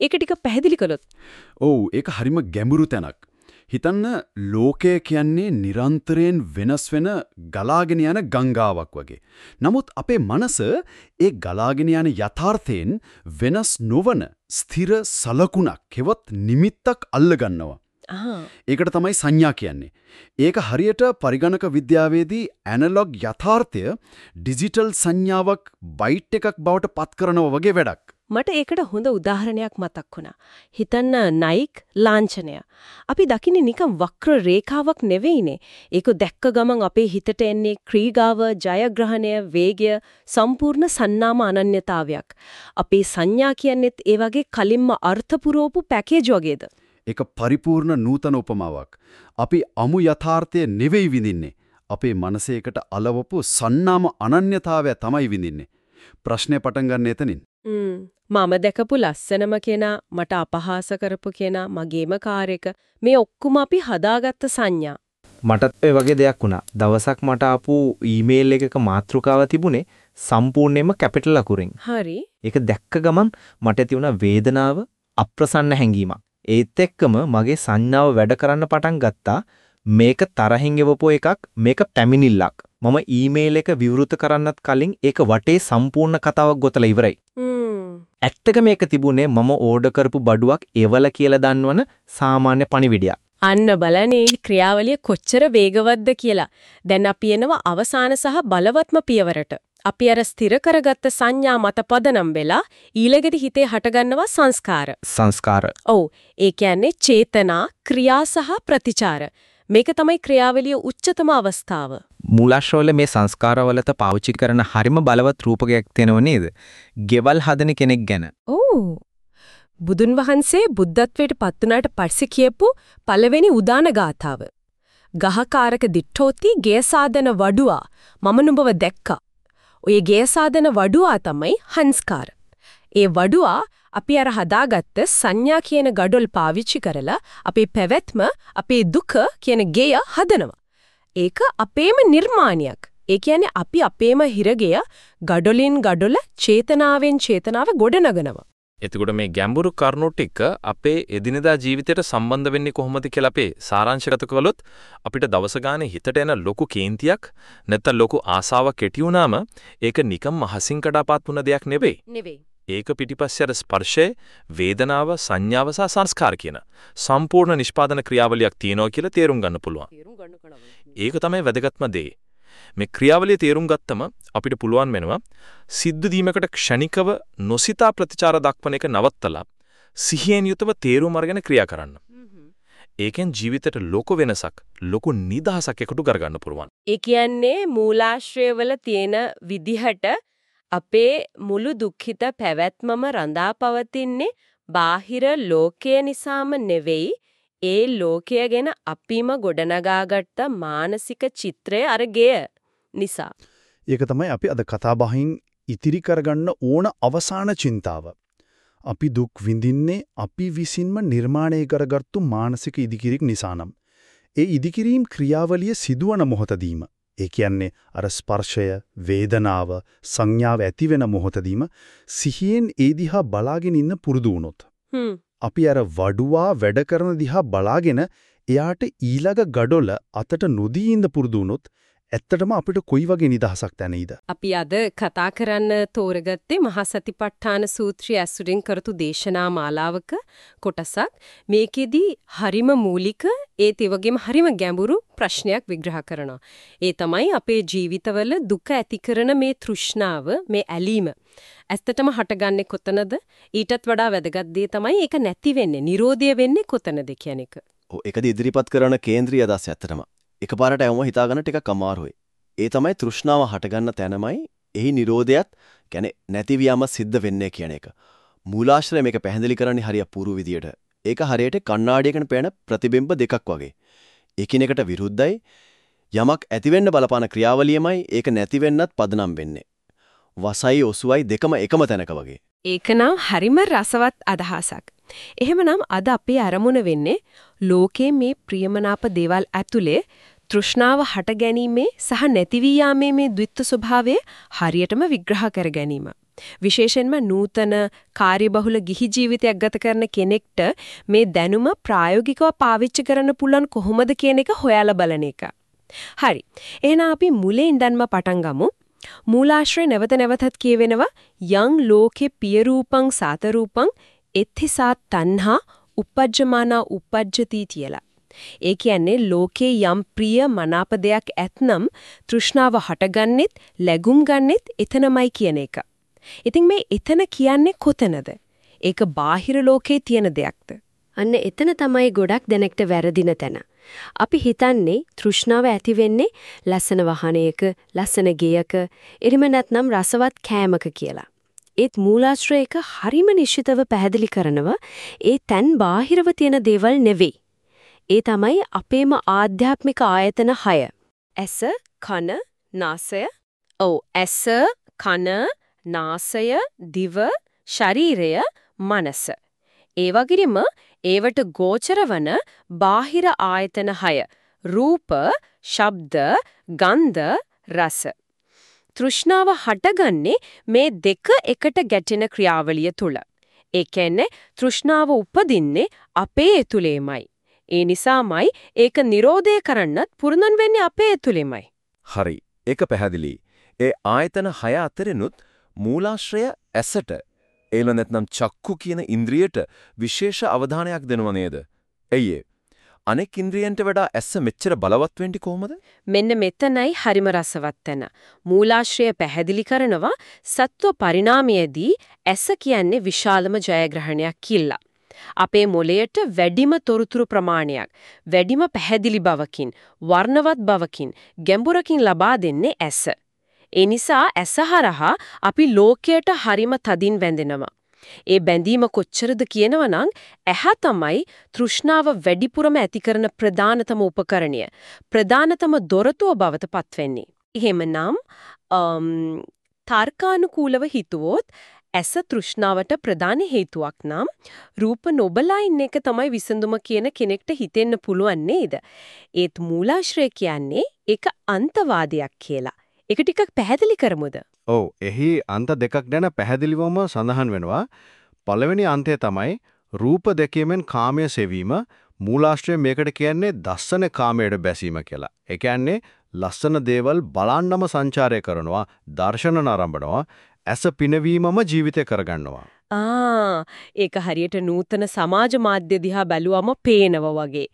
[SPEAKER 1] ඒක ටික පැහැදිලි කළොත්.
[SPEAKER 37] ඔව් ඒක හරිම ගැඹුරු තැනක්. හිතන්න ලෝකය කියන්නේ නිරන්තරයෙන් වෙනස් වෙන ගලාගෙන යන ගංගාවක් වගේ. නමුත් අපේ මනස ඒ ගලාගෙන යන යථාර්ථයෙන් වෙනස් නොවන ස්ථිර සලකුණක් හෙවත් නිමිත්තක් අල්ලගන්නවා. ඒකට තමයි සංඥා කියන්නේ. ඒක හරියට පරිගණක විද්‍යාවේදී ඇනලොග් යථාර්ථය ඩිජිටල් සංඥාවක් බයිට් එකක් බවට පත් කරනවා වගේ වැඩක්.
[SPEAKER 1] මට ඒකට හොඳ උදාහරණයක් මතක් වුණා. හිතන්න නයික් ලාංඡනය. අපි දකින්නේ නිකන් වක්‍ර රේඛාවක් නෙවෙයිනේ. ඒක දැක්ක ගමන් අපේ හිතට එන්නේ ක්‍රීගාව, ජයග්‍රහණය, වේගය, සම්පූර්ණ සන්නාම අනන්‍යතාවයක්. අපේ සංඥා කියන්නේත් ඒ වගේ කලින්ම අර්ථ පුරවපු පැකේජ් වගේද?
[SPEAKER 37] ඒක පරිපූර්ණ නූතන උපමාවක්. අපි අමු යථාර්ථය නෙවෙයි විඳින්නේ. අපේ මනසේකට අලවපු සන්නාම අනන්‍යතාවය තමයි විඳින්නේ. ප්‍රශ්නේ පටන් ගන්න එතනින්.
[SPEAKER 1] මම දැකපු ලස්සනම කෙනා මට අපහාස කරපු කෙනා මගේම කාර් එක මේ ඔක්කොම අපි හදාගත්ත සංඥා.
[SPEAKER 38] මටත් ඒ වගේ දෙයක් වුණා. දවසක් මට ආපු ඊමේල් එකක මාතෘකාව තිබුණේ සම්පූර්ණයෙන්ම කැපිටල් අකුරින්.
[SPEAKER 1] හරි.
[SPEAKER 38] ඒක දැක්ක ගමන් මට ඇති වුණා වේදනාව, අප්‍රසන්න හැඟීමක්. ඒත් එක්කම මගේ සංඥාව වැඩ කරන්න පටන් ගත්තා. මේක තරහින් එවපෝ එකක්, මේක පැමිණිල්ලක්. මම ඊමේල් එක විවෘත කරන්නත් කලින් ඒක වටේ සම්පූර්ණ කතාවක් ගොතලා ඉවරයි. ඇත්තක මේක තිබුණේ මම ඕඩර් කරපු බඩුවක් එවල කියලා දන්වන සාමාන්‍ය පණිවිඩයක්.
[SPEAKER 1] අන්න බලන්නේ ක්‍රියාවලිය කොච්චර වේගවත්ද කියලා. දැන් අපි එනවා අවසාන සහ බලවත්ම පියවරට. අපි අර ස්ථිර කරගත්ත සංඥා මත පදනම් වෙලා ඊළඟට හිතේ හටගන්නවා සංස්කාර.
[SPEAKER 38] සංස්කාර.
[SPEAKER 1] ඔව්. ඒ කියන්නේ චේතනා, ක්‍රියා සහ ප්‍රතිචාර. මේක තමයි ක්‍රියාවලිය උච්චතම අවස්ථාව.
[SPEAKER 38] මූලාශ්‍රවල මේ සංස්කාරවලට පාවිච්චි කරන හරිම බලවත් රූපකයක් තියෙනව නේද? ගෙවල් හදන කෙනෙක් ගැන.
[SPEAKER 1] ඕ බුදුන් වහන්සේ බුද්ධත්වයට පත් වුණාට පස්සේ කියපු පළවෙනි උදාන ගාථාව. ගහකාරක දිට්ඨෝති ගේසාදන වඩුවා මම නුඹව දැක්කා. ඔය ගේසාදන වඩුවා තමයි හංස්කාර. ඒ වඩුවා අපි අර හදාගත්ත සංඥා කියන gadol පාවිච්චි කරලා අපේ පැවැත්ම අපේ දුක කියන ගෙය හදනවා. ඒක අපේම නිර්මාණයක්. ඒ කියන්නේ අපි අපේම හිරගය gadolin gadol චේතනාවෙන් චේතනාව ගොඩනගනවා.
[SPEAKER 39] එතකොට මේ ගැඹුරු කරුණු ටික අපේ එදිනෙදා ජීවිතයට සම්බන්ධ වෙන්නේ කොහොමද කියලා අපේ සාරාංශගත කළොත් අපිට දවස ගානේ හිතට එන ලොකු කේන්තියක් නැත්නම් ලොකු ආසාවක් කෙටි වුණාම ඒක නිකම් මහසින් කඩාපත් වුණ දෙයක් නෙවෙයි.
[SPEAKER 1] නෙවෙයි.
[SPEAKER 39] ඒක පිටිපස්සේ අර ස්පර්ශය, වේදනාව, සංඥාව සහ සංස්කාර කියන සම්පූර්ණ නිෂ්පාදන ක්‍රියාවලියක් තියෙනවා කියලා තේරුම් ගන්න පුළුවන්. ඒක තමයි වැදගත්ම දේ. මේ ක්‍රියාවලිය තේරුම් ගත්තම අපිට පුළුවන් වෙනවා සිද්ධ දීමකට ක්ෂණිකව නොසිතා ප්‍රතිචාර දක්වන එක නවත්තලා සිහියෙන් යුතව තේරුම් අරගෙන ක්‍රියා කරන්න. ඒකෙන් ජීවිතේට ලොකු වෙනසක්, ලොකු නිදහසක් එකතු කරගන්න පුළුවන්.
[SPEAKER 1] ඒ කියන්නේ මූලාශ්‍රයවල තියෙන විදිහට අපේ මුළු දුක්ඛිත පැවැත්මම රඳා පවතින්නේ බාහිර ලෝකය නිසාම නෙවෙයි ඒ ලෝකය ගැන අපිම ගොඩනගාගත්ත මානසික චිත්‍රය අරගය නිසා.
[SPEAKER 40] ඒක තමයි අපි අද කතා බහින් ඉතිරි කරගන්න ඕන අවසාන චින්තාව. අපි දුක් විඳින්නේ අපි විසින්ම නිර්මාණය කරගත්තු මානසික ඉදිකිරීම නිසානම්. ඒ ඉදිකිරීම ක්‍රියාවලිය සිදුවන මොහොතදීම ඒ කියන්නේ අර ස්පර්ශය, වේදනාව, සංඥාව ඇති වෙන මොහොතදීම සිහියෙන් ඒ දිහා බලාගෙන ඉන්න පුරුදු වුණොත්. අපි අර වඩුවා වැඩ කරන දිහා බලාගෙන එයාට ඊළඟ gadol අතට නොදී ඉඳ පුරුදු වුණොත් ඇත්තටම අපිට කොයි වගේ නිදහසක් දැනෙයිද?
[SPEAKER 1] අපි අද කතා කරන්න තෝරගත්තේ මහා සතිපට්ඨාන සූත්‍රය ඇසුරින් කරතු දේශනා මාලාවක කොටසක්. මේකෙදි හරිම මූලික ඒත් ඒ වගේම හරිම ගැඹුරු ප්‍රශ්නයක් විග්‍රහ කරනවා. ඒ තමයි අපේ ජීවිතවල දුක ඇති කරන මේ තෘෂ්ණාව, මේ ඇලීම. ඇත්තටම හටගන්නේ කොතනද? ඊටත් වඩා වැදගත් දේ තමයි ඒක නැති වෙන්නේ, Nirodha වෙන්නේ කොතනද කියන එක.
[SPEAKER 41] ඔව් ඒකද ඉදිරිපත් කරන කේන්ද්‍රීය අදහස ඇත්තටම. එකපාරට යවම හිතාගන්න ටිකක් අමාරුයි. ඒ තමයි තෘෂ්ණාව හටගන්න තැනමයි එහි Nirodhayat කියන්නේ නැතිවියම සිද්ධ වෙන්නේ කියන එක. මූලාශ්‍රය මේක පැහැදිලි කරන්නේ හරිය පුරු විදියට. ඒක හරියට කණ්ණාඩියකට පේන ප්‍රතිබිම්බ දෙකක් වගේ. එකිනෙකට විරුද්ධයි යමක් ඇතිවෙන්න බලපාන ක්‍රියාවලියමයි ඒක නැතිවෙන්නත් පදනම් වෙන්නේ. වසයි ඔසුවයි දෙකම එකම තැනක වගේ.
[SPEAKER 1] ඒකනම් හරිම රසවත් අදහසක්. එහෙමනම් අද අපේ අරමුණ වෙන්නේ ලෝකයේ මේ ප්‍රියමනාප දේවල් ඇතුලේ තෘෂ්ණාව හට ගැනීමේ සහ නැති වී යාමේ මේ ද්විත්ව ස්වභාවය හරියටම විග්‍රහ කර ගැනීම. විශේෂයෙන්ම නූතන කාර්යබහුල ගිහි ජීවිතයක් ගත කරන කෙනෙක්ට මේ දැනුම ප්‍රායෝගිකව පාවිච්චි කරන්න පුළුවන් කොහොමද කියන එක හොයාලා බලන එක. හරි. එහෙනම් අපි මුලින් ඉඳන්ම පටන් ගමු. මූලාශ්‍රය නැවත නැවතත් කියවෙනවා යං ලෝකේ පිය රූපං සාත රූපං එත්තිසා තණ්හා uppajjamana uppajjati කියලා. ඒ කියන්නේ ලෝකේ යම් ප්‍රිය මනාප දෙයක් ඇතනම් තෘෂ්ණාව හටගන්නෙත් läගුම් ගන්නෙත් එතනමයි කියන එක. ඉතින් මේ එතන කියන්නේ කොතනද? ඒක බාහිර ලෝකේ තියෙන දෙයක්ද?
[SPEAKER 42] අන්න එතන තමයි ගොඩක් දෙනෙක්ට වැරදින තැන. අපි හිතන්නේ තෘෂ්ණාව ඇති වෙන්නේ ලස්සන වාහනයක, ලස්සන ගෙයක, එරිම නැත්නම් රසවත් කෑමක කියලා. ඒත් මූලාශ්‍රයක හරිම නිශ්චිතව පැහැදිලි කරනවා ඒ තැන් බාහිරව තියෙන දේවල් නෙවෙයි. ඒ තමයි අපේම ආධ්‍යාත්මික ආයතන 6.
[SPEAKER 1] ඇස, කන, නාසය. ඔව් ඇස, කන, නාසය, දිව, ශරීරය, මනස. ඒ වගේම ඒවට ගෝචර වන බාහිර ආයතන 6 රූප, ශබ්ද, ගන්ධ, රස. තෘෂ්ණාව හටගන්නේ මේ දෙක එකට ගැටෙන ක්‍රියාවලිය තුල. ඒ කියන්නේ තෘෂ්ණාව උපදින්නේ අපේ ඇතුළේමයි. ඒ නිසාමයි ඒක නිරෝධය කරන්නත් පුරුදන් වෙන්නේ අපේ ඇතුළේමයි.
[SPEAKER 4] හරි. ඒක පැහැදිලි. ඒ ආයතන 6 අතරිනුත් මූලාශ්‍රය ඇසට ඒල නැත්නම් චක්කු කියන ඉන්ද්‍රියට විශේෂ අවධානයක් දෙනව නේද? එయ్యේ. අනෙක් ඉන්ද්‍රියන්ට වඩා ඇස මෙච්චර බලවත් වෙන්නේ කොහොමද?
[SPEAKER 1] මෙන්න මෙතනයි හරිම රසවත් තැන. මූලාශ්‍රය පැහැදිලි කරනවා සත්ව පරිණාමයේදී ඇස කියන්නේ විශාලම ජයග්‍රහණයක් කියලා. අපේ මොළයට වැඩිම තොරතුරු ප්‍රමාණයක් වැඩිම පැහැදිලි බවකින් වර්ණවත් බවකින් ගැඹුරකින් ලබා දෙන්නේ ඇස. ඒ නිසා ඇස හරහා අපි ලෝකයට හරිම තදින් වැඳෙනවා. ඒ බැඳීම කොච්චරද කියනවනම් ඇහැ තමයි තෘෂ්ණාව වැඩිපුරම ඇති කරන ප්‍රධානතම උපකරණය. ප්‍රධානතම දොරටුව බවට පත්වෙන්නේ. එහෙමනම් තර්කානුකූලව හිතුවොත් ඇස තෘෂ්ණාවට ප්‍රධාන හේතුවක් නම් රූප නොබලා ඉන්න එක තමයි විසඳුම කියන කෙනෙක්ට හිතෙන්න පුළුවන් නේද? ඒත් මූලාශ්‍රය කියන්නේ ඒක අන්තවාදයක් කියලා. ඒක ටිකක් පැහැදිලි කරමුද?
[SPEAKER 5] ඔව් එහි අන්ත දෙකක් ගැන පැහැදිලිවම සඳහන් වෙනවා. පළවෙනි අන්තය තමයි රූප දෙකීමෙන් කාමය සෙවීම මූලාශ්‍රය මේකට කියන්නේ දස්සන කාමයට බැසීම කියලා. ඒ කියන්නේ ලස්සන දේවල් බලන්නම සංචාරය කරනවා, දර්ශන නරඹනවා, ඇස පිනවීමම ජීවිතය කරගන්නවා.
[SPEAKER 1] ආ ඒක හරියට නූතන සමාජ මාධ්‍ය දිහා බැලුවම පේනවා වගේ.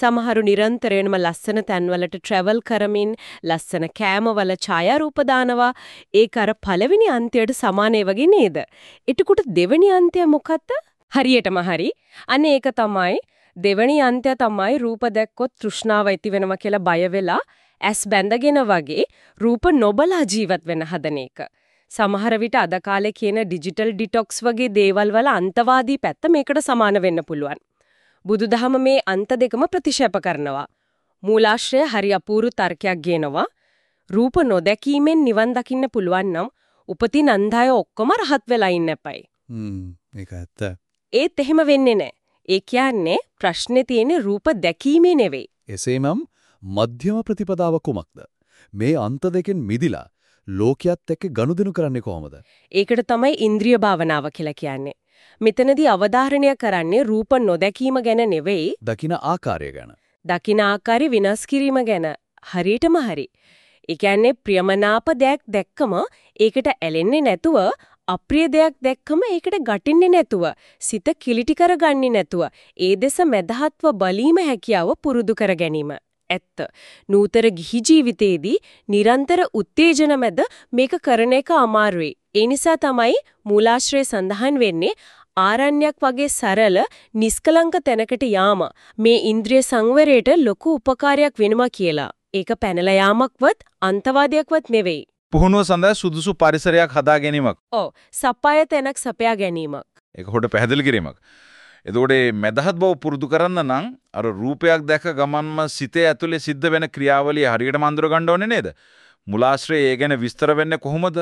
[SPEAKER 1] සමහරු නිරන්තරයෙන්ම ලස්සන තැන්වලට ට්‍රැවල් කරමින් ලස්සන කෑමවල ඡායාරූප දානවා. ඒක අර පළවෙනි අන්තයට සමානේ වගේ නේද? එතකොට දෙවෙනි අන්තය මොකක්ද? හරියටම හරි. අනේ ඒක තමයි දෙවෙනි අන්තය තමයි රූප දැක්කොත් තෘෂ්ණාව ඇති වෙනවා කියලා බය වෙලා ඇස් බැඳගෙන වගේ රූප නොබලා ජීවත් වෙන හදන එක. සමහර විට අද කාලේ කියන ඩිජිටල් ඩිටොක්ස් වගේ දේවල් වල අන්තවාදී පැත්ත මේකට සමාන වෙන්න පුළුවන්. බුදුදහම මේ අන්ත දෙකම ප්‍රතික්ෂේප කරනවා. මූලාශ්‍රය හරි අපූර්ව තර්කයක් ගේනවා. රූප නොදැකීමෙන් නිවන් දකින්න පුළුවන් නම් උපතින් අන්ධය ඔක්කොම රහත් වෙලා ඉන්න එපයි.
[SPEAKER 11] හ්ම් ඒක ඇත්ත.
[SPEAKER 1] ඒත් එහෙම වෙන්නේ නැහැ. ඒ කියන්නේ ප්‍රශ්නේ තියෙන්නේ රූප දැකීමේ නෙවෙයි.
[SPEAKER 11] එසේනම් මධ්‍යම ප්‍රතිපදාව කුමක්ද? මේ අන්ත දෙකෙන් මිදිලා ලෝකයේත් එක්ක ගනුදෙනු කරන්නේ කොහොමද?
[SPEAKER 1] ඒකට තමයි ඉන්ද්‍රිය භාවනාව කියලා කියන්නේ. මෙතනදී අවධාරණය කරන්නේ රූප නොදැකීම ගැන නෙවෙයි.
[SPEAKER 11] දකින ආකාරය ගැන.
[SPEAKER 1] දකින ආකාරي විනාශ කිරීම ගැන. හරියටම හරි. ඒ කියන්නේ ප්‍රියමනාප දෙයක් දැක්කම ඒකට ඇලෙන්නේ නැතුව අප්‍රිය දෙයක් දැක්කම ඒකට ගැටෙන්නේ නැතුව සිත කිලිටි කරගන්නේ නැතුව ඒ දෙස මැදහත්ව බලීම හැකියාව පුරුදු කර ගැනීම. ඇත්ත. නූතර ගිහි ජීවිතයේදී නිරන්තර උත්තේජන මැද මේක කරන එක අමාරුයි. ඒ නිසා තමයි මූලාශ්‍රය සඳහන් වෙන්නේ ආරණ්‍යයක් වගේ සරල නිස්කලංක තැනකට යාම මේ ඉන්ද්‍රිය සංවරයට ලොකු උපකාරයක් වෙනවා කියලා. ඒක පැනලා යාමක්වත් අන්තවාදයක්වත් නෙවෙයි.
[SPEAKER 11] පුහුණුව සඳහා සුදුසු පරිසරයක් හදා ගැනීමක්.
[SPEAKER 1] ඔව්. සප්පාය තැනක් සපයා ගැනීමක්.
[SPEAKER 11] ඒක හොට පැහැදිලි කිරීමක්. එතකොට මේ මදහත් බව පුරුදු කරන්න නම් අර රූපයක් දැක ගමන්ම සිතේ ඇතුලේ සිද්ධ වෙන ක්‍රියාවලිය හරියටම අඳුර ගන්න ඕනේ නේද? මුලාශ්‍රය ඒ ගැන විස්තර වෙන්නේ කොහොමද?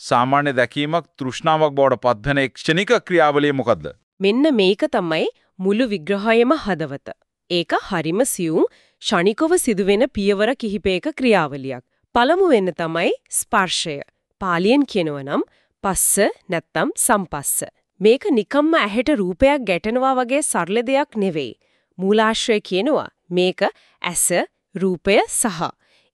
[SPEAKER 11] සාමාන්‍ය දැකීමක් තෘෂ්ණාවක් බවට පත්වෙන ක්ෂණික ක්‍රියාවලිය මොකද්ද?
[SPEAKER 1] මෙන්න මේක තමයි මුළු විග්‍රහයේම හදවත. ඒක හරිම සියුම් ෂණිකව සිදුවෙන පියවර කිහිපයක ක්‍රියාවලියක්. පළමු වෙන්න තමයි ස්පර්ශය. පාලියෙන් කියනවා නම් පස්ස නැත්තම් සම්පස්ස. මේක නිකම්ම ඇහැට රූපයක් ගැටෙනවා වගේ සරල දෙයක් නෙවෙයි. මූලාශ්‍රය කියනවා මේක ඇස, රූපය සහ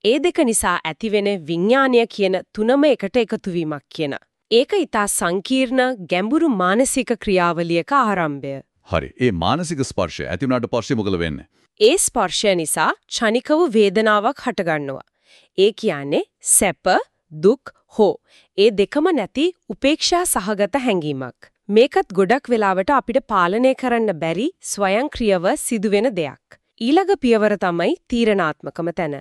[SPEAKER 1] ඒ දෙක නිසා ඇතිවෙන විඥානය කියන තුනම එකට එකතු වීමක් කියන. ඒක ඊටා සංකීර්ණ ගැඹුරු මානසික ක්‍රියාවලියක ආරම්භය.
[SPEAKER 37] හරි. ඒ මානසික ස්පර්ශය ඇති වුණාට පස්සේ මොකද වෙන්නේ?
[SPEAKER 1] ඒ ස්පර්ශය නිසා ක්ෂණිකව වේදනාවක් හටගන්නවා. ඒ කියන්නේ සැප, දුක්, හෝ ඒ දෙකම නැති උපේක්ෂා සහගත හැඟීමක්. මේකත් ගොඩක් වෙලාවට අපිට පාලනය කරන්න බැරි ස්වයංක්‍රීයව සිදුවෙන දෙයක්. ඊළඟ පියවර තමයි තීරණාත්මකම තැන.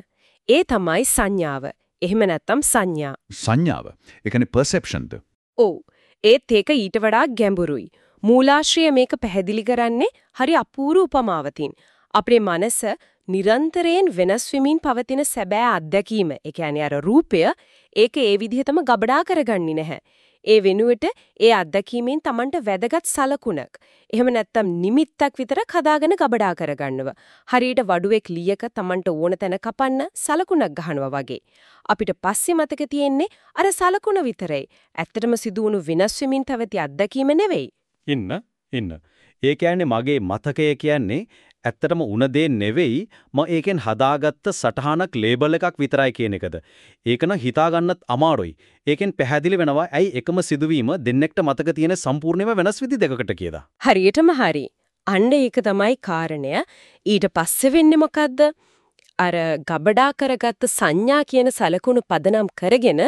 [SPEAKER 1] ඒ තමයි සංඥාව. එහෙම නැත්නම් සංඥා.
[SPEAKER 37] සංඥාව. ඒ කියන්නේ perceptionද?
[SPEAKER 1] ඔව්. ඒත් ඒක ඊට වඩා ගැඹුරුයි. මූලාශ්‍රය මේක පැහැදිලි කරන්නේ හරි අපූර්ව උපමාවකින්. අපේ මනස නිරන්තරයෙන් වෙනස් වෙමින් පවතින සැබෑ අත්දැකීම. ඒ කියන්නේ අර රූපය ඒක ඒ විදිහටම ගබඩා කරගන්නේ නැහැ. ඒ වෙනුවට ඒ අත්දැකීමෙන් Tamanට වැදගත් සලකුණක්. එහෙම නැත්නම් නිමිත්තක් විතරක් හදාගෙන ගබඩා කරගන්නවා. හරියට වඩුවෙක් ලීයක Tamanට ඕන තැන කපන්න සලකුණක් ගහනවා වගේ. අපිට පස්සේ මතක තියෙන්නේ අර සලකුණ විතරයි. ඇත්තටම සිදුවුණු වෙනස් වෙමින් පැවති අත්දැකීම නෙවෙයි.
[SPEAKER 6] ඉන්න ඉන්න. ඒ කියන්නේ මගේ මතකය කියන්නේ ඇත්තටම උන දේ නෙවෙයි මම ඒකෙන් හදාගත්ත සටහනක් ලේබල් එකක් විතරයි කියන එකද. ඒක නම් හිතා ගන්නත් අමාරුයි. ඒකෙන් පැහැදිලි වෙනවා ඇයි එකම සිදුවීම දෙන්නෙක්ට මතක තියෙන සම්පූර්ණයෙන්ම වෙනස් විදි දෙකකට කියලා.
[SPEAKER 1] හරියටම හරි. අන්න ඒක තමයි කාරණය. ඊට පස්සේ වෙන්නේ මොකද්ද? අර ගබඩා කරගත්ත සංඥා කියන සලකුණු පදනම් කරගෙන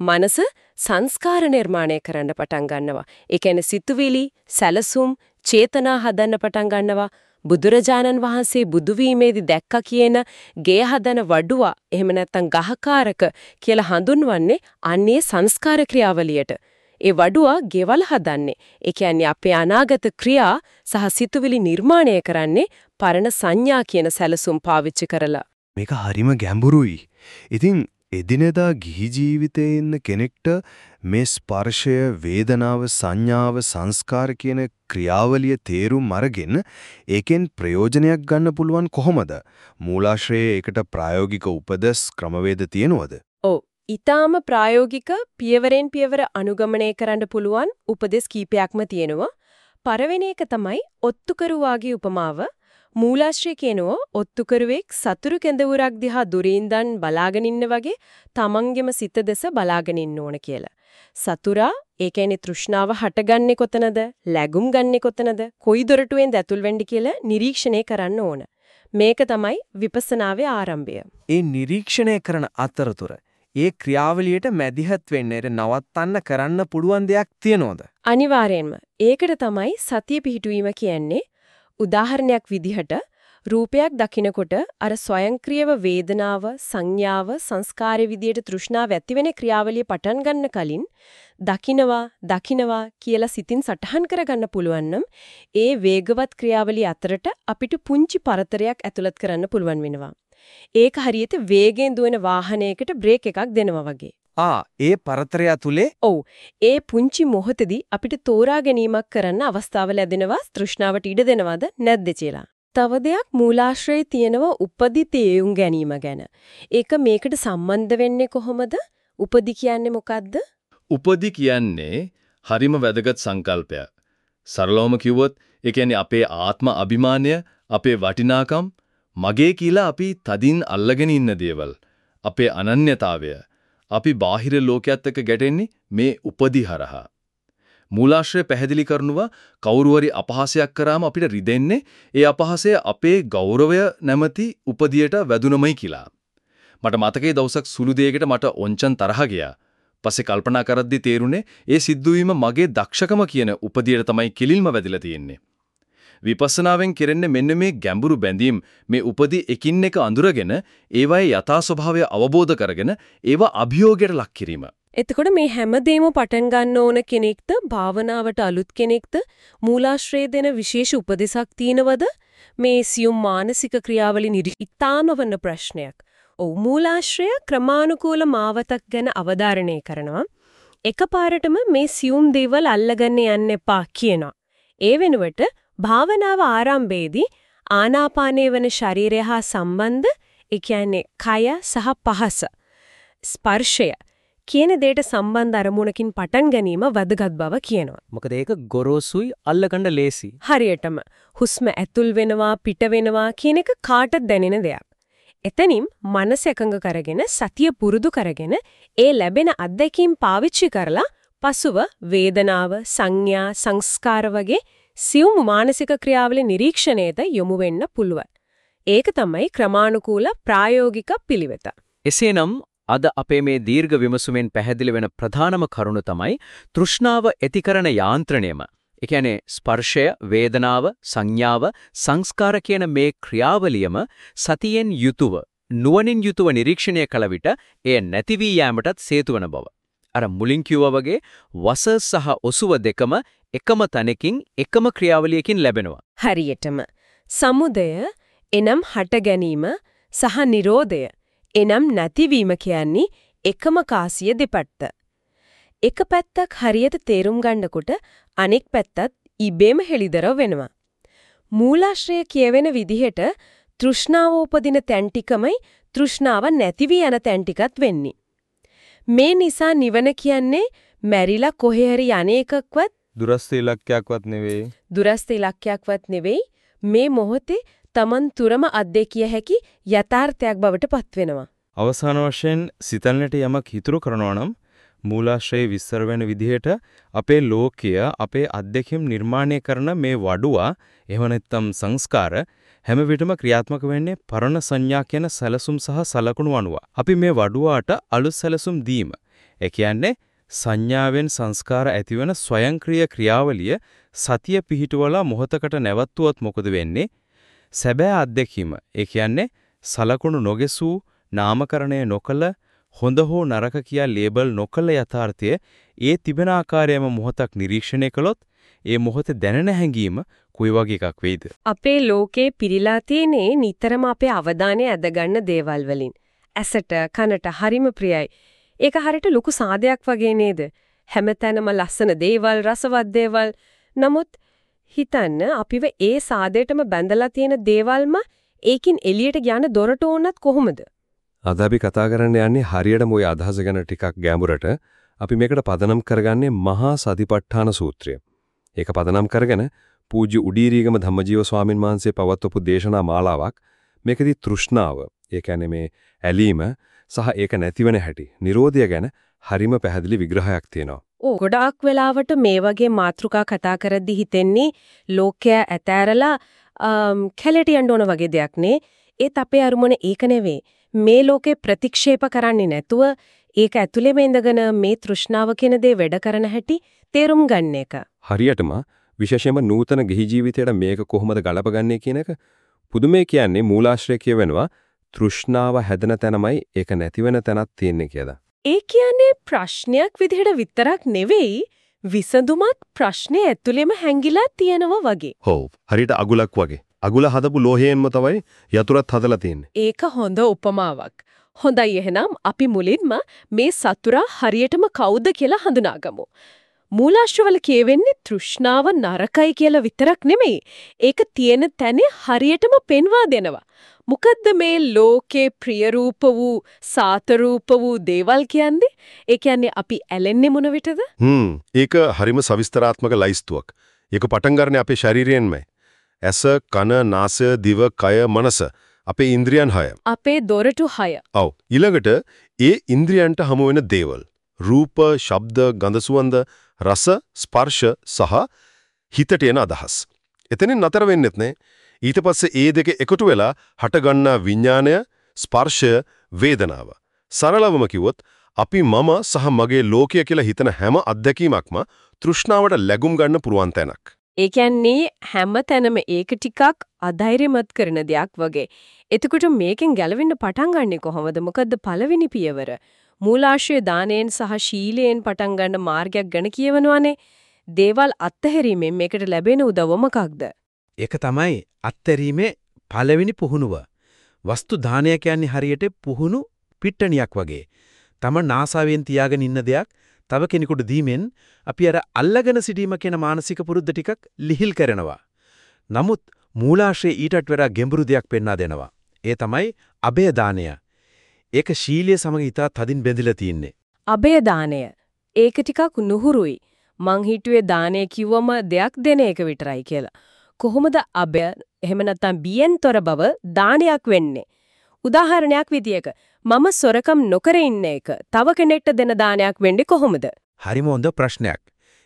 [SPEAKER 1] මනස සංස්කාර නිර්මාණය කරන්න පටන් ගන්නවා. ඒ කියන්නේ සිතුවිලි, සැලසුම්, චේතනා හදන්න පටන් ගන්නවා. බුදුරජාණන් වහන්සේ බුදු වීමේදී දැක්කා කියන ගේ හදන වඩුවා එහෙම නැත්නම් ගහකාරක කියලා හඳුන්වන්නේ අන්නේ සංස්කාර ක්‍රියාවලියට. ඒ වඩුවා ගෙවල් හදන්නේ. ඒ කියන්නේ අපේ අනාගත ක්‍රියා සහ සිතුවිලි නිර්මාණය කරන්නේ පරණ සංඥා කියන සැලසුම් පාවිච්චි කරලා.
[SPEAKER 33] මේක හරිම ගැඹුරුයි. ඉතින් එදිනෙදා ගිහි ජීවිතයේ ඉන්න කෙනෙක්ට මේ ස්පර්ශය, වේදනාව, සංඥාව, සංස්කාර කියන ක්‍රියාවලිය තේරුම් අරගෙන ඒකෙන් ප්‍රයෝජනයක් ගන්න පුළුවන් කොහොමද? මූලාශ්‍රයේ ඒකට ප්‍රායෝගික උපදෙස් ක්‍රමවේද තියෙනවද?
[SPEAKER 1] ඔව්. ඊටාම ප්‍රායෝගික පියවරෙන් පියවර අනුගමනය කරන්න පුළුවන් උපදෙස් කීපයක්ම තියෙනවා. පළවෙනි එක තමයි ඔත්තුකරුවාගේ උපමාව. මූලාශ්‍රය කියනෝ ඔත්තුකරුවෙක් සතුරු කැඳවුරක් දිහා දුරින්දන් බලාගෙන ඉන්න වගේ තමන්ගෙම සිත දෙස බලාගෙන ඉන්න ඕන කියලා. සතුරා ඒ කියන්නේ තෘෂ්ණාව හටගන්නේ කොතනද? läගුම් ගන්නේ කොතනද? කොයි දොරටුවෙන්ද ඇතුල් වෙන්නේ කියලා නිරීක්ෂණය කරන්න ඕන. මේක තමයි විපස්සනාවේ ආරම්භය.
[SPEAKER 2] ඒ නිරීක්ෂණය කරන අතරතුර ඒ ක්‍රියාවලියට මැදිහත් වෙන්න නවත්තන්න කරන්න පුළුවන් දෙයක් තියනෝද?
[SPEAKER 1] අනිවාර්යෙන්ම. ඒකට තමයි සතිය පිහිටුවීම කියන්නේ. උදාහරණයක් විදිහට රූපයක් දකිනකොට අර ස්වයංක්‍රීයව වේදනාව, සංඥාව, සංස්කාරය විදියට තෘෂ්ණාව ඇති වෙන ක්‍රියාවලිය පටන් ගන්න කලින් දකිනවා, දකිනවා කියලා සිතින් සටහන් කරගන්න පුළුවන් ඒ වේගවත් ක්‍රියාවලිය අතරට අපිට පුංචි පරතරයක් ඇතුළත් කරන්න පුළුවන් වෙනවා. ඒක හරියට වේගයෙන් දුවන වාහනයකට බ්‍රේක් එකක් දෙනවා වගේ.
[SPEAKER 2] ආ ඒ පරතරය තුලේ
[SPEAKER 1] ඔව් ඒ පුංචි මොහොතේදී අපිට තෝරා ගැනීමක් කරන්න අවස්ථාව ලැබෙනවා තෘෂ්ණාවට ඉඩ දෙනවද නැද්ද කියලා. තව දෙයක් මූලාශ්‍රයේ තියෙනව උපදි තේරුම් ගැනීම ගැන. ඒක මේකට සම්බන්ධ වෙන්නේ කොහොමද? උපදි කියන්නේ මොකද්ද?
[SPEAKER 6] උපදි කියන්නේ හරිම වැදගත් සංකල්පයක්. සරලවම කිව්වොත් ඒ කියන්නේ අපේ ආත්ම අභිමානය, අපේ වටිනාකම්, මගේ කියලා අපි තදින් අල්ලගෙන ඉන්න දේවල්, අපේ අනන්‍යතාවය අපි බාහිර ලෝකයක් එක්ක ගැටෙන්නේ මේ උපදි හරහා. මූලාශ්‍රය පැහැදිලි කරනවා කවුරුවරි අපහාසයක් කරාම අපිට රිදෙන්නේ ඒ අපහාසය අපේ ගෞරවය නැමැති උපදියට වැදුනමයි කියලා. මට මතකයේ දවසක් සුළු දෙයකට මට ඔංචන් තරහ ගියා. පස්සේ කල්පනා කරද්දි තේරුනේ ඒ සිද්ධවීම මගේ දක්ෂකම කියන උපදියට තමයි කිලිල්ම වැදිලා තියෙන්නේ. විපස්සනාවෙන් කෙරෙන්නේ මෙන්න මේ ගැඹුරු බැඳීම් මේ උපදි එකින් එක අඳුරගෙන ඒවායේ යථා ස්වභාවය අවබෝධ කරගෙන ඒවා අභියෝගයට ලක් කිරීම.
[SPEAKER 1] එතකොට මේ හැමදේම පටන් ගන්න ඕන කෙනෙක්ද භාවනාවට අලුත් කෙනෙක්ද මූලාශ්‍රය දෙන විශේෂ උපදෙසක් තියෙනවද මේ සියුම් මානසික ක්‍රියාවලින් ඉතාමවන ප්‍රශ්නයක්. ඔව් මූලාශ්‍රය ක්‍රමානුකූල මාවතක් ගැන අවධාරණය කරනවා. එකපාරටම මේ සියුම් දේවල් අල්ලගන්න යන්න එපා කියනවා. ඒ වෙනුවට භාවනාව ආරම්භයේදී ආනාපානයේ වන ශරීරය හා සම්බන්ධ ඒ කියන්නේ කය සහ පහස ස්පර්ශය කියන දෙයට සම්බන්ධ අරමුණකින් පටන් ගැනීම වැදගත් බව කියනවා.
[SPEAKER 6] මොකද ඒක ගොරෝසුයි අල්ලගන්න ලේසි.
[SPEAKER 1] හරියටම හුස්ම ඇතුල් වෙනවා පිට වෙනවා කියන එක කාටද දැනෙන දෙයක්. එතනින් මනස එකඟ කරගෙන සතිය පුරුදු කරගෙන ඒ ලැබෙන අත්දැකීම් පාවිච්චි කරලා පසුව වේදනාව සංඥා සංස්කාර වගේ සියුම් මානසික ක්‍රියාවල නිරීක්ෂණයට යොමු වෙන්න පුළුවන්. ඒක තමයි ක්‍රමානුකූල ප්‍රායෝගික පිළිවෙත.
[SPEAKER 6] එසේනම් අද අපේ මේ දීර්ඝ විමසුමෙන් පැහැදිලි වෙන ප්‍රධානම කරුණ තමයි තෘෂ්ණාව ඇතිකරන යාන්ත්‍රණයම. ඒ කියන්නේ ස්පර්ශය, වේදනාව, සංඥාව, සංස්කාර කියන මේ ක්‍රියාවලියම සතියෙන් යුතුව, නුවණින් යුතුව නිරීක්ෂණය කළ විට එය නැති වී යාමටත් සේතු වන බව. අර මුලින් කිව්වා වගේ වස සහ ඔසුව දෙකම එකම තැනකින් එකම ක්‍රියාවලියකින් ලැබෙනවා.
[SPEAKER 1] හරියටම සමුදය එනම් හට ගැනීම සහ Nirodha එනම් නැතිවීම කියන්නේ එකම කාසිය දෙපැත්ත. එක පැත්තක් හරියට තේරුම් ගන්නකොට අනෙක් පැත්තත් ඉබේම හෙලිදරව් වෙනවා. මූලාශ්‍රය කියවෙන විදිහට තෘෂ්ණාව උපදින තැන් ටිකමයි තෘෂ්ණාව නැති වී යන තැන් ටිකත් වෙන්නේ. මේ නිසා නිවන කියන්නේ මැරිලා කොහේ හරි යන්නේකක්වත්
[SPEAKER 39] දුරස්ත ඉලක්කයක්වත් නෙවෙයි.
[SPEAKER 1] දුරස්ත ඉලක්කයක්වත් නෙවෙයි. මේ මොහොතේ Taman තුරම අත්දැකිය හැකි යථාර්ථයක් බවට පත්වෙනවා.
[SPEAKER 39] අවසාන වශයෙන් සිතන්නට යමක් හිතුරු කරනවා නම් මූලාශ්‍රයේ විස්තර වෙන විදිහට අපේ ලෝකය අපේ අත්දැකීම් නිර්මාණය කරන මේ වඩුවා එහෙම නැත්නම් සංස්කාර හැම විටම ක්‍රියාත්මක වෙන්නේ පරණ සංඥා කියන සැලසුම් සහ සලකුණු අනුව. අපි මේ වඩුවාට අලුත් සැලසුම් දීම. ඒ කියන්නේ සංඥාවෙන් සංස්කාර ඇතිවන ස්වයංක්‍රීය ක්‍රියාවලිය සතිය පිහිටුවලා මොහතකට නැවතුවත් මොකද වෙන්නේ? සැබෑ අත්දැකීම. ඒ කියන්නේ සලකුණු නොගෙසූ නාමකරණය නොකළ හොඳ හෝ නරක කියා ලේබල් නොකළ යථාර්ථය ඒ තිබෙන ආකාරයම මොහොතක් නිරීක්ෂණය කළොත් ඒ මොහොතේ දැනෙන හැඟීම කොයි වගේ එකක් වෙයිද?
[SPEAKER 1] අපේ ලෝකේ පිරීලා තියෙනේ නිතරම අපේ අවධානය ඇදගන්න දේවල් වලින්. ඇසට කනට හරිම ප්‍රියයි. ඒක හරියට ලොකු සාදයක් වගේ නේද? හැමතැනම ලස්සන දේවල් රසවත් දේවල්. නමුත් හිතන්න අපිව ඒ සාදයටම බැඳලා තියෙන දේවල්ම ඒකින් එළියට යන දොරට ඕනත් කොහොමද
[SPEAKER 8] අද අපි කතා කරන්න යන්නේ හරියටම ওই අදහස ගැන ටිකක් ගැඹුරට. අපි මේකට පදනම් කරගන්නේ මහා සතිපට්ඨාන සූත්‍රය. ඒක පදනම් කරගෙන පූජ්‍ය උඩීරීගම ධම්මජීව ස්වාමින් වහන්සේ පවත්වපු දේශනා මාලාවක්. මේකෙදි තෘෂ්ණාව, ඒ කියන්නේ මේ ඇලීම සහ ඒක නැතිවෙන හැටි, Nirodha ගැන හරිම පැහැදිලි විග්‍රහයක් තියෙනවා.
[SPEAKER 1] ඕ ගොඩාක් වෙලාවට මේ වගේ මාතෘකා කතා කරද්දි හිතෙන්නේ ලෝකයා ඇතෑරලා කැලට යන්න ඕන වගේ දෙයක් නේ. ඒත් අපේ අරමුණ ඒක නෙවෙයි. මේ ලෝකේ ප්‍රතික්ෂේප කරන්නේ නැතුව ඒක ඇතුළේම ඉඳගෙන මේ තෘෂ්ණාව කියන දේ වැඩ කරන හැටි තේරුම් ගන්න එක.
[SPEAKER 8] හරියටම විශේෂයෙන්ම නූතන ගිහි ජීවිතයට මේක කොහොමද ගලපගන්නේ කියන එක පුදුමේ කියන්නේ මූලාශ්‍රය කියවෙනවා තෘෂ්ණාව හැදෙන තැනමයි ඒක නැතිවෙන තැනක් තියෙන්නේ කියලා.
[SPEAKER 1] ඒ කියන්නේ ප්‍රශ්නයක් විදිහට විතරක් නෙවෙයි විසඳුමත් ප්‍රශ්නේ ඇතුළේම හැංගිලා තියෙනවා වගේ.
[SPEAKER 8] ඔව්. හරියට අගුලක් වගේ. අගුල හදපු ලෝහයෙන්ම තමයි යතුරත් හදලා තියෙන්නේ.
[SPEAKER 1] ඒක හොඳ උපමාවක්. හොඳයි එහෙනම් අපි මුලින්ම මේ සතුරා හරියටම කවුද කියලා හඳුනාගමු. මූලාශ්‍රවල කියවෙන්නේ තෘෂ්ණාව නරකයි කියලා විතරක් නෙමෙයි. ඒක තියෙන තැන හරියටම පෙන්වා දෙනවා. මොකද්ද මේ ලෝකේ ප්‍රිය රූප වූ සාත රූප වූ දේවල් කියන්නේ? ඒ කියන්නේ අපි ඇලෙන්නේ මොන විටද?
[SPEAKER 8] හ්ම්. ඒක හරිම සවිස්තරාත්මක ලයිස්තුවක්. ඒක පටන් ගන්න අපේ ශරීරයෙන්මයි. ඇස, කන, නාසය, දිව, කය, මනස අපේ ඉන්ද්‍රියන් 6.
[SPEAKER 1] අපේ දොරටු 6.
[SPEAKER 8] ඔව්. ඊළඟට ඒ ඉන්ද්‍රියන්ට හමු වෙන දේවල්. රූප, ශබ්ද, ගඳ සුවඳ, රස, ස්පර්ශ සහ හිතට එන අදහස්. එතනින් නතර වෙන්නෙත් නේ. ඊට පස්සේ ඒ දෙක එකතු වෙලා හටගන්නා විඥාණය, ස්පර්ශය, වේදනාව. සරලවම කිව්වොත් අපි මම සහ මගේ ලෝකය කියලා හිතන හැම අත්දැකීමක්ම තෘෂ්ණාවට läගුම් ගන්න පුරුවන් තැනක්.
[SPEAKER 1] ඒ කියන්නේ හැම තැනම ඒක ටිකක් අධෛර්යමත් කරන දෙයක් වගේ. එතකොට මේකෙන් ගැලවෙන්න පටන් ගන්නෙ කොහොමද? මොකද්ද පළවෙනි පියවර? මූලාශ්‍රය දානයෙන් සහ ශීලයෙන් පටන් ගන්න මාර්ගයක් ගැන කියවනවානේ. දේවල් අත්හැරීමෙන් මේකට ලැබෙන උදව්ව මොකක්ද?
[SPEAKER 2] ඒක තමයි අත්හැරීමේ පළවෙනි පුහුණුව. වස්තු දානය කියන්නේ හරියට පුහුණු පිට්ටනියක් වගේ. තම නාසාවෙන් තියාගෙන ඉන්න දෙයක්
[SPEAKER 33] තව කෙනෙකුට දීමෙන් අපි අර අල්ලගෙන සිටීම කියන මානසික පුරුද්ද ටිකක් ලිහිල් කරනවා. නමුත් මූලාශ්‍රයේ ඊටත් වඩා ගැඹුරු දෙයක් පෙන්වා දෙනවා. ඒ තමයි අබේ දානය. ඒක ශීලිය සමග ඉතා තදින් බැඳිලා තියෙන්නේ.
[SPEAKER 1] අබේ දානය. ඒක ටිකක් නුහුරුයි. මං හිතුවේ දානය කිව්වම දෙයක් දෙන එක විතරයි කියලා. කොහොමද අබය එහෙම නැත්නම් බියෙන්තර බව දානයක් වෙන්නේ? උදාහරණයක් විදියක මම සොරකම් නොකර ඉන්න එක තව කෙනෙක්ට දෙන දානයක් වෙන්නේ කොහොමද?
[SPEAKER 33] හරිම හොඳ ප්‍රශ්නයක්.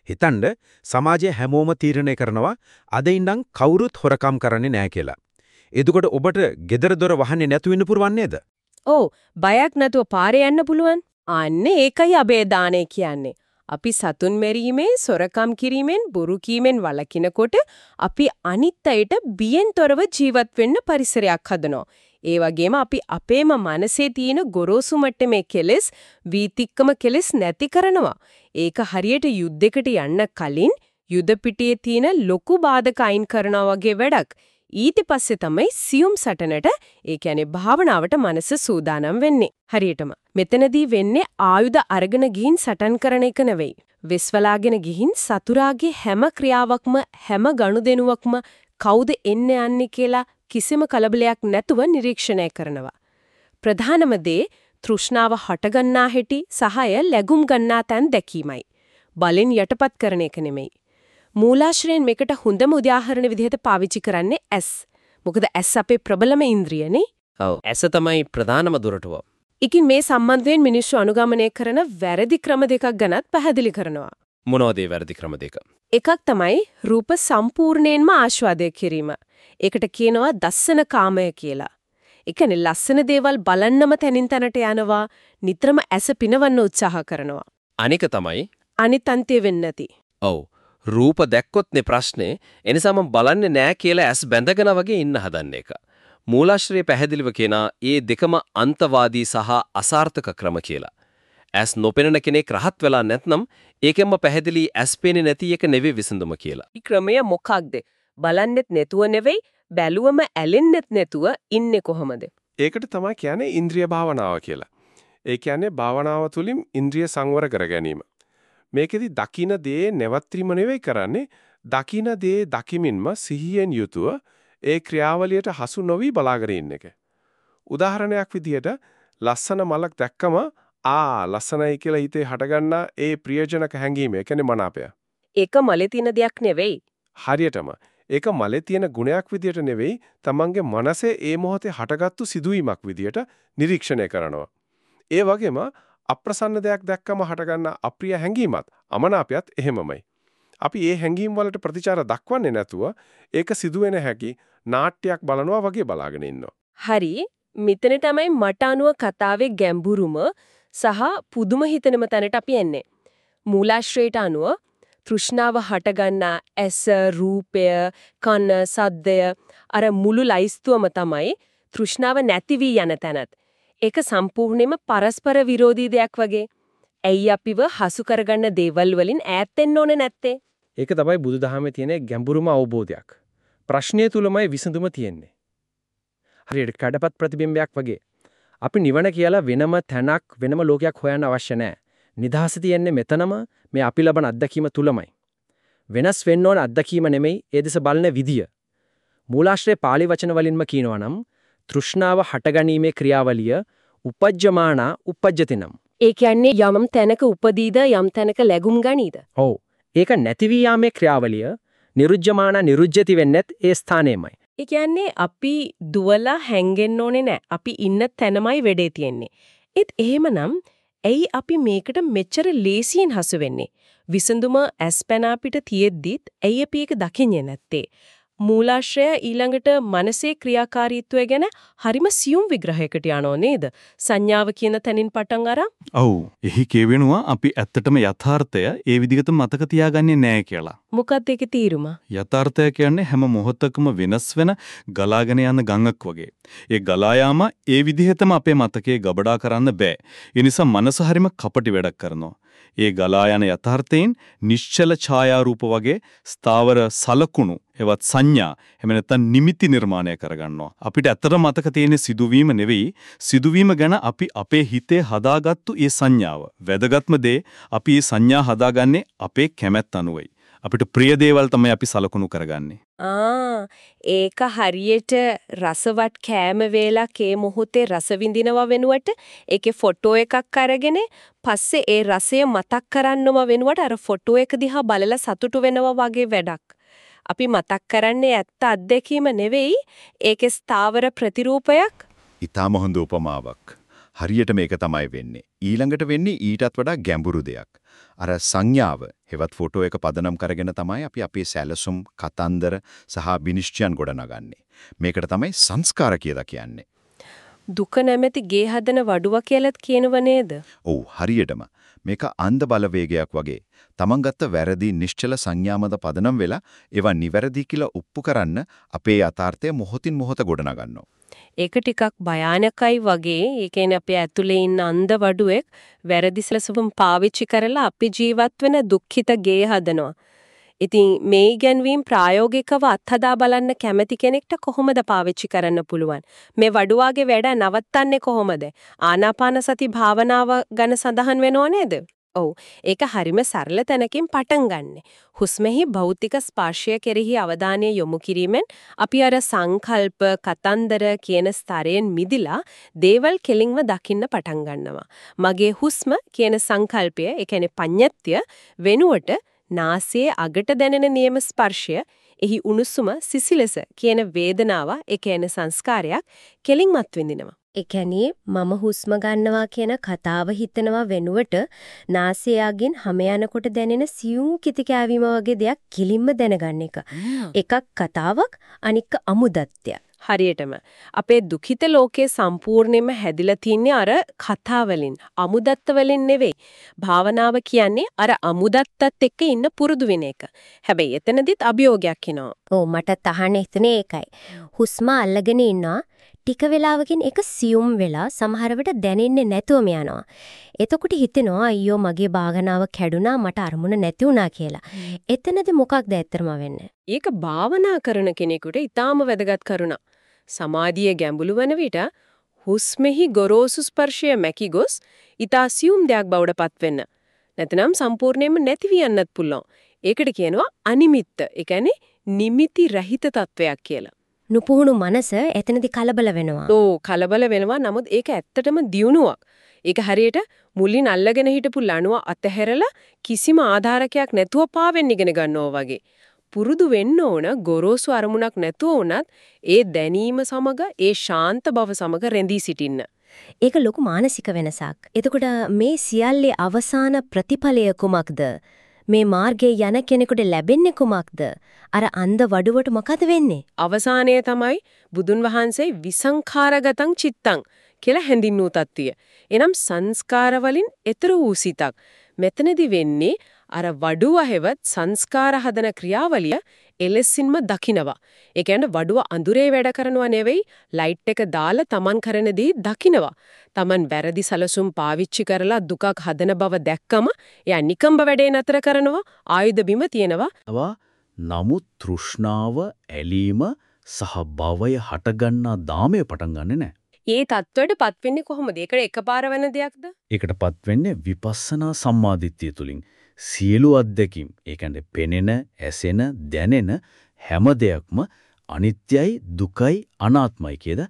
[SPEAKER 33] හිතන්න සමාජයේ හැමෝම තීරණය කරනවා අද ඉඳන් කවුරුත් හොරකම් කරන්නේ නැහැ කියලා. එතකොට ඔබට gedara dora වහන්නේ නැතු වෙන්න පුරවන් නේද?
[SPEAKER 1] ඔව් බයක් නැතුව පාරේ යන්න පුළුවන්. අන්න ඒකයි අබේ දානය කියන්නේ. අපි සතුන් මෙරීමෙන් සොරකම් කිරීමෙන් බොරු කීමෙන් වළකිනකොට අපි අනිත් අයට බියෙන් තොරව ජීවත් වෙන්න පරිසරයක් හදනවා. ඒ වගේම අපි අපේම මනසේ තියෙන ගොරෝසු මට්ටමේ කෙලෙස් වීතික්කම කෙලෙස් නැති කරනවා. ඒක හරියට යුද්ධයකට යන්න කලින් යුද පිටියේ තියෙන ලොකු බාධක අයින් කරනවා වගේ වැඩක්. ඊට පස්සේ තමයි සියුම් සටනට ඒ කියන්නේ භාවනාවට මනස සූදානම් වෙන්නේ. හරියටම. මෙතනදී වෙන්නේ ආයුධ අරගෙන ගිහින් සටන් කරන එක නෙවෙයි. විශ්වලාගෙන ගිහින් සතුරාගේ හැම ක්‍රියාවක්ම හැම ගනුදෙනුවක්ම කවුද එන්න යන්නේ කියලා කිසිම කලබලයක් නැතුව නිරීක්ෂණය කරනවා. ප්‍රධානම දේ තෘෂ්ණාව හටගන්නා හැටි සහය ලැබුම් ගන්නා තැන් දැකීමයි. බලෙන් යටපත් කරන එක නෙමෙයි. මූලාශ්‍රයෙන් මේකට හොඳම උදාහරණ විදිහට පාවිච්චි කරන්නේ ඇස්. මොකද ඇස් අපේ ප්‍රබලම ඉන්ද්‍රියනේ.
[SPEAKER 2] ඔව් ඇස තමයි ප්‍රධානම දුරටුව.
[SPEAKER 1] ඉකින් මේ සම්බන්ධයෙන් මිනිස්සු අනුගමනය කරන වැරදි ක්‍රම දෙකක් ගැනත් පැහැදිලි කරනවා.
[SPEAKER 2] මොනවද ඒ වැරදි ක්‍රම දෙක?
[SPEAKER 1] එකක් තමයි රූප සම්පූර්ණයෙන්ම ආස්වාදය කිරීම. ඒකට කියනවා දස්සන කාමය කියලා. ඒ කියන්නේ ලස්සන දේවල් බලන්නම තනින් තනට යනවා, නිතරම ඇස පිනවන්න උත්සාහ කරනවා.
[SPEAKER 2] අනික තමයි
[SPEAKER 1] අනිත් අන්තිය වෙන්නේ නැති.
[SPEAKER 2] ඔව් රූප දැක්කොත්නේ ප්‍රශ්නේ. එනිසා මම බලන්නේ නෑ කියලා ඇස් බැඳගෙන වගේ ඉන්න හදන එක. මූලාශ්‍රයේ පැහැදිලිව කියනා ඒ දෙකම අන්තවාදී සහ අසාර්ථක ක්‍රම කියලා. ඇස් නොපෙනෙන කෙනෙක් රහත් වෙලා නැත්නම් ඒකෙන්ම පැහැදිලි ඇස් පේන්නේ නැති එක නෙවෙයි විසඳුම කියලා.
[SPEAKER 1] මේ ක්‍රමය මොකක්ද? බලන්නෙත් නැතුව නෙවෙයි, බැලුවම ඇලෙන්නෙත් නැතුව ඉන්නේ කොහොමද?
[SPEAKER 43] ඒකට තමයි කියන්නේ ඉන්ද්‍රිය භාවනාව කියලා. ඒ කියන්නේ භාවනාව තුළින් ඉන්ද්‍රිය සංවර කර ගැනීම. මේකෙදි දකින දේ නැවත්‍රීම නෙවෙයි කරන්නේ දකින දේ දකිමින්ම සිහියෙන් යුතුව ඒ ක්‍රියාවලියට හසු නොවි බලාගෙන ඉන්න එක. උදාහරණයක් විදිහට ලස්සන මලක් දැක්කම ආ ලස්සනයි කියලා හිතේ හටගන්නා ඒ ප්‍රියජනක හැඟීම ඒ කියන්නේ මනාපය.
[SPEAKER 1] ඒක මලේ තියෙන දෙයක් නෙවෙයි.
[SPEAKER 43] හරියටම ඒක මලේ තියෙන ගුණයක් විදියට නෙවෙයි තමන්ගේ මනසේ ඒ මොහොතේ හටගත්තු සිදුවීමක් විදියට නිරීක්ෂණය කරනවා. ඒ වගේම අප්‍රසන්න දෙයක් දැක්කම හටගන්න අප්‍රිය හැඟීමත් අමනාපයත් එහෙමමයි. අපි ඒ හැඟීම් වලට ප්‍රතිචාර දක්වන්නේ නැතුව ඒක සිදුවෙන හැකි නාට්‍යයක් බලනවා වගේ බලාගෙන ඉන්නවා.
[SPEAKER 1] හරි මෙතන තමයි මට අනුව කතාවේ ගැඹුරුම සහ පුදුම හිතෙනම තැනට අපි එන්නේ. මූලාශ්‍රයට අනුව තෘෂ්ණාව හටගන්නා ඇස රූපය කන සද්දය අර මුළු ලයිස්තුවම තමයි තෘෂ්ණාව නැති වී යන තැනත්. ඒක සම්පූර්ණයෙන්ම පරස්පර විරෝධී දෙයක් වගේ. ඇයි අපිව හසු කරගන්න දේවල් වලින් ඈත් වෙන්න ඕනේ නැත්තේ?
[SPEAKER 2] ඒක තමයි බුදුදහමේ තියෙන ගැඹුරුම අවබෝධයක්. ප්‍රශ්නය තුලමයි විසඳුම තියෙන්නේ. හරියට කඩපත් ප්‍රතිබිම්බයක් වගේ. අපි නිවන කියලා වෙනම තැනක් වෙනම ලෝකයක් හොයන්න අවශ්‍ය නැහැ. නිදහස තියෙන්නේ මෙතනම මේ අපි ලබන අත්දැකීම තුලමයි. වෙනස් වෙන්න ඕන අත්දැකීම නෙමෙයි ඒ දෙස බලන විදිය. මූලාශ්‍රයේ pāli වචන වලින්ම කියනවා නම් තෘෂ්ණාව හටගැනීමේ ක්‍රියාවලිය උපජ්ජමානා උපජ්ජතිනම්.
[SPEAKER 1] ඒ කියන්නේ යම් තැනක උපදීද යම් තැනක läගුම් ගනීද?
[SPEAKER 2] ඔව්. ඒක නැති වී ක්‍රියාවලිය නිරුජ්ජමානා නිරුජ්ජති වෙන්නේත් ඒ ස්ථානයමයි.
[SPEAKER 1] ඒ කියන්නේ අපි දුවලා හැංගෙන්න ඕනේ නැහැ. අපි ඉන්න තැනමයි වෙඩේ තියෙන්නේ. ඒත් එහෙමනම් ඇයි අපි මේකට මෙච්චර ලේසියෙන් හසු වෙන්නේ? විසඳුම ඇස්පැන අපිට තියෙද්දිත් ඇයි අපි ඒක දකින්නේ නැත්තේ? මූලාශ්‍රය ඊළඟට මනසේ ක්‍රියාකාරීත්වය ගැන හරිම සියුම් විග්‍රහයකට යනෝ නේද? සංඥාව කියන තැනින් පටන් අරන්
[SPEAKER 6] ඔව්. එහි කියවෙනවා අපි ඇත්තටම යථාර්ථය ඒ විදිහට මතක තියාගන්නේ නැහැ කියලා.
[SPEAKER 1] මොකක්ද ඒකේ තීරුම?
[SPEAKER 6] යථාර්ථය කියන්නේ හැම මොහොතකම වෙනස් වෙන ගලාගෙන යන ගඟක් වගේ. ඒ ගලා ඒ විදිහටම අපේ මතකයේ ගබඩා කරන්න බෑ. ඒ නිසා මනස හරිම කපටි වැඩක් කරනවා. ඒ ගලා යන යථාර්ථයෙන් නිශ්චල ඡායාරූප වගේ ස්ථාවර සලකුණු
[SPEAKER 17] එවත් සංඥා එහෙම නැත්නම් නිමිති නිර්මාණය කරගන්නවා. අපිට ඇත්තට මතක තියෙන සිදුවීම නෙවෙයි සිදුවීම ගැන අපි අපේ හිතේ හදාගත්තු ඒ සංඥාව. වැදගත්ම දේ අපි මේ සංඥා හදාගන්නේ අපේ කැමැත්ත අනුවයි. අපිට ප්‍රිය දේවල් තමයි අපි සලකුණු කරගන්නේ.
[SPEAKER 1] ආ ඒක හරියට රසවත් කෑම වේලක් ඒ මොහොතේ රස විඳිනවා වෙනුවට ඒකේ ෆොටෝ එකක් අරගෙන පස්සේ ඒ රසය මතක් කරන්නම වෙනුවට අර ෆොටෝ එක දිහා බලලා සතුටු වෙනවා වගේ වැඩක්. අපි මතක් කරන්නේ ඇත්ත අත්දැකීම නෙවෙයි ඒකේ ස්ථාවර ප්‍රතිරූපයක්.
[SPEAKER 44] ඊටම හොඳ උපමාවක්. හරියට මේක තමයි වෙන්නේ. ඊළඟට වෙන්නේ ඊටත් වඩා ගැඹුරු දෙයක්. අර සංඥාව හෙවත් ෆොටෝ එක පදනම් කරගෙන තමයි අපි අපේ සැලසුම්, කතන්දර සහ විනිශ්චයන් ගොඩනගන්නේ. මේකට තමයි සංස්කාර කියලා කියන්නේ.
[SPEAKER 1] දුක නැමැති ගේ හදන වඩුව කියලාත් කියනව නේද?
[SPEAKER 44] ඔව් හරියටම. මේක අන්ධ බලවේගයක් වගේ. තමන් ගත්ත වැරදි නිශ්චල සංඥාමද පදනම් වෙලා ඒවා නිවැරදි කියලා ඔප්පු කරන්න අපේ යථාර්ථය මොහොතින් මොහොත ගොඩනගනවා.
[SPEAKER 1] ඒක ටිකක් භයානකයි වගේ. ඒ කියන්නේ අපේ ඇතුලේ ඉන්න අන්ධ වඩුවෙක් වැරදි සලසුම් පාවිච්චි කරලා අපි ජීවත් වෙන දුක්ඛිත ගේ හදනවා. ඉතින් මේ ඉගැන්වීම් ප්‍රායෝගිකව අත්හදා බලන්න කැමති කෙනෙක්ට කොහොමද පාවිච්චි කරන්න පුළුවන්? මේ වඩුවාගේ වැඩ නවත්තන්නේ කොහොමද? ආනාපාන සති භාවනාව ගැන සඳහන් වෙනව නේද? ඔව් ඒක හරිම සරල තැනකින් පටන් ගන්නෙ. හුස්මෙහි භෞතික ස්පර්ශය කෙරෙහි අවධානය යොමු කිරීමෙන් අපි අර සංකල්ප කතන්දර කියන ස්තරයෙන් මිදිලා දේවල් කෙලින්ව දකින්න පටන් ගන්නවා. මගේ හුස්ම කියන සංකල්පය, ඒ කියන්නේ පඤ්ඤත්‍ය වෙනුවට නාසයේ අගට දැනෙන නියම ස්පර්ශය, එහි උණුසුම සිසිලස කියන වේදනාව, ඒ කියන්නේ සංස්කාරයක් කෙලින්මත් විඳිනවා.
[SPEAKER 45] ඒ කියන්නේ මම හුස්ම ගන්නවා කියන කතාව හිතනවා වෙනුවට නාසයගෙන් හැම යනකොට දැනෙන සියුම් කිති කෑවීම වගේ දෙයක් කිලින්ම දැනගන්න එක. එකක් කතාවක් අනික අමුදත්ය.
[SPEAKER 1] හරියටම. අපේ දුකිත ලෝකේ සම්පූර්ණයෙන්ම හැදිලා තින්නේ අර කතා වලින් අමුදත්ත වලින් නෙවෙයි. භාවනාව කියන්නේ අර අමුදත්තත් එක්ක ඉන්න පුරුදු වෙන එක. හැබැයි එතනදිත් අභියෝගයක් එනවා.
[SPEAKER 45] ඔව් මට තහන හිතනේ ඒකයි. හුස්ම අල්ලගෙන ඉන්නවා ටික වෙලාවකින් ඒක සියුම් වෙලා සමහරවිට දැනෙන්නේ නැතුවම යනවා. එතකොට හිතෙනවා අයියෝ මගේ භාවනාව කැඩුනා මට අරමුණ නැති වුණා කියලා. එතනද මොකක්ද ඇත්තම වෙන්නේ?
[SPEAKER 1] ඒක භාවනා කරන කෙනෙකුට ඊටාම වැදගත් කරුණා. සමාධිය ගැඹුළු වන විට හුස්මෙහි ගොරෝසු ස්පර්ශය මැකි ගොස් ඊටා සියුම් දෙයක් බවට පත් වෙන්න. නැත්නම් සම්පූර්ණයෙන්ම නැති වියන්නත් පුළුවන්. ඒකට කියනවා අනිමිත්ත. ඒ කියන්නේ නිමිති රහිත තත්වයක් කියලා.
[SPEAKER 45] නුපුහුණු මනස එතනදි කලබල වෙනවා.
[SPEAKER 1] ඔව් කලබල වෙනවා. නමුත් ඒක ඇත්තටම දියුණුවක්. ඒක හරියට මුලින් අල්ලගෙන හිටපු ලණුව අතහැරලා කිසිම ආධාරකයක් නැතුව පාවෙන්න ඉගෙන ගන්නවා වගේ. පුරුදු වෙන්න ඕන ගොරෝසු අරමුණක් නැතුව වුණත් ඒ දැනීම සමග ඒ ශාන්ත බව සමග රැඳී සිටින්න.
[SPEAKER 45] ඒක ලොකු මානසික වෙනසක්. එතකොට මේ සියල්ලේ අවසාන ප්‍රතිඵලය කුමක්ද? මේ මාර්ගයේ යන කෙනෙකුට ලැබෙන්නේ කුමක්ද? අර අන්ධ වඩුවට මොකද වෙන්නේ?
[SPEAKER 1] අවසානයේ තමයි බුදුන් වහන්සේ විසංඛාරගතං චිත්තං කියලා හැඳින්වූ තත්ත්වය. එනම් සංස්කාර වලින් ඈතර වූ සිතක්. මෙතනදි වෙන්නේ අර වඩුව හැවත් සංස්කාර හදන ක්‍රියාවලිය එලෙසින්ම දකිනවා. ඒ කියන්නේ වඩුව අඳුරේ වැඩ කරනවා නෙවෙයි ලයිට් එක දාලා Taman කරන දේ දකිනවා. Taman වැරදි සලසුම් පාවිච්චි කරලා දුකක් හදන බව දැක්කම එයා නිකම්බ වැඩේ නතර කරනවා ආයුධ බිම තියෙනවා.
[SPEAKER 6] නමුත් තෘෂ්ණාව ඇලීම සහ භවය හටගන්නා දාමය පටන් ගන්නෙ නැහැ.
[SPEAKER 1] ඒ தത്വෙට පත් වෙන්නේ කොහොමද? ඒකට එකපාර වෙන දෙයක්ද?
[SPEAKER 6] ඒකට පත් වෙන්නේ විපස්සනා සම්මාදිට්ඨිය තුලින්. සියලු අත්දැකීම් ඒ කියන්නේ පෙනෙන, ඇසෙන, දැනෙන හැම දෙයක්ම අනිත්‍යයි, දුකයි, අනාත්මයි කියද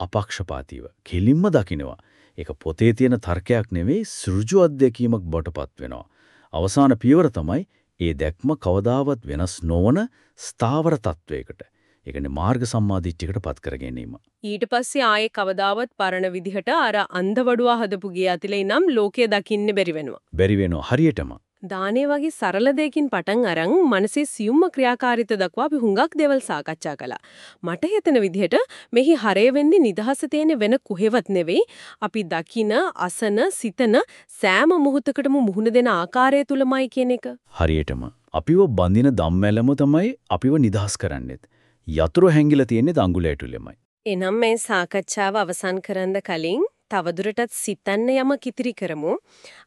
[SPEAKER 6] අපක්ෂපාතීව කෙලින්ම දකිනවා. ඒක පොතේ තියෙන තර්කයක් නෙවෙයි සෘජු අත්දැකීමක් බටපත් වෙනවා. අවසාන පියවර තමයි ඒ දැක්ම කවදාවත් වෙනස් නොවන ස්ථාවර තත්වයකට. ඒ කියන්නේ මාර්ග සම්මාදිට්ඨියකට පත් කර ගැනීම.
[SPEAKER 1] ඊට පස්සේ ආයේ කවදාවත් පරණ විදිහට අර අන්ධවඩුවා හදපු ගිය ඇතිලේ නම් ලෝකය දකින්න බැරි වෙනවා.
[SPEAKER 6] බැරි වෙනවා හරියටම.
[SPEAKER 1] දානේ වගේ සරල දෙයකින් පටන් අරන් මනසේ සියුම්ම ක්‍රියාකාරීත්වය දක්වා අපි හුඟක් දේවල් සාකච්ඡා කළා. මට හිතෙන විදිහට මෙහි හරය වෙන්නේ නිදහස තියෙන වෙන කොහෙවත් නෙවෙයි. අපි දකින, අසන, සිතන සෑම මොහොතකටම මුහුණ දෙන ආකාරය තුලමයි කියන එක.
[SPEAKER 6] හරියටම. අපිව බඳින ධම්මැලම තමයි අපිව නිදහස් කරන්නේත්. යතුරු හැංගිලා තියෙන්නේ දඟුල ඇතුළෙමයි.
[SPEAKER 1] එනම් මේ සාකච්ඡාව අවසන් කරන්න කලින් තවදුරටත් සිතන්න යමක් ඉතිරි කරමු.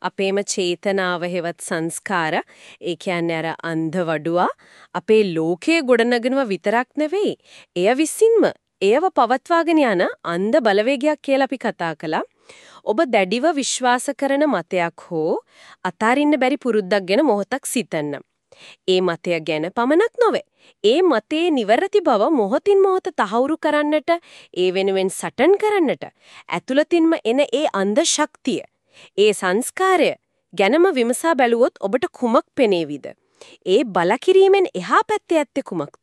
[SPEAKER 1] අපේම චේතනාව හෙවත් සංස්කාර ඒ කියන්නේ අර අන්ධ වඩුවා අපේ ලෝකයේ ගොඩනගනව විතරක් නෙවෙයි. එය විසින්ම එයව පවත්වාගෙන යන අන්ධ බලවේගයක් කියලා අපි කතා කළා. ඔබ දැඩිව විශ්වාස කරන මතයක් හෝ අතාරින්න බැරි පුරුද්දක් ගැන මොහොතක් සිතන්න. ඒ මතය ගැන පමණක් නොවේ. ඒ මතයේ නිවැරදි බව මොහොතින් මොහොත තහවුරු කරන්නට, ඒ වෙනුවෙන් සටන් කරන්නට ඇතුළතින්ම එන ඒ අන්ධ ශක්තිය, ඒ සංස්කාරය ගැනම විමසා බැලුවොත් ඔබට කුමක් පෙනේවිද? ඒ බලකිරීමෙන් එහා පැත්තේ ඇත්තේ කුමක්ද?